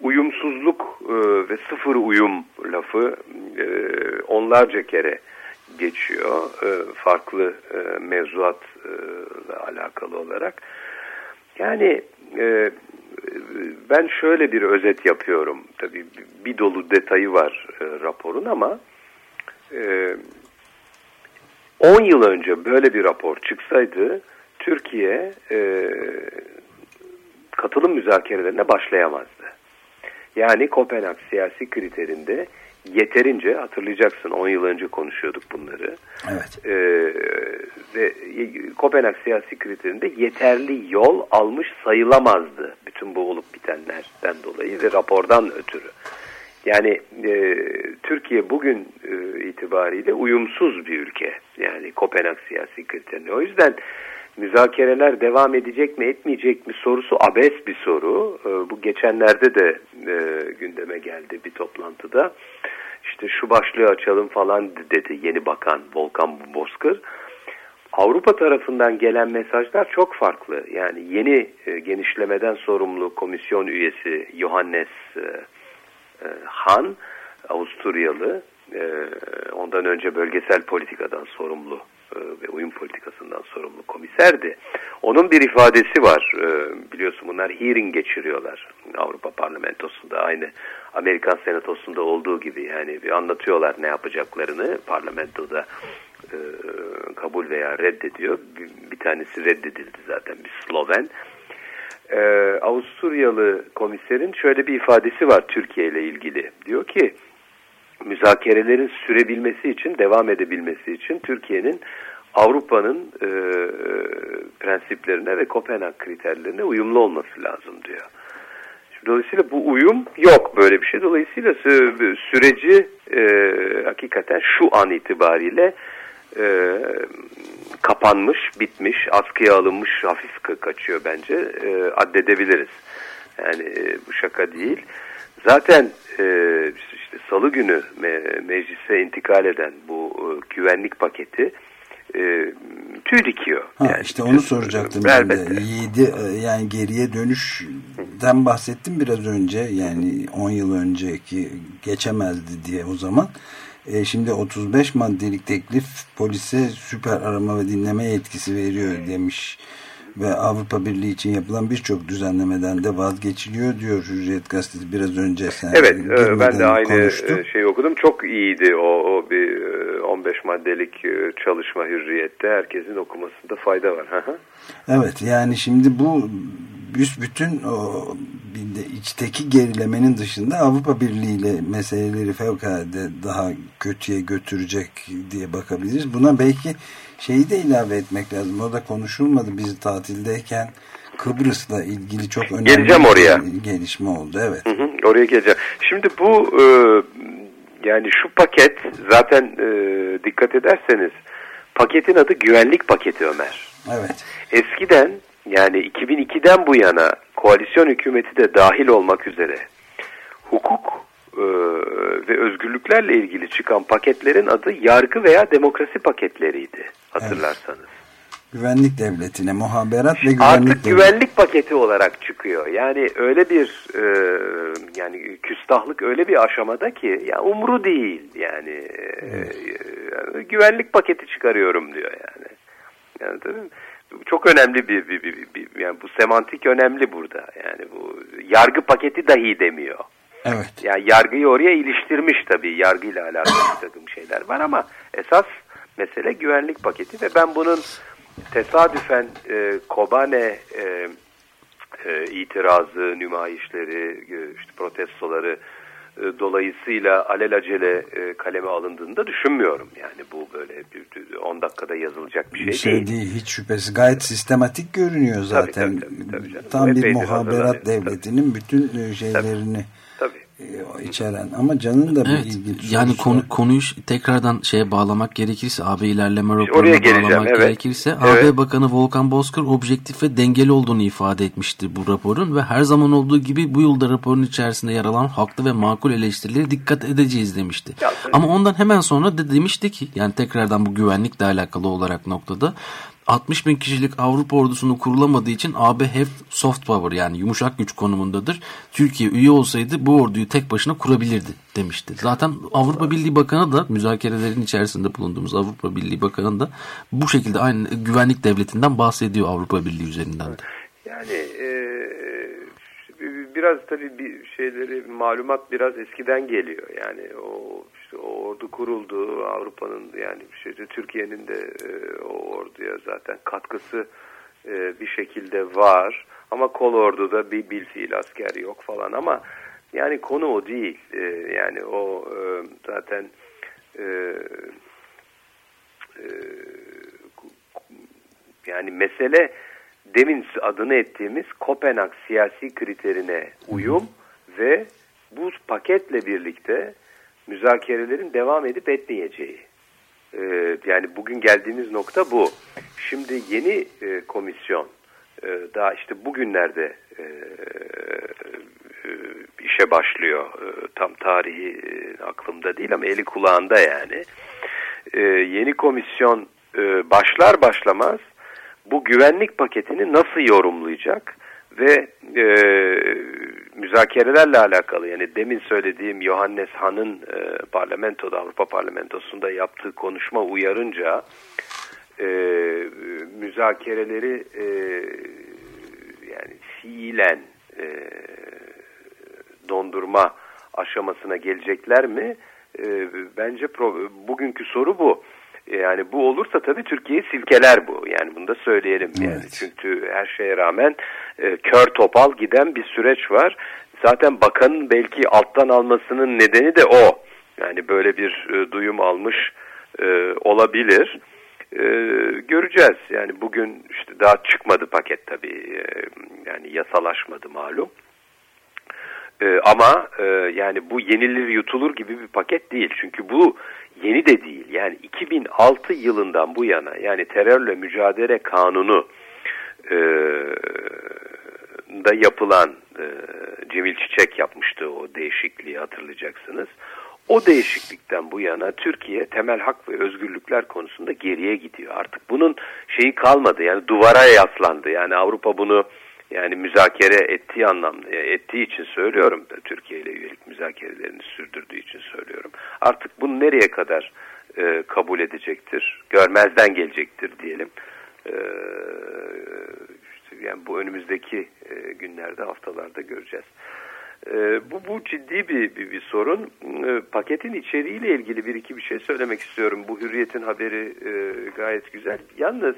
Uyumsuzluk e, ve sıfır uyum lafı e, onlarca kere geçiyor. E, farklı e, mevzuatla alakalı olarak. Yani e, ben şöyle bir özet yapıyorum. Tabii bir dolu detayı var e, raporun ama e, 10 yıl önce böyle bir rapor çıksaydı Türkiye e, katılım müzakerelerine başlayamazdı. Yani Kopenhag siyasi kriterinde yeterince hatırlayacaksın 10 yıl önce konuşuyorduk bunları. Evet. Ee, ve Kopenhag siyasi kriterinde yeterli yol almış sayılamazdı bütün bu olup bitenlerden dolayı ve rapordan ötürü. Yani e, Türkiye bugün e, itibariyle uyumsuz bir ülke. Yani Kopenhag siyasi kriterine. O yüzden müzakereler devam edecek mi etmeyecek mi sorusu abes bir soru. E, bu geçenlerde de e, gündeme geldi bir toplantıda. İşte şu başlığı açalım falan dedi yeni bakan Volkan Bozkır. Avrupa tarafından gelen mesajlar çok farklı. Yani yeni e, genişlemeden sorumlu komisyon üyesi Johannes e, e, Han, Avusturyalı, e, ondan önce bölgesel politikadan sorumlu e, ve uyum politikasından sorumlu komiserdi. Onun bir ifadesi var. E, biliyorsun bunlar hearing geçiriyorlar Avrupa Parlamentosu'nda. Aynı Amerikan Senatosu'nda olduğu gibi yani bir anlatıyorlar ne yapacaklarını parlamentoda e, kabul veya reddediyor. Bir, bir tanesi reddedildi zaten bir Sloven. E, Avusturyalı komiserin şöyle bir ifadesi var Türkiye ile ilgili. Diyor ki müzakerelerin sürebilmesi için, devam edebilmesi için Türkiye'nin Avrupa'nın e, prensiplerine ve Kopenhag kriterlerine uyumlu olması lazım diyor. Dolayısıyla bu uyum yok böyle bir şey. Dolayısıyla süreci e, hakikaten şu an itibariyle e, kapanmış, bitmiş, askıya alınmış, hafif kaçıyor bence. E, addedebiliriz. Yani e, bu şaka değil. Zaten e, işte salı günü me meclise intikal eden bu e, güvenlik paketi e, tüy dikiyor. Ha, yani, işte onu soracaktım ben de. Yedi, e, yani geriye dönüşten bahsettim biraz önce. Yani 10 yıl önceki geçemezdi diye o zaman. E, şimdi 35 maddelik teklif polise süper arama ve dinleme yetkisi veriyor demiş. Ve Avrupa Birliği için yapılan birçok düzenlemeden de vazgeçiliyor diyor Hürriyet Gazetesi. Biraz önce sen Evet e, ben de aynı konuştum. şey okudum. Çok iyiydi o, o bir 15 e, maddelik e, çalışma Hürriyet'te. Herkesin okumasında fayda var. evet yani şimdi bu bütün o içteki gerilemenin dışında Avrupa Birliği ile meseleleri fevkalade daha kötüye götürecek diye bakabiliriz. Buna belki şeyi de ilave etmek lazım. O da konuşulmadı biz tatildeyken. Kıbrıs'la ilgili çok önemli geleceğim oraya. bir gelişme oldu. Evet. Hı hı, oraya geleceğim. Şimdi bu e, yani şu paket zaten e, dikkat ederseniz paketin adı güvenlik paketi Ömer. Evet. Eskiden yani 2002'den bu yana koalisyon hükümeti de dahil olmak üzere hukuk e, ve özgürlüklerle ilgili çıkan paketlerin adı yargı veya demokrasi paketleriydi hatırlarsanız. Evet. Güvenlik devletine muhaberat ve güvenlik Artık devleti. güvenlik paketi olarak çıkıyor. Yani öyle bir e, yani küstahlık öyle bir aşamada ki ya umru değil yani, evet. e, güvenlik paketi çıkarıyorum diyor yani. Yani tabii çok önemli bir, bir, bir, bir yani bu semantik önemli burada. Yani bu yargı paketi dahi demiyor. Evet. Yani yargıyı oraya iliştirmiş tabii. Yargıyla alakalı bir takım şeyler var ama esas mesele güvenlik paketi ve ben bunun tesadüfen e, Kobane e, e, itirazı, nümayişleri, e, işte protestoları dolayısıyla alelacele e, kaleme alındığını da düşünmüyorum. Yani bu böyle 10 dakikada yazılacak bir şey, şey değil. değil. Hiç şüphesiz gayet sistematik görünüyor zaten. Tabii, tabii, tabii, tabii Tam bir muhaberat devletinin bütün e, şeylerini tabii içeren ama canın da bir evet, ilginç yani konu, konuyu tekrardan şeye bağlamak gerekirse AB ilerleme raporuna bağlamak evet. gerekirse evet. AB Bakanı Volkan Bozkır objektif ve dengeli olduğunu ifade etmişti bu raporun ve her zaman olduğu gibi bu yılda raporun içerisinde yer alan haklı ve makul eleştirileri dikkat edeceğiz demişti. Ya, ama ondan hemen sonra da demişti ki yani tekrardan bu güvenlikle alakalı olarak noktada 60 bin kişilik Avrupa ordusunu kurulamadığı için AB hep soft power yani yumuşak güç konumundadır. Türkiye üye olsaydı bu orduyu tek başına kurabilirdi demişti. Zaten Avrupa Birliği Bakanı da müzakerelerin içerisinde bulunduğumuz Avrupa Birliği Bakanı da bu şekilde aynı güvenlik devletinden bahsediyor Avrupa Birliği üzerinden de. Yani e, biraz tabii bir şeyleri malumat biraz eskiden geliyor. Yani o ordu kuruldu. Avrupa'nın yani şeyde Türkiye'nin de e, o orduya zaten katkısı e, bir şekilde var. Ama kol orduda bir bilfiil asker yok falan ama yani konu o değil. E, yani o e, zaten e, e, yani mesele demin adını ettiğimiz Kopenhag siyasi kriterine uyum ve bu paketle birlikte müzakerelerin devam edip etmeyeceği. Ee, yani bugün geldiğimiz nokta bu. Şimdi yeni e, komisyon e, daha işte bugünlerde e, e, işe başlıyor. E, tam tarihi e, aklımda değil ama eli kulağında yani. E, yeni komisyon e, başlar başlamaz bu güvenlik paketini nasıl yorumlayacak ve e, müzakerelerle alakalı yani demin söylediğim Johannes Han'ın e, parlamentoda Avrupa Parlamentosu'nda yaptığı konuşma uyarınca e, müzakereleri e, yani fiilen e, dondurma aşamasına gelecekler mi? E, bence pro, bugünkü soru bu. Yani bu olursa tabii Türkiye'yi silkeler bu. Yani bunu da söyleyelim. Evet. Yani çünkü her şeye rağmen e, kör topal giden bir süreç var. Zaten bakanın belki alttan almasının nedeni de o. Yani böyle bir e, duyum almış e, olabilir. e, göreceğiz. Yani bugün işte daha çıkmadı paket tabii. E, yani yasalaşmadı malum. E, ama e, yani bu yenilir yutulur gibi bir paket değil. Çünkü bu yeni de değil. Yani 2006 yılından bu yana yani terörle mücadele kanunu e, da yapılan e, Cemil Çiçek yapmıştı o değişikliği hatırlayacaksınız. O değişiklikten bu yana Türkiye temel hak ve özgürlükler konusunda geriye gidiyor. Artık bunun şeyi kalmadı yani duvara yaslandı. Yani Avrupa bunu yani müzakere ettiği anlamda ettiği için söylüyorum da Türkiye ile üyelik müzakerelerini sürdürdüğü için söylüyorum. Artık bunu nereye kadar e, kabul edecektir? Görmezden gelecektir diyelim. E, işte yani bu önümüzdeki e, günlerde haftalarda göreceğiz. E, bu, bu ciddi bir, bir, bir sorun. E, paketin içeriğiyle ilgili bir iki bir şey söylemek istiyorum. Bu hürriyetin haberi e, gayet güzel. Yalnız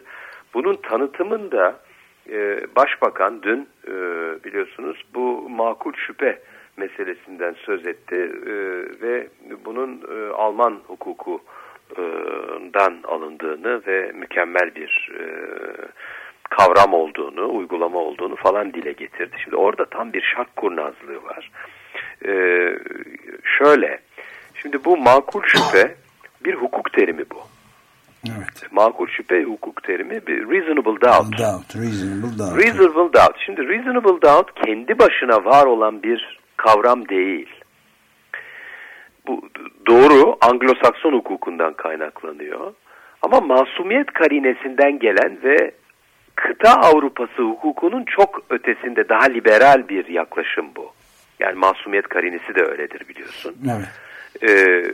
bunun tanıtımında e, Başbakan dün biliyorsunuz bu makul şüphe meselesinden söz etti ve bunun Alman hukukundan alındığını ve mükemmel bir e, kavram olduğunu, uygulama olduğunu falan dile getirdi. Şimdi orada tam bir şart kurnazlığı var. E, şöyle, şimdi bu makul şüphe bir hukuk terimi bu. Evet. Makul şüphe hukuk terimi bir reasonable doubt. Doubt, reasonable doubt. Reasonable doubt. Şimdi reasonable doubt kendi başına var olan bir kavram değil. Bu doğru Anglo-Sakson hukukundan kaynaklanıyor. Ama masumiyet karinesinden gelen ve kıta Avrupası hukukunun çok ötesinde daha liberal bir yaklaşım bu. Yani masumiyet karinesi de öyledir biliyorsun. Evet. Ee,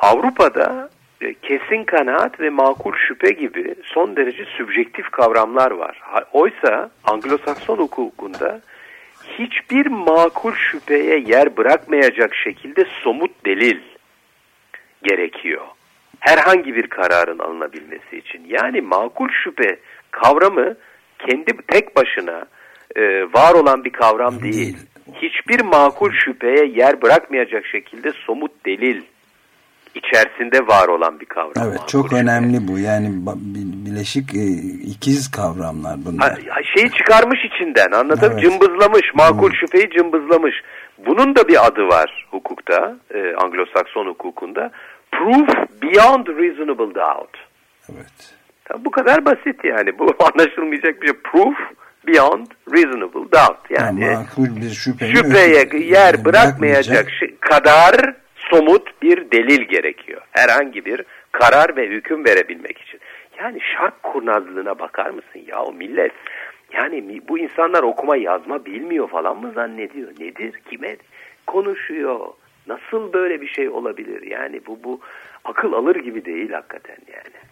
Avrupa'da e, kesin kanaat ve makul şüphe gibi son derece sübjektif kavramlar var. Oysa Anglo-Sakson hukukunda hiçbir makul şüpheye yer bırakmayacak şekilde somut delil gerekiyor. Herhangi bir kararın alınabilmesi için. Yani makul şüphe kavramı kendi tek başına e, var olan bir kavram değil. Değil. Hiçbir makul şüpheye yer bırakmayacak şekilde somut delil içerisinde var olan bir kavram. Evet makul çok şüphe. önemli bu. Yani bileşik e, ikiz kavramlar bunlar. Ha, şeyi çıkarmış içinden anladım Evet. cımbızlamış makul Hmm. şüpheyi cımbızlamış bunun da bir adı var hukukta e, Anglo-Sakson hukukunda proof beyond reasonable doubt Evet. Tabii bu kadar basit yani bu anlaşılmayacak bir şey proof beyond reasonable doubt yani Yani makul bir şüpheye yer bırakmayacak şey, kadar somut bir delil gerekiyor. Herhangi bir karar ve hüküm verebilmek için. Yani şark kurnazlığına bakar mısın ya o millet? Yani bu insanlar okuma yazma bilmiyor falan mı zannediyor? Nedir? Kime konuşuyor? Nasıl böyle bir şey olabilir? Yani bu bu akıl alır gibi değil hakikaten yani.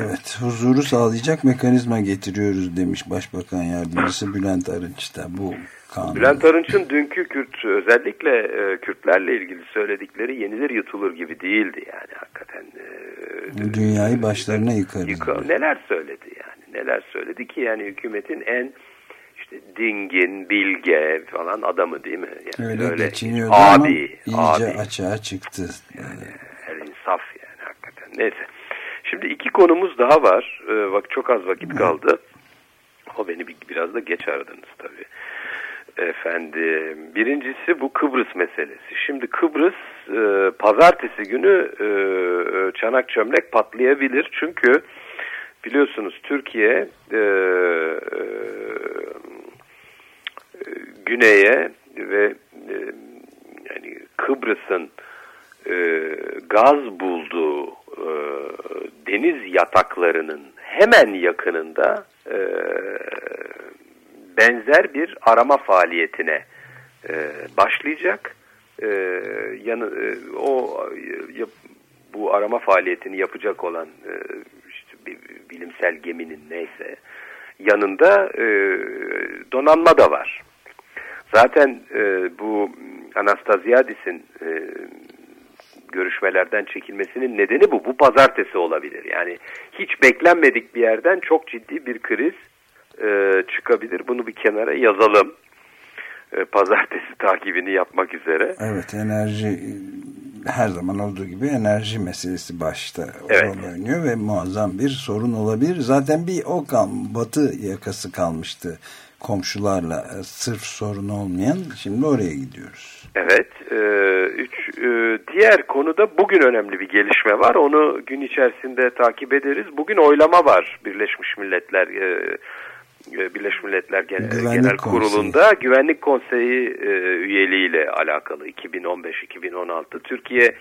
Evet, huzuru sağlayacak mekanizma getiriyoruz demiş Başbakan Yardımcısı Bülent Arınç da bu kanun. Bülent Arınç'ın dünkü Kürt özellikle e, Kürtlerle ilgili söyledikleri yenilir yutulur gibi değildi yani hakikaten. E, Dünyayı başlarına yıkarız. Yıka- neler söyledi yani neler söyledi ki yani hükumetin en işte dingin, bilge falan adamı değil mi? Yani Öyle, geçiniyordu ama abi, iyice abi. açığa çıktı. Her insaf yani hakikaten. Neyse. Şimdi iki konumuz daha var. Ee, bak çok az vakit kaldı. O beni bir, biraz da geç aradınız tabii. Efendim, birincisi bu Kıbrıs meselesi. Şimdi Kıbrıs e, pazartesi günü e, çanak çömlek patlayabilir. Çünkü biliyorsunuz Türkiye e, e, güneye ve e, yani Kıbrıs'ın e, gaz bulduğu e, deniz yataklarının hemen yakınında e, benzer bir arama faaliyetine e, başlayacak. E, yanı, e, o e, bu arama faaliyetini yapacak olan e, işte bilimsel geminin neyse yanında e, donanma da var. Zaten e, bu Anastaziadis'in e, görüşmelerden çekilmesinin nedeni bu. Bu pazartesi olabilir. Yani hiç beklenmedik bir yerden çok ciddi bir kriz e, çıkabilir. Bunu bir kenara yazalım. E, pazartesi takibini yapmak üzere. Evet enerji her zaman olduğu gibi enerji meselesi başta Evet. oynuyor ve muazzam bir sorun olabilir. Zaten bir o kal, batı yakası kalmıştı komşularla e, sırf sorun olmayan. Şimdi oraya gidiyoruz. Evet. e, üç, e, diğer konuda bugün önemli bir gelişme var. Onu gün içerisinde takip ederiz. Bugün oylama var Birleşmiş Milletler e, Birleşmiş Milletler Gen- Güvenlik Genel Konseyi. Kurulu'nda Güvenlik Konseyi e, üyeliğiyle alakalı 2015-2016 Türkiye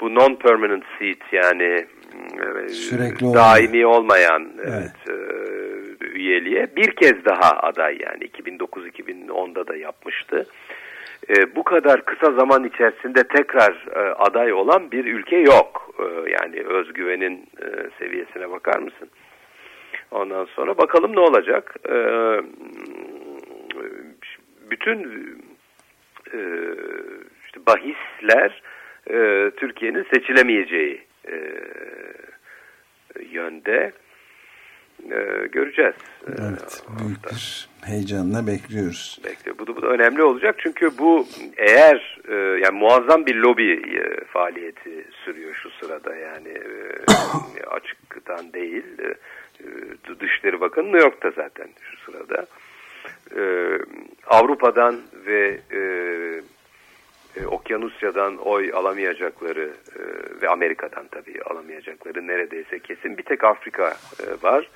bu non-permanent seat yani e, Sürekli olmayan. daimi olmayan evet. e, üyeliğe bir kez daha aday yani 2009-2010'da da yapmıştı. E, bu kadar kısa zaman içerisinde tekrar e, aday olan bir ülke yok. E, yani özgüvenin e, seviyesine bakar mısın? Ondan sonra bakalım ne olacak. E, bütün e, işte bahisler e, Türkiye'nin seçilemeyeceği e, yönde e, göreceğiz. Evet, büyük bir heyecanla bekliyoruz. bekliyor. Bu da, bu da önemli olacak çünkü bu eğer e, yani muazzam bir lobi e, faaliyeti sürüyor şu sırada yani e, açıktan değil e, Dışişleri Bakanı New York'ta zaten şu sırada E, Avrupa'dan ve e, e, Okyanusya'dan oy alamayacakları e, ve Amerika'dan tabii alamayacakları neredeyse kesin bir tek Afrika e, var.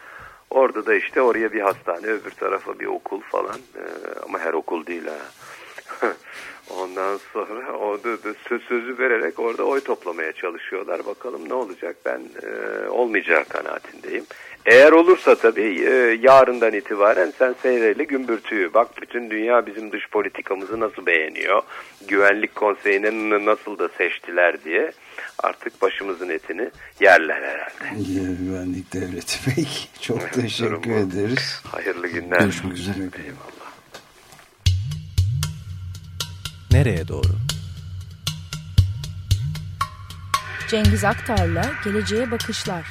Orada da işte oraya bir hastane, öbür tarafa bir okul falan e, ama her okul değil ha. Ondan sonra orada da söz sözü vererek orada oy toplamaya çalışıyorlar. Bakalım ne olacak ben e, olmayacağı kanaatindeyim. Eğer olursa tabii e, yarından itibaren sen seyreli gümbürtüyü. Bak bütün dünya bizim dış politikamızı nasıl beğeniyor. Güvenlik konseyinin nasıl da seçtiler diye artık başımızın etini yerler herhalde. Güvenlik Devleti Bey. Çok Evet, teşekkür ederiz. Hayırlı günler. Görüşmek üzere. Eyvallah. Nereye doğru? Cengiz Aktar'la Geleceğe Bakışlar.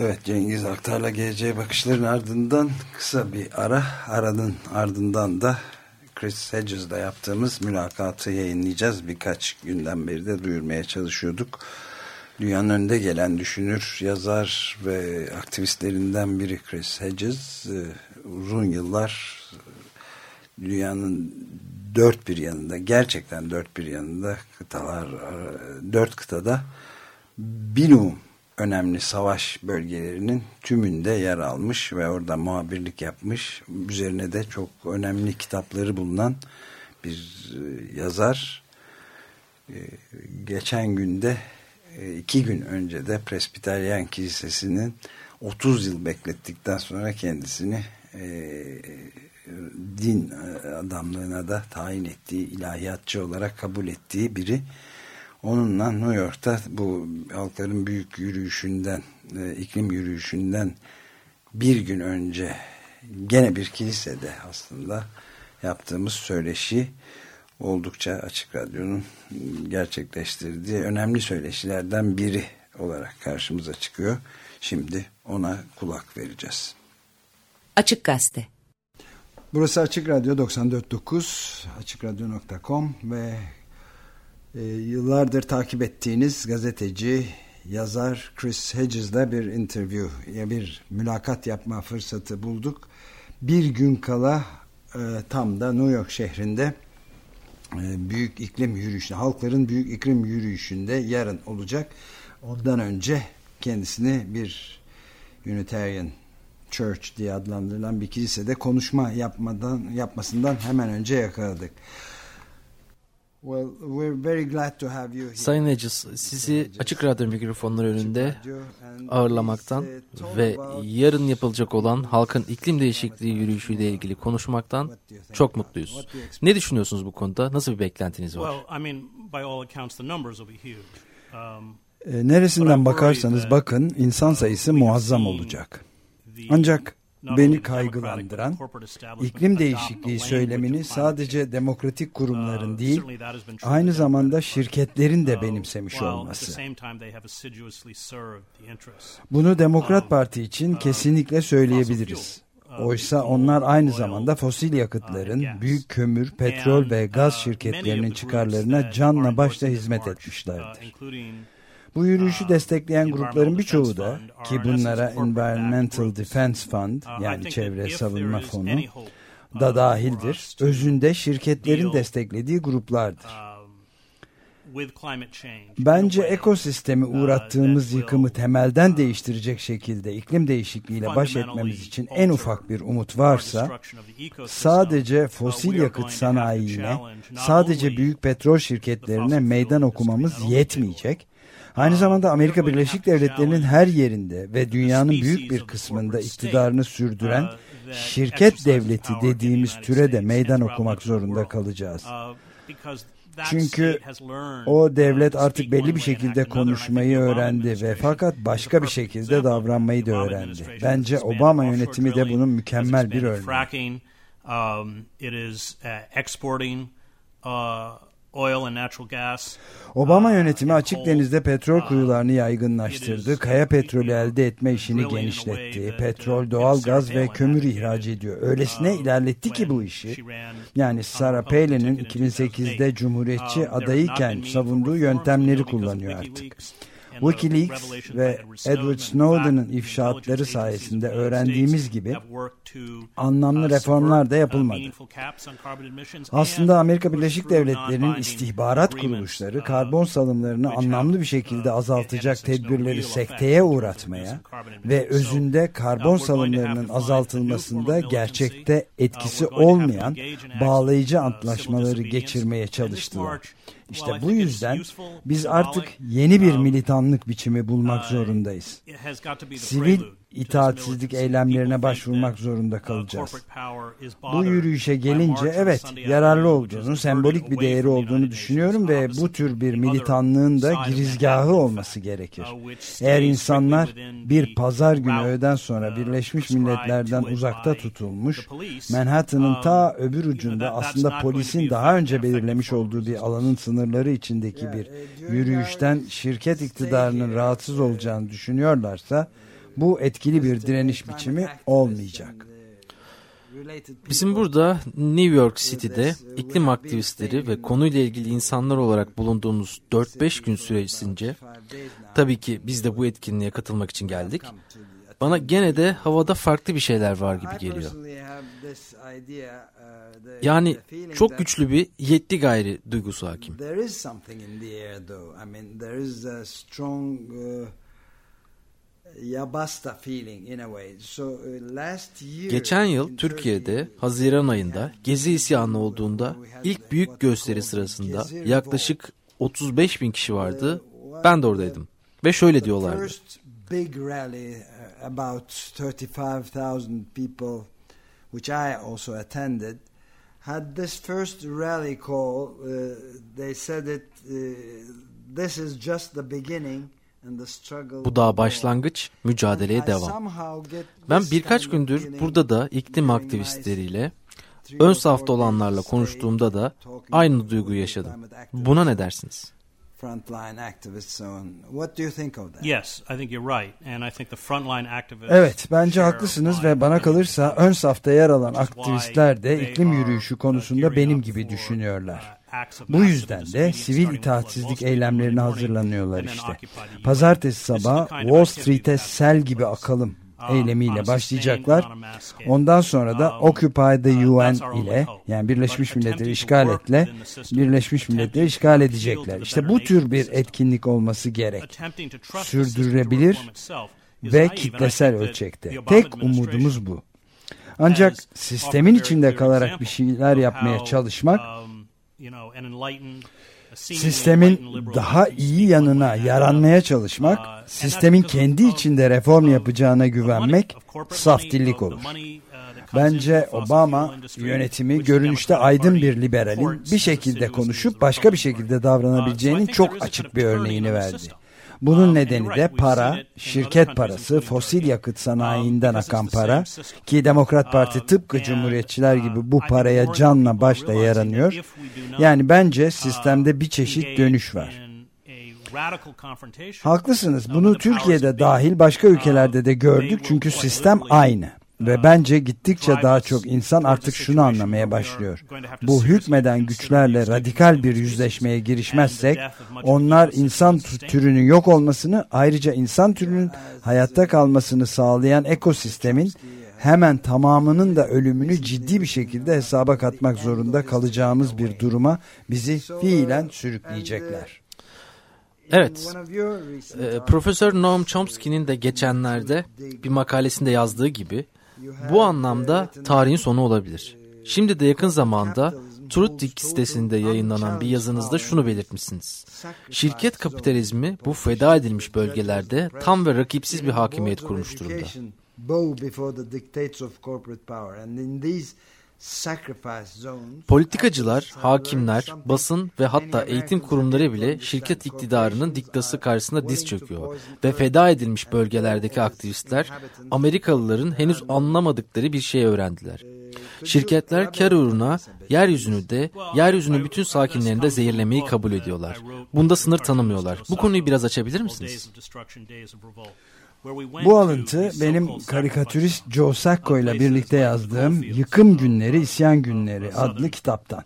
Evet Cengiz Aktar'la geleceğe bakışların ardından kısa bir ara. Aranın ardından da Chris Hedges'da yaptığımız mülakatı yayınlayacağız. Birkaç günden beri de duyurmaya çalışıyorduk. Dünyanın önde gelen düşünür, yazar ve aktivistlerinden biri Chris Hedges. Uzun yıllar dünyanın dört bir yanında, gerçekten dört bir yanında kıtalar, dört kıtada bilum önemli savaş bölgelerinin tümünde yer almış ve orada muhabirlik yapmış. Üzerine de çok önemli kitapları bulunan bir e, yazar. E, Geçen günde e, iki gün önce de Presbiteryen Kilisesi'nin 30 yıl beklettikten sonra kendisini e, din adamlığına da tayin ettiği, ilahiyatçı olarak kabul ettiği biri. Onunla New York'ta bu halkların büyük yürüyüşünden, e, iklim yürüyüşünden bir gün önce gene bir kilisede aslında yaptığımız söyleşi oldukça Açık Radyo'nun gerçekleştirdiği önemli söyleşilerden biri olarak karşımıza çıkıyor. Şimdi ona kulak vereceğiz. Açık Gazete. Burası Açık Radyo 94.9 AçıkRadyo.com ve e, yıllardır takip ettiğiniz gazeteci, yazar Chris Hedges'la bir interview ya bir mülakat yapma fırsatı bulduk. Bir gün kala e, tam da New York şehrinde e, büyük iklim yürüyüşü, halkların büyük iklim yürüyüşünde yarın olacak. Ondan önce kendisini bir Unitarian Church diye adlandırılan bir kilisede konuşma yapmadan yapmasından hemen önce yakaladık. Well, we're very glad to have you here. Sayın Hedges, sizi Açık Radyo mikrofonları önünde ağırlamaktan ve yarın yapılacak olan halkın iklim değişikliği yürüyüşüyle ilgili konuşmaktan çok mutluyuz. Ne düşünüyorsunuz bu konuda? Nasıl bir beklentiniz var? Well, I mean, by all accounts, the numbers will be huge. Um, E, Neresinden bakarsanız bakın insan sayısı muazzam olacak. Ancak beni kaygılandıran iklim değişikliği söylemini sadece demokratik kurumların değil aynı zamanda şirketlerin de benimsemiş olması. Bunu Demokrat Parti için kesinlikle söyleyebiliriz. Oysa onlar aynı zamanda fosil yakıtların, büyük kömür, petrol ve gaz şirketlerinin çıkarlarına canla başla hizmet etmişlerdir. Bu yürüyüşü destekleyen grupların birçoğu da ki bunlara Environmental Defense Fund yani Çevre Savunma Fonu da dahildir. Özünde şirketlerin desteklediği gruplardır. Bence ekosistemi uğrattığımız yıkımı temelden değiştirecek şekilde iklim değişikliğiyle baş etmemiz için en ufak bir umut varsa sadece fosil yakıt sanayine, sadece büyük petrol şirketlerine meydan okumamız yetmeyecek. Aynı zamanda Amerika Birleşik Devletleri'nin her yerinde ve dünyanın büyük bir kısmında iktidarını sürdüren şirket devleti dediğimiz türe de meydan okumak zorunda kalacağız. Çünkü o devlet artık belli bir şekilde konuşmayı öğrendi ve fakat başka bir şekilde davranmayı da öğrendi. Bence Obama yönetimi de bunun mükemmel bir örneği. Obama yönetimi açık denizde petrol kuyularını yaygınlaştırdı, kaya petrolü elde etme işini genişletti, petrol, doğal gaz ve kömür ihraç ediyor. Öylesine ilerletti ki bu işi. Yani Sarah Palin'in 2008'de Cumhuriyetçi adayıken savunduğu yöntemleri kullanıyor artık. Wikileaks ve Edward Snowden'ın ifşaatları sayesinde öğrendiğimiz gibi anlamlı reformlar da yapılmadı. Aslında Amerika Birleşik Devletleri'nin istihbarat kuruluşları karbon salımlarını anlamlı bir şekilde azaltacak tedbirleri sekteye uğratmaya ve özünde karbon salımlarının azaltılmasında gerçekte etkisi olmayan bağlayıcı antlaşmaları geçirmeye çalıştılar. İşte bu yüzden biz artık yeni bir militanlık biçimi bulmak zorundayız. Sivil itaatsizlik eylemlerine başvurmak zorunda kalacağız. Bu yürüyüşe gelince evet yararlı olduğunu, sembolik bir değeri olduğunu düşünüyorum ve bu tür bir militanlığın da girizgahı olması gerekir. Eğer insanlar bir pazar günü öğleden sonra Birleşmiş Milletler'den uzakta tutulmuş, Manhattan'ın ta öbür ucunda aslında polisin daha önce belirlemiş olduğu bir alanın sınırları içindeki bir yürüyüşten şirket iktidarının rahatsız olacağını düşünüyorlarsa, bu etkili bir direniş biçimi olmayacak. Bizim burada New York City'de iklim aktivistleri ve konuyla ilgili insanlar olarak bulunduğumuz 4-5 gün süresince tabii ki biz de bu etkinliğe katılmak için geldik. Bana gene de havada farklı bir şeyler var gibi geliyor. Yani çok güçlü bir yetti gayri duygusu hakim. Geçen yıl Türkiye'de Haziran ayında Gezi isyanı olduğunda ilk büyük gösteri sırasında yaklaşık 35 bin kişi vardı. Ben de oradaydım. Ve şöyle diyorlardı. big rally about 35,000 people which I also attended had this first rally call uh, they said it uh, this is just the beginning bu daha başlangıç, mücadeleye devam. Ben birkaç gündür burada da iklim aktivistleriyle, ön safta olanlarla konuştuğumda da aynı duyguyu yaşadım. Buna ne dersiniz? Evet, bence haklısınız ve bana kalırsa ön safta yer alan aktivistler de iklim yürüyüşü konusunda benim gibi düşünüyorlar. Bu yüzden de sivil itaatsizlik eylemlerine hazırlanıyorlar işte. Pazartesi sabah Wall Street'e sel gibi akalım eylemiyle başlayacaklar. Ondan sonra da Occupy the UN ile yani Birleşmiş Milletleri işgal etle Birleşmiş Milletleri işgal edecekler. İşte bu tür bir etkinlik olması gerek. Sürdürülebilir ve kitlesel ölçekte. Tek umudumuz bu. Ancak sistemin içinde kalarak bir şeyler yapmaya çalışmak sistemin daha iyi yanına yaranmaya çalışmak, uh, sistemin kendi içinde reform yapacağına güvenmek saf dillik olur. Uh, Bence Obama yönetimi görünüşte aydın bir liberalin bir şekilde konuşup başka bir şekilde davranabileceğinin uh, çok açık bir örneğini verdi. Bunun nedeni de para, şirket parası, fosil yakıt sanayinden akan para ki Demokrat Parti tıpkı Cumhuriyetçiler gibi bu paraya canla başla yaranıyor. Yani bence sistemde bir çeşit dönüş var. Haklısınız. Bunu Türkiye'de dahil başka ülkelerde de gördük çünkü sistem aynı. Ve bence gittikçe daha çok insan artık şunu anlamaya başlıyor. Bu hükmeden güçlerle radikal bir yüzleşmeye girişmezsek onlar insan türünün yok olmasını ayrıca insan türünün hayatta kalmasını sağlayan ekosistemin hemen tamamının da ölümünü ciddi bir şekilde hesaba katmak zorunda kalacağımız bir duruma bizi fiilen sürükleyecekler. Evet, e, Profesör Noam Chomsky'nin de geçenlerde bir makalesinde yazdığı gibi bu anlamda tarihin sonu olabilir. Şimdi de yakın zamanda Truthdig sitesinde yayınlanan bir yazınızda şunu belirtmişsiniz. Şirket kapitalizmi bu feda edilmiş bölgelerde tam ve rakipsiz bir hakimiyet kurmuş durumda. Politikacılar, hakimler, basın ve hatta eğitim kurumları bile şirket iktidarının diktası karşısında diz çöküyor. Ve feda edilmiş bölgelerdeki aktivistler Amerikalıların henüz anlamadıkları bir şey öğrendiler. Şirketler kar uğruna yeryüzünü de yeryüzünün bütün sakinlerini de zehirlemeyi kabul ediyorlar. Bunda sınır tanımıyorlar. Bu konuyu biraz açabilir misiniz? Bu alıntı benim karikatürist Joe Sacco ile birlikte yazdığım Yıkım Günleri, İsyan Günleri adlı kitaptan.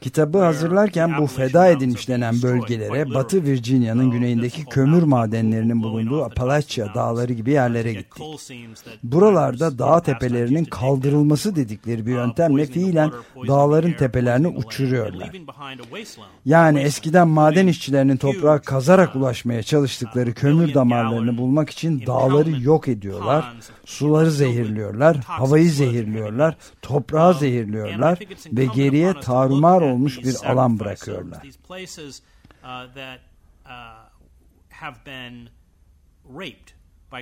Kitabı hazırlarken bu feda edilmiş denen bölgelere Batı Virginia'nın güneyindeki kömür madenlerinin bulunduğu Appalachia dağları gibi yerlere gittik. Buralarda dağ tepelerinin kaldırılması dedikleri bir yöntemle fiilen dağların tepelerini uçuruyorlar. Yani eskiden maden işçilerinin toprağa kazarak ulaşmaya çalıştıkları kömür damarlarını bulmak için için dağları yok. ediyorlar, suları zehirliyorlar, havayı zehirliyorlar, toprağı zehirliyorlar ve geriye tarumar olmuş bir alan bırakıyorlar.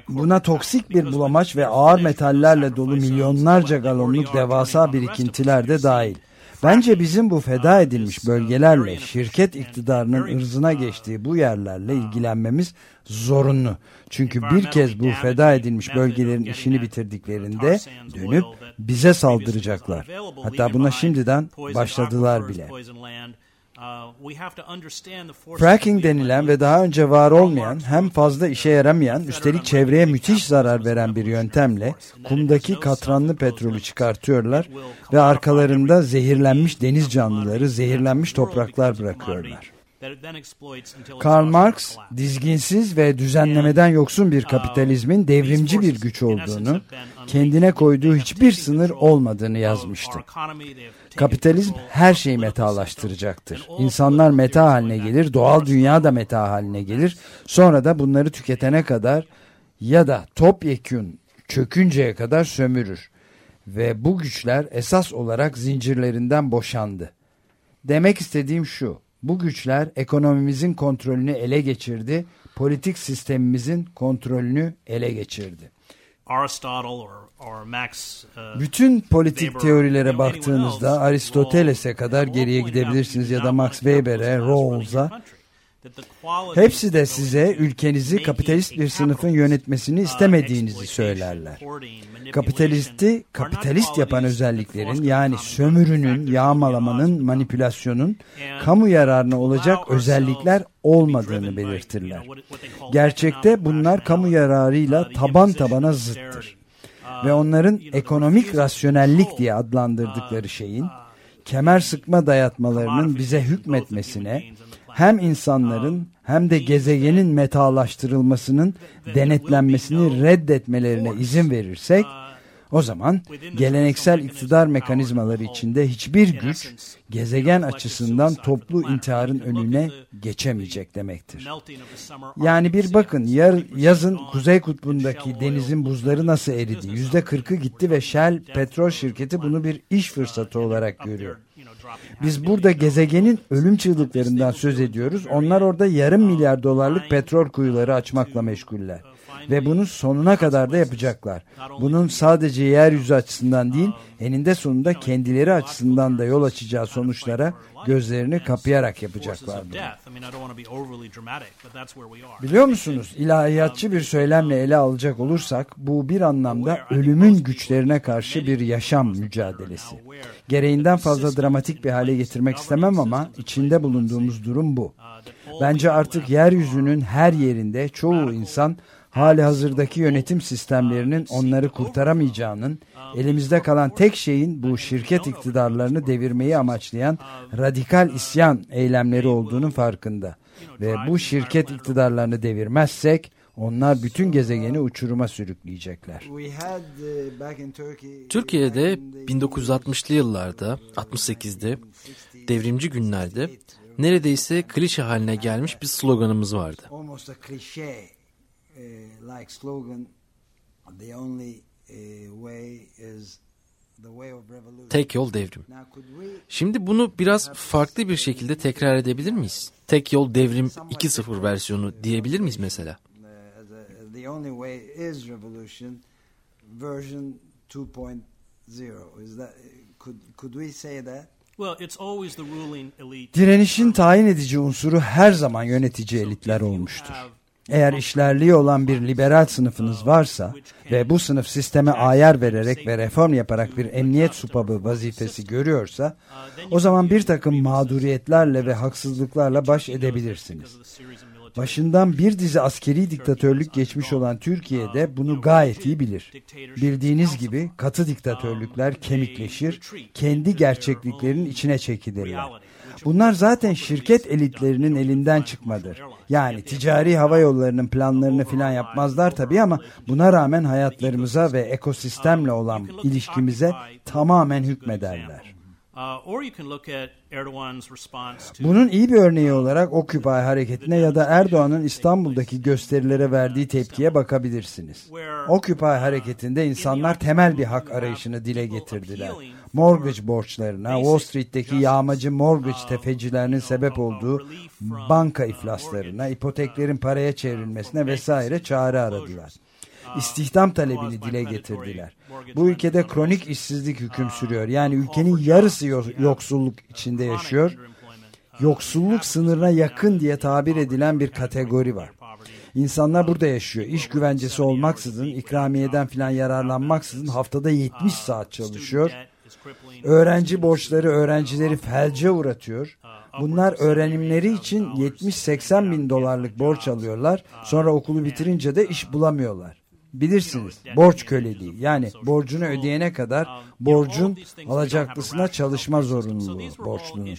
Buna toksik bir bulamaç ve ağır metallerle dolu milyonlarca galonluk devasa birikintiler de dahil. Bence bizim bu feda edilmiş bölgelerle şirket iktidarının ırzına geçtiği bu yerlerle ilgilenmemiz zorunlu. Çünkü bir kez bu feda edilmiş bölgelerin işini bitirdiklerinde dönüp bize saldıracaklar. Hatta buna şimdiden başladılar bile. Fracking denilen ve daha önce var olmayan hem fazla işe yaramayan üstelik çevreye müthiş zarar veren bir yöntemle kumdaki katranlı petrolü çıkartıyorlar ve arkalarında zehirlenmiş deniz canlıları, zehirlenmiş topraklar bırakıyorlar. Karl Marx dizginsiz ve düzenlemeden yoksun bir kapitalizmin devrimci bir güç olduğunu, kendine koyduğu hiçbir sınır olmadığını yazmıştı. Kapitalizm her şeyi metalaştıracaktır. İnsanlar meta haline gelir, doğal dünya da meta haline gelir. Sonra da bunları tüketene kadar ya da topyekün çökünceye kadar sömürür. Ve bu güçler esas olarak zincirlerinden boşandı. Demek istediğim şu, bu güçler ekonomimizin kontrolünü ele geçirdi, politik sistemimizin kontrolünü ele geçirdi. Uh, Bütün politik teorilere baktığınızda Aristoteles'e kadar geriye gidebilirsiniz ya da Max Weber'e, Rawls'a. Hepsi de size ülkenizi kapitalist bir sınıfın yönetmesini istemediğinizi söylerler. Kapitalisti kapitalist yapan özelliklerin yani sömürünün, yağmalamanın, manipülasyonun kamu yararına olacak özellikler olmadığını belirtirler. Gerçekte bunlar kamu yararıyla taban tabana zıttır. Ve onların ekonomik rasyonellik diye adlandırdıkları şeyin kemer sıkma dayatmalarının bize hükmetmesine hem insanların hem de gezegenin metalaştırılmasının denetlenmesini reddetmelerine izin verirsek o zaman geleneksel iktidar mekanizmaları içinde hiçbir güç gezegen açısından toplu intiharın önüne geçemeyecek demektir. Yani bir bakın yazın Kuzey Kutbu'ndaki denizin buzları nasıl eridi? Yüzde kırkı gitti ve Shell petrol şirketi bunu bir iş fırsatı olarak görüyor. Biz burada gezegenin ölüm çığlıklarından söz ediyoruz. Onlar orada yarım milyar dolarlık petrol kuyuları açmakla meşguller. Ve bunu sonuna kadar da yapacaklar. Bunun sadece yeryüzü açısından değil, eninde sonunda kendileri açısından da yol açacağı sonuçlara gözlerini kapayarak yapacaklar bunu. Biliyor musunuz, ilahiyatçı bir söylemle ele alacak olursak, bu bir anlamda ölümün güçlerine karşı bir yaşam mücadelesi. Gereğinden fazla dramatik bir hale getirmek istemem ama içinde bulunduğumuz durum bu. Bence artık yeryüzünün her yerinde çoğu insan hali hazırdaki yönetim sistemlerinin onları kurtaramayacağının, elimizde kalan tek şeyin bu şirket iktidarlarını devirmeyi amaçlayan radikal isyan eylemleri olduğunun farkında. Ve bu şirket iktidarlarını devirmezsek onlar bütün gezegeni uçuruma sürükleyecekler. Türkiye'de 1960'lı yıllarda, 68'de, devrimci günlerde neredeyse klişe haline gelmiş bir sloganımız vardı. Tek yol devrim. Şimdi bunu biraz farklı bir şekilde tekrar edebilir miyiz? Tek yol devrim 2.0 versiyonu diyebilir miyiz mesela? The only way is revolution version 2.0. Is that could could we say that? Direnişin tayin edici unsuru her zaman yönetici elitler olmuştur. Eğer işlerliği olan bir liberal sınıfınız varsa ve bu sınıf sisteme ayar vererek ve reform yaparak bir emniyet supabı vazifesi görüyorsa o zaman bir takım mağduriyetlerle ve haksızlıklarla baş edebilirsiniz. Başından bir dizi askeri diktatörlük geçmiş olan Türkiye'de bunu gayet iyi bilir. Bildiğiniz gibi katı diktatörlükler kemikleşir, kendi gerçekliklerinin içine çekilirler. Bunlar zaten şirket elitlerinin elinden çıkmadır. Yani ticari hava yollarının planlarını filan yapmazlar tabii ama buna rağmen hayatlarımıza ve ekosistemle olan ilişkimize tamamen hükmederler. Bunun iyi bir örneği olarak Occupy hareketine ya da Erdoğan'ın İstanbul'daki gösterilere verdiği tepkiye bakabilirsiniz. Occupy hareketinde insanlar temel bir hak arayışını dile getirdiler. Mortgage borçlarına, Wall Street'teki yağmacı mortgage tefecilerinin sebep olduğu banka iflaslarına, ipoteklerin paraya çevrilmesine vesaire çare aradılar istihdam talebini dile getirdiler. Bu ülkede kronik işsizlik hüküm sürüyor. Yani ülkenin yarısı yoksulluk içinde yaşıyor. Yoksulluk sınırına yakın diye tabir edilen bir kategori var. İnsanlar burada yaşıyor. İş güvencesi olmaksızın, ikramiyeden filan yararlanmaksızın haftada 70 saat çalışıyor. Öğrenci borçları öğrencileri felce uğratıyor. Bunlar öğrenimleri için 70-80 bin dolarlık borç alıyorlar. Sonra okulu bitirince de iş bulamıyorlar bilirsiniz borç köleliği yani borcunu ödeyene kadar borcun alacaklısına çalışma zorunluluğu borçlunun.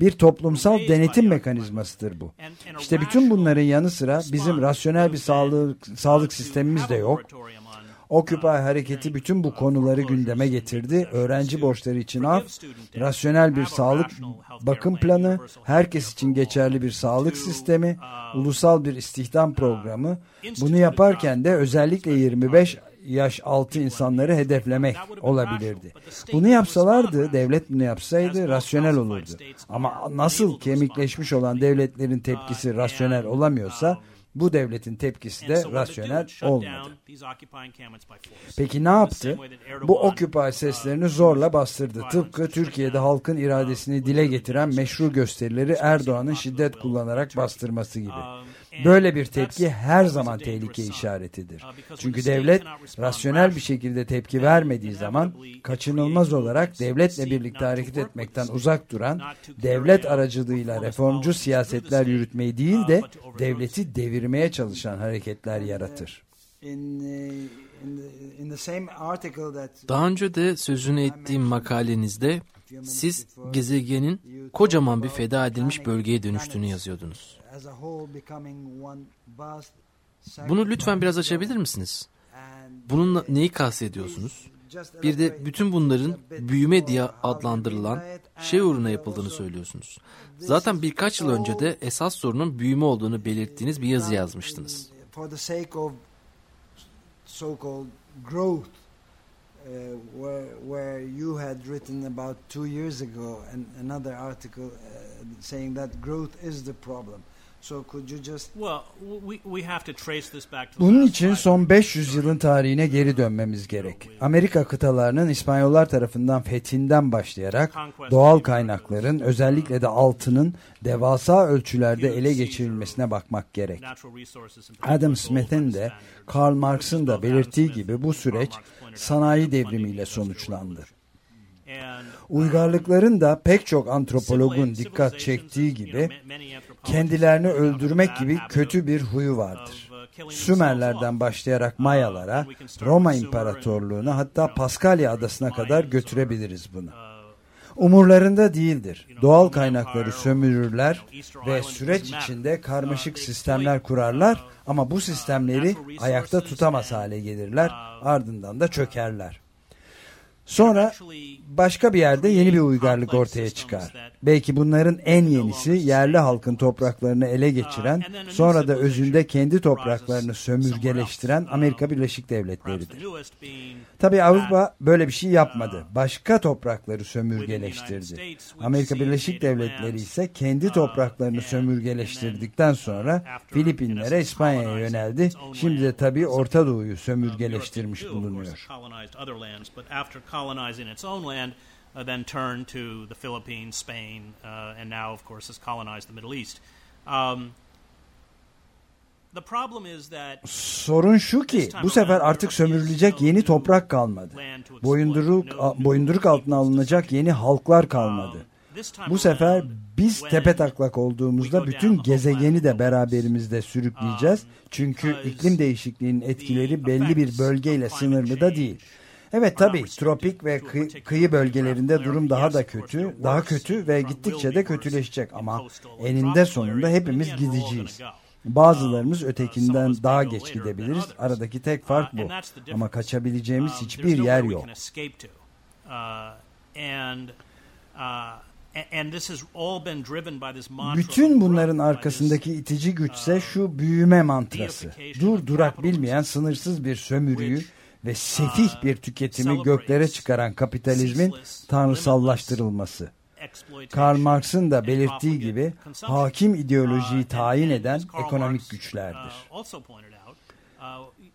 Bir toplumsal denetim mekanizmasıdır bu. İşte bütün bunların yanı sıra bizim rasyonel bir sağlık, sağlık sistemimiz de yok. Occupy hareketi bütün bu konuları gündeme getirdi. Öğrenci borçları için af, rasyonel bir sağlık bakım planı, herkes için geçerli bir sağlık sistemi, ulusal bir istihdam programı. Bunu yaparken de özellikle 25 yaş altı insanları hedeflemek olabilirdi. Bunu yapsalardı, devlet bunu yapsaydı rasyonel olurdu. Ama nasıl kemikleşmiş olan devletlerin tepkisi rasyonel olamıyorsa bu devletin tepkisi de rasyonel olmadı. Peki ne yaptı? Bu Occupy seslerini zorla bastırdı. Tıpkı Türkiye'de halkın iradesini dile getiren meşru gösterileri Erdoğan'ın şiddet kullanarak bastırması gibi. Böyle bir tepki her zaman tehlike işaretidir. Çünkü devlet rasyonel bir şekilde tepki vermediği zaman kaçınılmaz olarak devletle birlikte hareket etmekten uzak duran, devlet aracılığıyla reformcu siyasetler yürütmeyi değil de devleti devirmeye çalışan hareketler yaratır. Daha önce de sözünü ettiğim makalenizde siz gezegenin kocaman bir feda edilmiş bölgeye dönüştüğünü yazıyordunuz. Bunu lütfen biraz açabilir misiniz? Bununla neyi kastediyorsunuz? Bir de bütün bunların büyüme diye adlandırılan şey uğruna yapıldığını söylüyorsunuz. Zaten birkaç yıl önce de esas sorunun büyüme olduğunu belirttiğiniz bir yazı yazmıştınız. Uh, uh. Bunun için son 500 yılın tarihine geri dönmemiz gerek. Amerika kıtalarının İspanyollar tarafından fethinden başlayarak doğal kaynakların özellikle de altının devasa ölçülerde ele geçirilmesine bakmak gerek. Adam Smith'in de Karl Marx'ın da belirttiği gibi bu süreç sanayi devrimiyle sonuçlandı. Uygarlıkların da pek çok antropologun dikkat çektiği gibi kendilerini öldürmek gibi kötü bir huyu vardır. Sümerlerden başlayarak Mayalara, Roma İmparatorluğu'na hatta Paskalya adasına kadar götürebiliriz bunu. Umurlarında değildir. Doğal kaynakları sömürürler ve süreç içinde karmaşık sistemler kurarlar ama bu sistemleri ayakta tutamaz hale gelirler ardından da çökerler. Sonra başka bir yerde yeni bir uygarlık ortaya çıkar. Belki bunların en yenisi yerli halkın topraklarını ele geçiren, sonra da özünde kendi topraklarını sömürgeleştiren Amerika Birleşik Devletleri'dir. Tabi Avrupa böyle bir şey yapmadı. Başka toprakları sömürgeleştirdi. Amerika Birleşik Devletleri ise kendi topraklarını sömürgeleştirdikten sonra Filipinlere, İspanya'ya yöneldi. Şimdi de tabi Orta Doğu'yu sömürgeleştirmiş bulunuyor. Colonizing its own land, uh, then turned to the Philippines, Spain, uh, and now, of course, has colonized the Middle East. Um, the problem is that Sorun şu ki bu sefer artık sömürülecek yeni toprak kalmadı. Boyunduruk, boyunduruk altına alınacak yeni halklar kalmadı. Bu sefer biz tepe taklak olduğumuzda bütün gezegeni de beraberimizde sürükleyeceğiz. Çünkü iklim değişikliğinin etkileri belli bir bölgeyle sınırlı da değil. Evet tabii tropik ve kı kıyı bölgelerinde durum daha da kötü, daha kötü ve gittikçe de kötüleşecek ama eninde sonunda hepimiz gideceğiz. Bazılarımız ötekinden daha geç gidebiliriz. Aradaki tek fark bu. Ama kaçabileceğimiz hiçbir yer yok. Bütün bunların arkasındaki itici güçse şu büyüme mantrası. Dur durak bilmeyen sınırsız bir sömürüyü ve sefih bir tüketimi göklere çıkaran kapitalizmin tanrısallaştırılması. Karl Marx'ın da belirttiği gibi hakim ideolojiyi tayin eden ekonomik güçlerdir.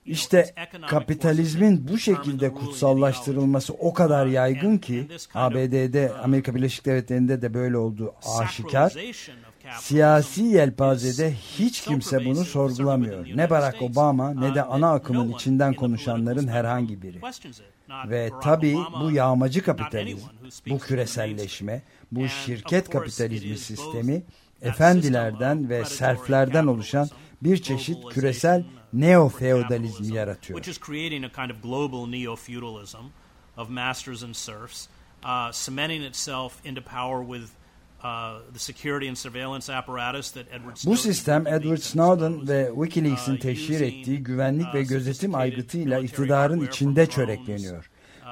İşte kapitalizmin bu şekilde kutsallaştırılması o kadar yaygın ki ABD'de, Amerika Birleşik Devletleri'nde de böyle olduğu aşikar. Siyasi yelpazede hiç kimse bunu sorgulamıyor. Ne Barack Obama ne de ana akımın içinden konuşanların herhangi biri. Ve tabii bu yağmacı kapitalizm, bu küreselleşme, bu şirket kapitalizmi sistemi efendilerden ve serflerden oluşan bir çeşit küresel neo-feodalizm yaratıyor. uh, cementing itself into power with bu sistem Edward Snowden ve Wikileaks'in teşhir ettiği güvenlik ve gözetim aygıtıyla iktidarın içinde çörekleniyor.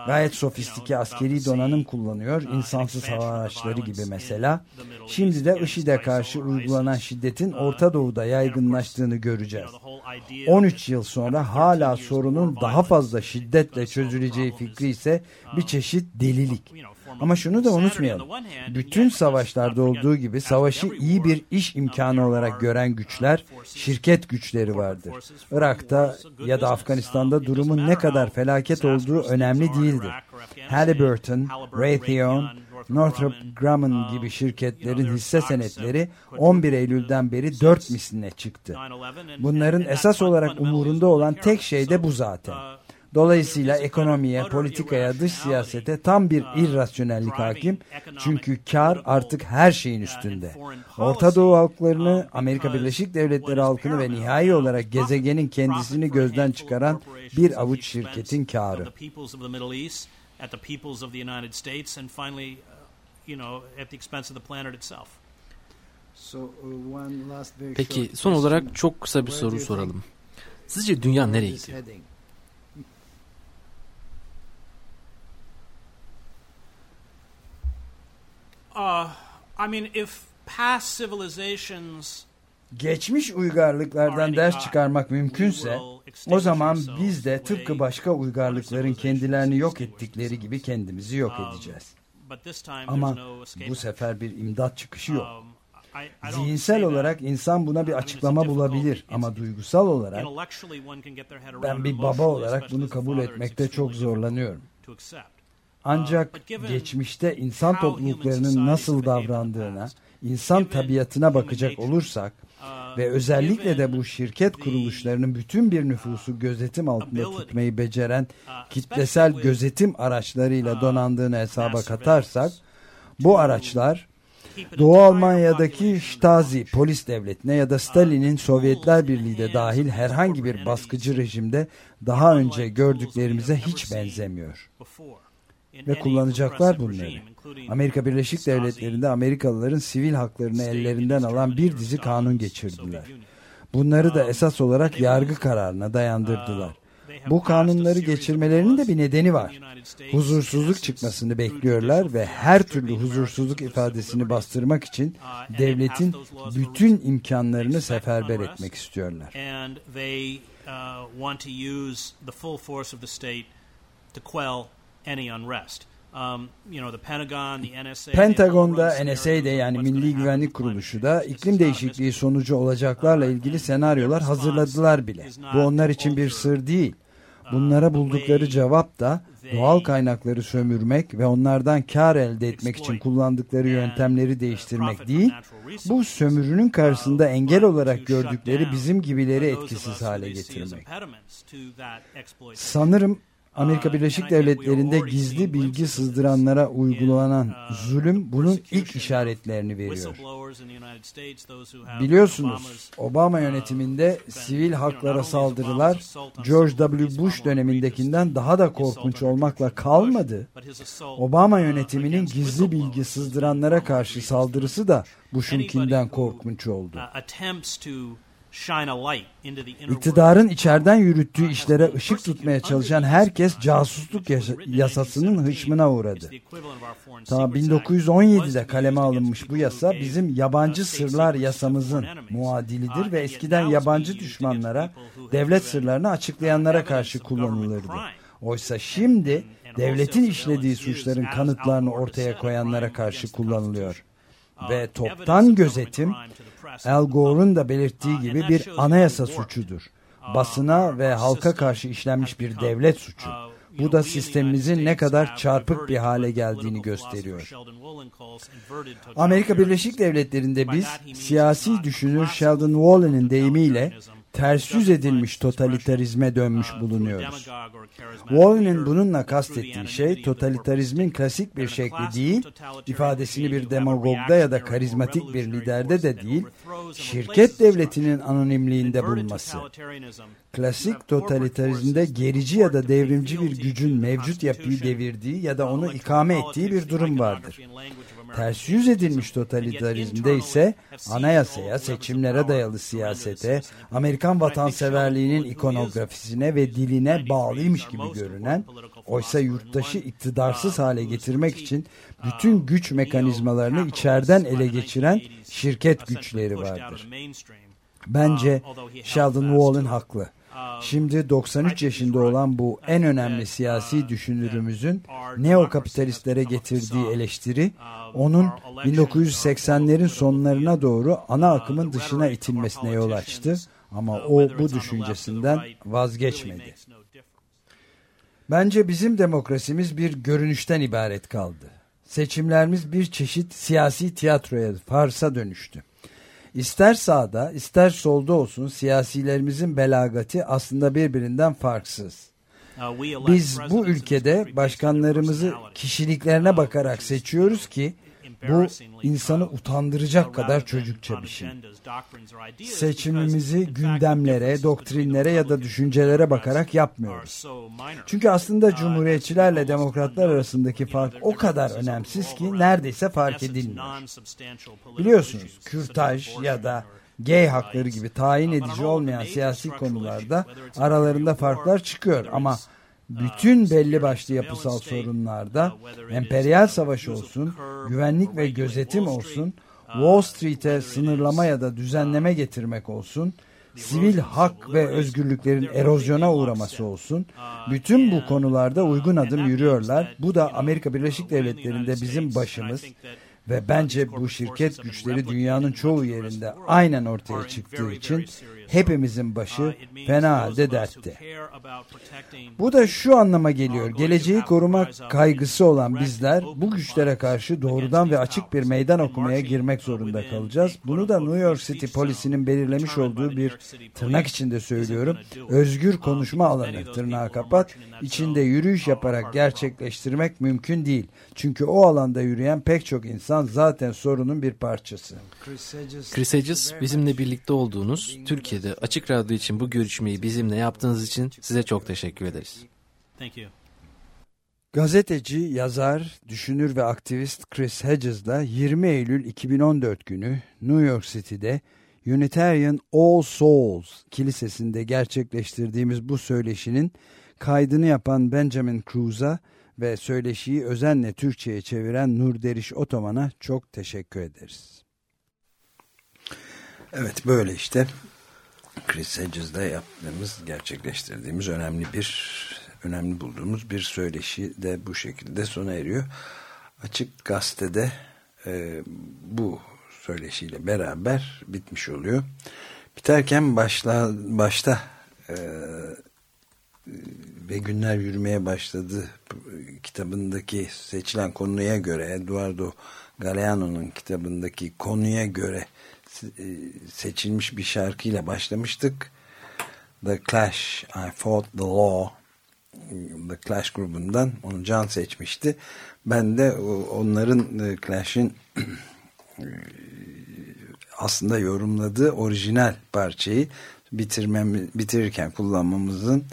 Gayet sofistike askeri donanım kullanıyor, insansız hava araçları gibi mesela. Şimdi de IŞİD'e karşı uygulanan şiddetin Orta Doğu'da yaygınlaştığını göreceğiz. 13 yıl sonra hala sorunun daha fazla şiddetle çözüleceği fikri ise bir çeşit delilik. Ama şunu da unutmayalım. Bütün savaşlarda olduğu gibi savaşı iyi bir iş imkanı olarak gören güçler, şirket güçleri vardır. Irak'ta ya da Afganistan'da durumun ne kadar felaket olduğu önemli değildir. Halliburton, Raytheon, Northrop Grumman gibi şirketlerin hisse senetleri 11 Eylül'den beri 4 misline çıktı. Bunların esas olarak umurunda olan tek şey de bu zaten. Dolayısıyla ekonomiye, politikaya, dış siyasete tam bir irrasyonellik hakim. Çünkü kar artık her şeyin üstünde. Orta Doğu halklarını, Amerika Birleşik Devletleri halkını ve nihai olarak gezegenin kendisini gözden çıkaran bir avuç şirketin karı. Peki son olarak çok kısa bir soru soralım. Sizce dünya nereye gidiyor? Uh, I mean, if past civilizations Geçmiş uygarlıklardan ders çıkarmak mümkünse o zaman biz de tıpkı başka uygarlıkların kendilerini yok ettikleri gibi kendimizi yok edeceğiz. Ama bu sefer bir imdat çıkışı yok. Zihinsel olarak insan buna bir açıklama bulabilir ama duygusal olarak ben bir baba olarak bunu kabul etmekte çok zorlanıyorum. Ancak geçmişte insan topluluklarının nasıl davrandığına, insan tabiatına bakacak olursak ve özellikle de bu şirket kuruluşlarının bütün bir nüfusu gözetim altında tutmayı beceren kitlesel gözetim araçlarıyla donandığını hesaba katarsak, bu araçlar Doğu Almanya'daki Stasi polis devletine ya da Stalin'in Sovyetler Birliği de dahil herhangi bir baskıcı rejimde daha önce gördüklerimize hiç benzemiyor. Ve kullanacaklar bunları. Amerika Birleşik Devletleri'nde Amerikalıların sivil haklarını ellerinden alan bir dizi kanun geçirdiler. Bunları da esas olarak yargı kararına dayandırdılar. Bu kanunları geçirmelerinin de bir nedeni var. Huzursuzluk çıkmasını bekliyorlar ve her türlü huzursuzluk ifadesini bastırmak için devletin bütün imkanlarını seferber etmek istiyorlar. Pentagon'da NSA'de yani Milli Güvenlik Kuruluşu da iklim değişikliği sonucu olacaklarla ilgili senaryolar hazırladılar bile. Bu onlar için bir sır değil. Bunlara buldukları cevap da doğal kaynakları sömürmek ve onlardan kar elde etmek için kullandıkları yöntemleri değiştirmek değil, bu sömürünün karşısında engel olarak gördükleri bizim gibileri etkisiz hale getirmek. Sanırım Amerika Birleşik Devletleri'nde gizli bilgi sızdıranlara uygulanan zulüm bunun ilk işaretlerini veriyor. Biliyorsunuz Obama yönetiminde sivil haklara saldırılar George W. Bush dönemindekinden daha da korkunç olmakla kalmadı. Obama yönetiminin gizli bilgi sızdıranlara karşı saldırısı da Bush'unkinden korkunç oldu. İktidarın içeriden yürüttüğü işlere ışık tutmaya çalışan herkes casusluk yasasının hışmına uğradı. Ta 1917'de kaleme alınmış bu yasa bizim yabancı sırlar yasamızın muadilidir ve eskiden yabancı düşmanlara devlet sırlarını açıklayanlara karşı kullanılırdı. Oysa şimdi devletin işlediği suçların kanıtlarını ortaya koyanlara karşı kullanılıyor. Ve toptan gözetim Al Gore'un da belirttiği gibi bir anayasa suçudur. Basına ve halka karşı işlenmiş bir devlet suçu. Bu da sistemimizin ne kadar çarpık bir hale geldiğini gösteriyor. Amerika Birleşik Devletleri'nde biz siyasi düşünür Sheldon Wallen'in deyimiyle ters yüz edilmiş totalitarizme dönmüş bulunuyoruz. Wallen'in bununla kastettiği şey totalitarizmin klasik bir şekli değil, ifadesini bir demagogda ya da karizmatik bir liderde de değil, şirket devletinin anonimliğinde bulunması. Klasik totalitarizmde gerici ya da devrimci bir gücün mevcut yapıyı devirdiği ya da onu ikame ettiği bir durum vardır. Ters yüz edilmiş totalitarizmde ise anayasaya, seçimlere dayalı siyasete, Amerikan vatanseverliğinin ikonografisine ve diline bağlıymış gibi görünen, oysa yurttaşı iktidarsız hale getirmek için bütün güç mekanizmalarını içeriden ele geçiren şirket güçleri vardır. Bence Sheldon Wallen haklı. Şimdi 93 yaşında olan bu en önemli siyasi düşünürümüzün neokapitalistlere getirdiği eleştiri onun 1980'lerin sonlarına doğru ana akımın dışına itilmesine yol açtı ama o bu düşüncesinden vazgeçmedi. Bence bizim demokrasimiz bir görünüşten ibaret kaldı. Seçimlerimiz bir çeşit siyasi tiyatroya, farsa dönüştü. İster sağda ister solda olsun siyasilerimizin belagati aslında birbirinden farksız. Uh, Biz bu ülkede başkanlarımızı kişiliklerine bakarak seçiyoruz ki bu insanı utandıracak kadar çocukça bir şey. Seçimimizi gündemlere, doktrinlere ya da düşüncelere bakarak yapmıyoruz. Çünkü aslında uh, cumhuriyetçilerle demokratlar arasındaki fark o kadar önemsiz ki neredeyse fark edilmiyor. Biliyorsunuz kürtaj ya da gay hakları gibi tayin edici olmayan siyasi konularda aralarında farklar çıkıyor ama bütün belli başlı yapısal sorunlarda emperyal savaş olsun, güvenlik ve gözetim olsun, Wall Street'e sınırlama ya da düzenleme getirmek olsun, sivil hak ve özgürlüklerin erozyona uğraması olsun, bütün bu konularda uygun adım yürüyorlar. Bu da Amerika Birleşik Devletleri'nde bizim başımız ve bence bu şirket güçleri dünyanın çoğu yerinde aynen ortaya çıktığı için hepimizin başı fena halde dertte. Bu da şu anlama geliyor. Geleceği korumak kaygısı olan bizler bu güçlere karşı doğrudan ve açık bir meydan okumaya girmek zorunda kalacağız. Bunu da New York City polisinin belirlemiş olduğu bir tırnak içinde söylüyorum. Özgür konuşma alanı tırnağı kapat. içinde yürüyüş yaparak gerçekleştirmek mümkün değil. Çünkü o alanda yürüyen pek çok insan zaten sorunun bir parçası. Chris Hedges bizimle birlikte olduğunuz Türkiye'de Açık Radyo için bu görüşmeyi bizimle yaptığınız için size çok teşekkür ederiz. Thank you. Gazeteci, yazar, düşünür ve aktivist Chris Hedges'la 20 Eylül 2014 günü New York City'de Unitarian All Souls Kilisesi'nde gerçekleştirdiğimiz bu söyleşinin kaydını yapan Benjamin Cruz'a ve söyleşiyi özenle Türkçe'ye çeviren Nur Deriş Otoman'a çok teşekkür ederiz. Evet böyle işte Chris Hedges'da yaptığımız, gerçekleştirdiğimiz önemli bir önemli bulduğumuz bir söyleşi de bu şekilde sona eriyor. Açık gazetede e, bu söyleşiyle beraber bitmiş oluyor. Biterken başla, başta e, ve günler yürümeye başladı kitabındaki seçilen konuya göre Eduardo Galeano'nun kitabındaki konuya göre seçilmiş bir şarkıyla başlamıştık. The Clash, I Fought the Law The Clash grubundan onu Can seçmişti. Ben de onların e, Clash'in e, aslında yorumladığı orijinal parçayı bitirmem, bitirirken kullanmamızın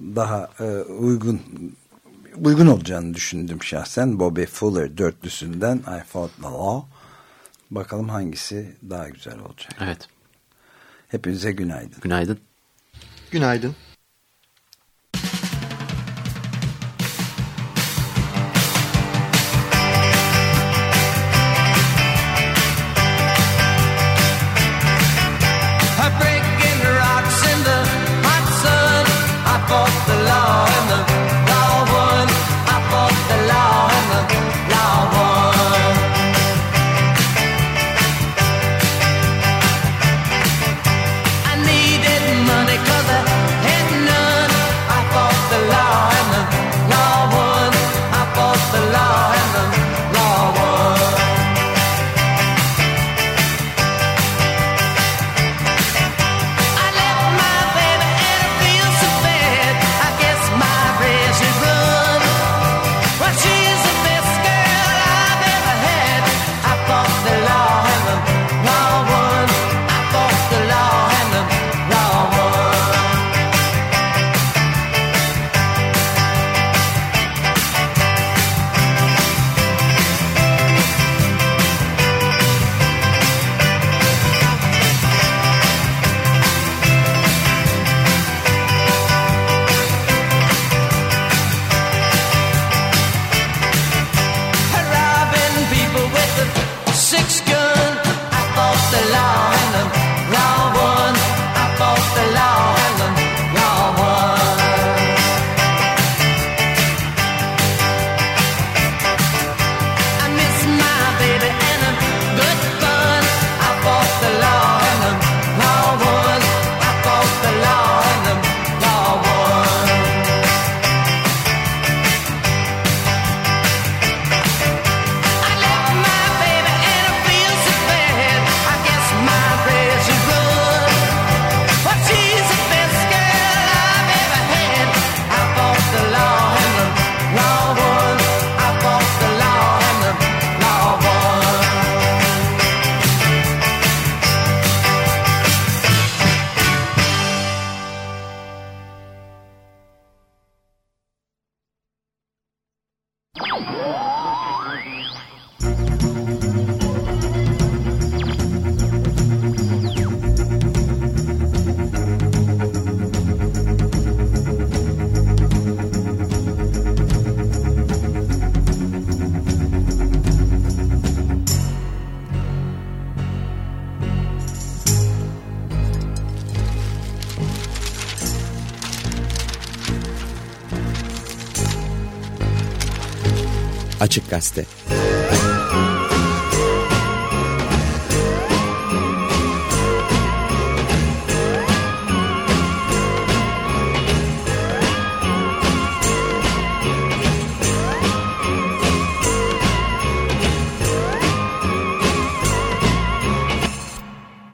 daha e, uygun uygun olacağını düşündüm şahsen. Bobby Fuller dörtlüsünden I Fought the Law. Bakalım hangisi daha güzel olacak. Evet. Hepinize günaydın. Günaydın. Günaydın.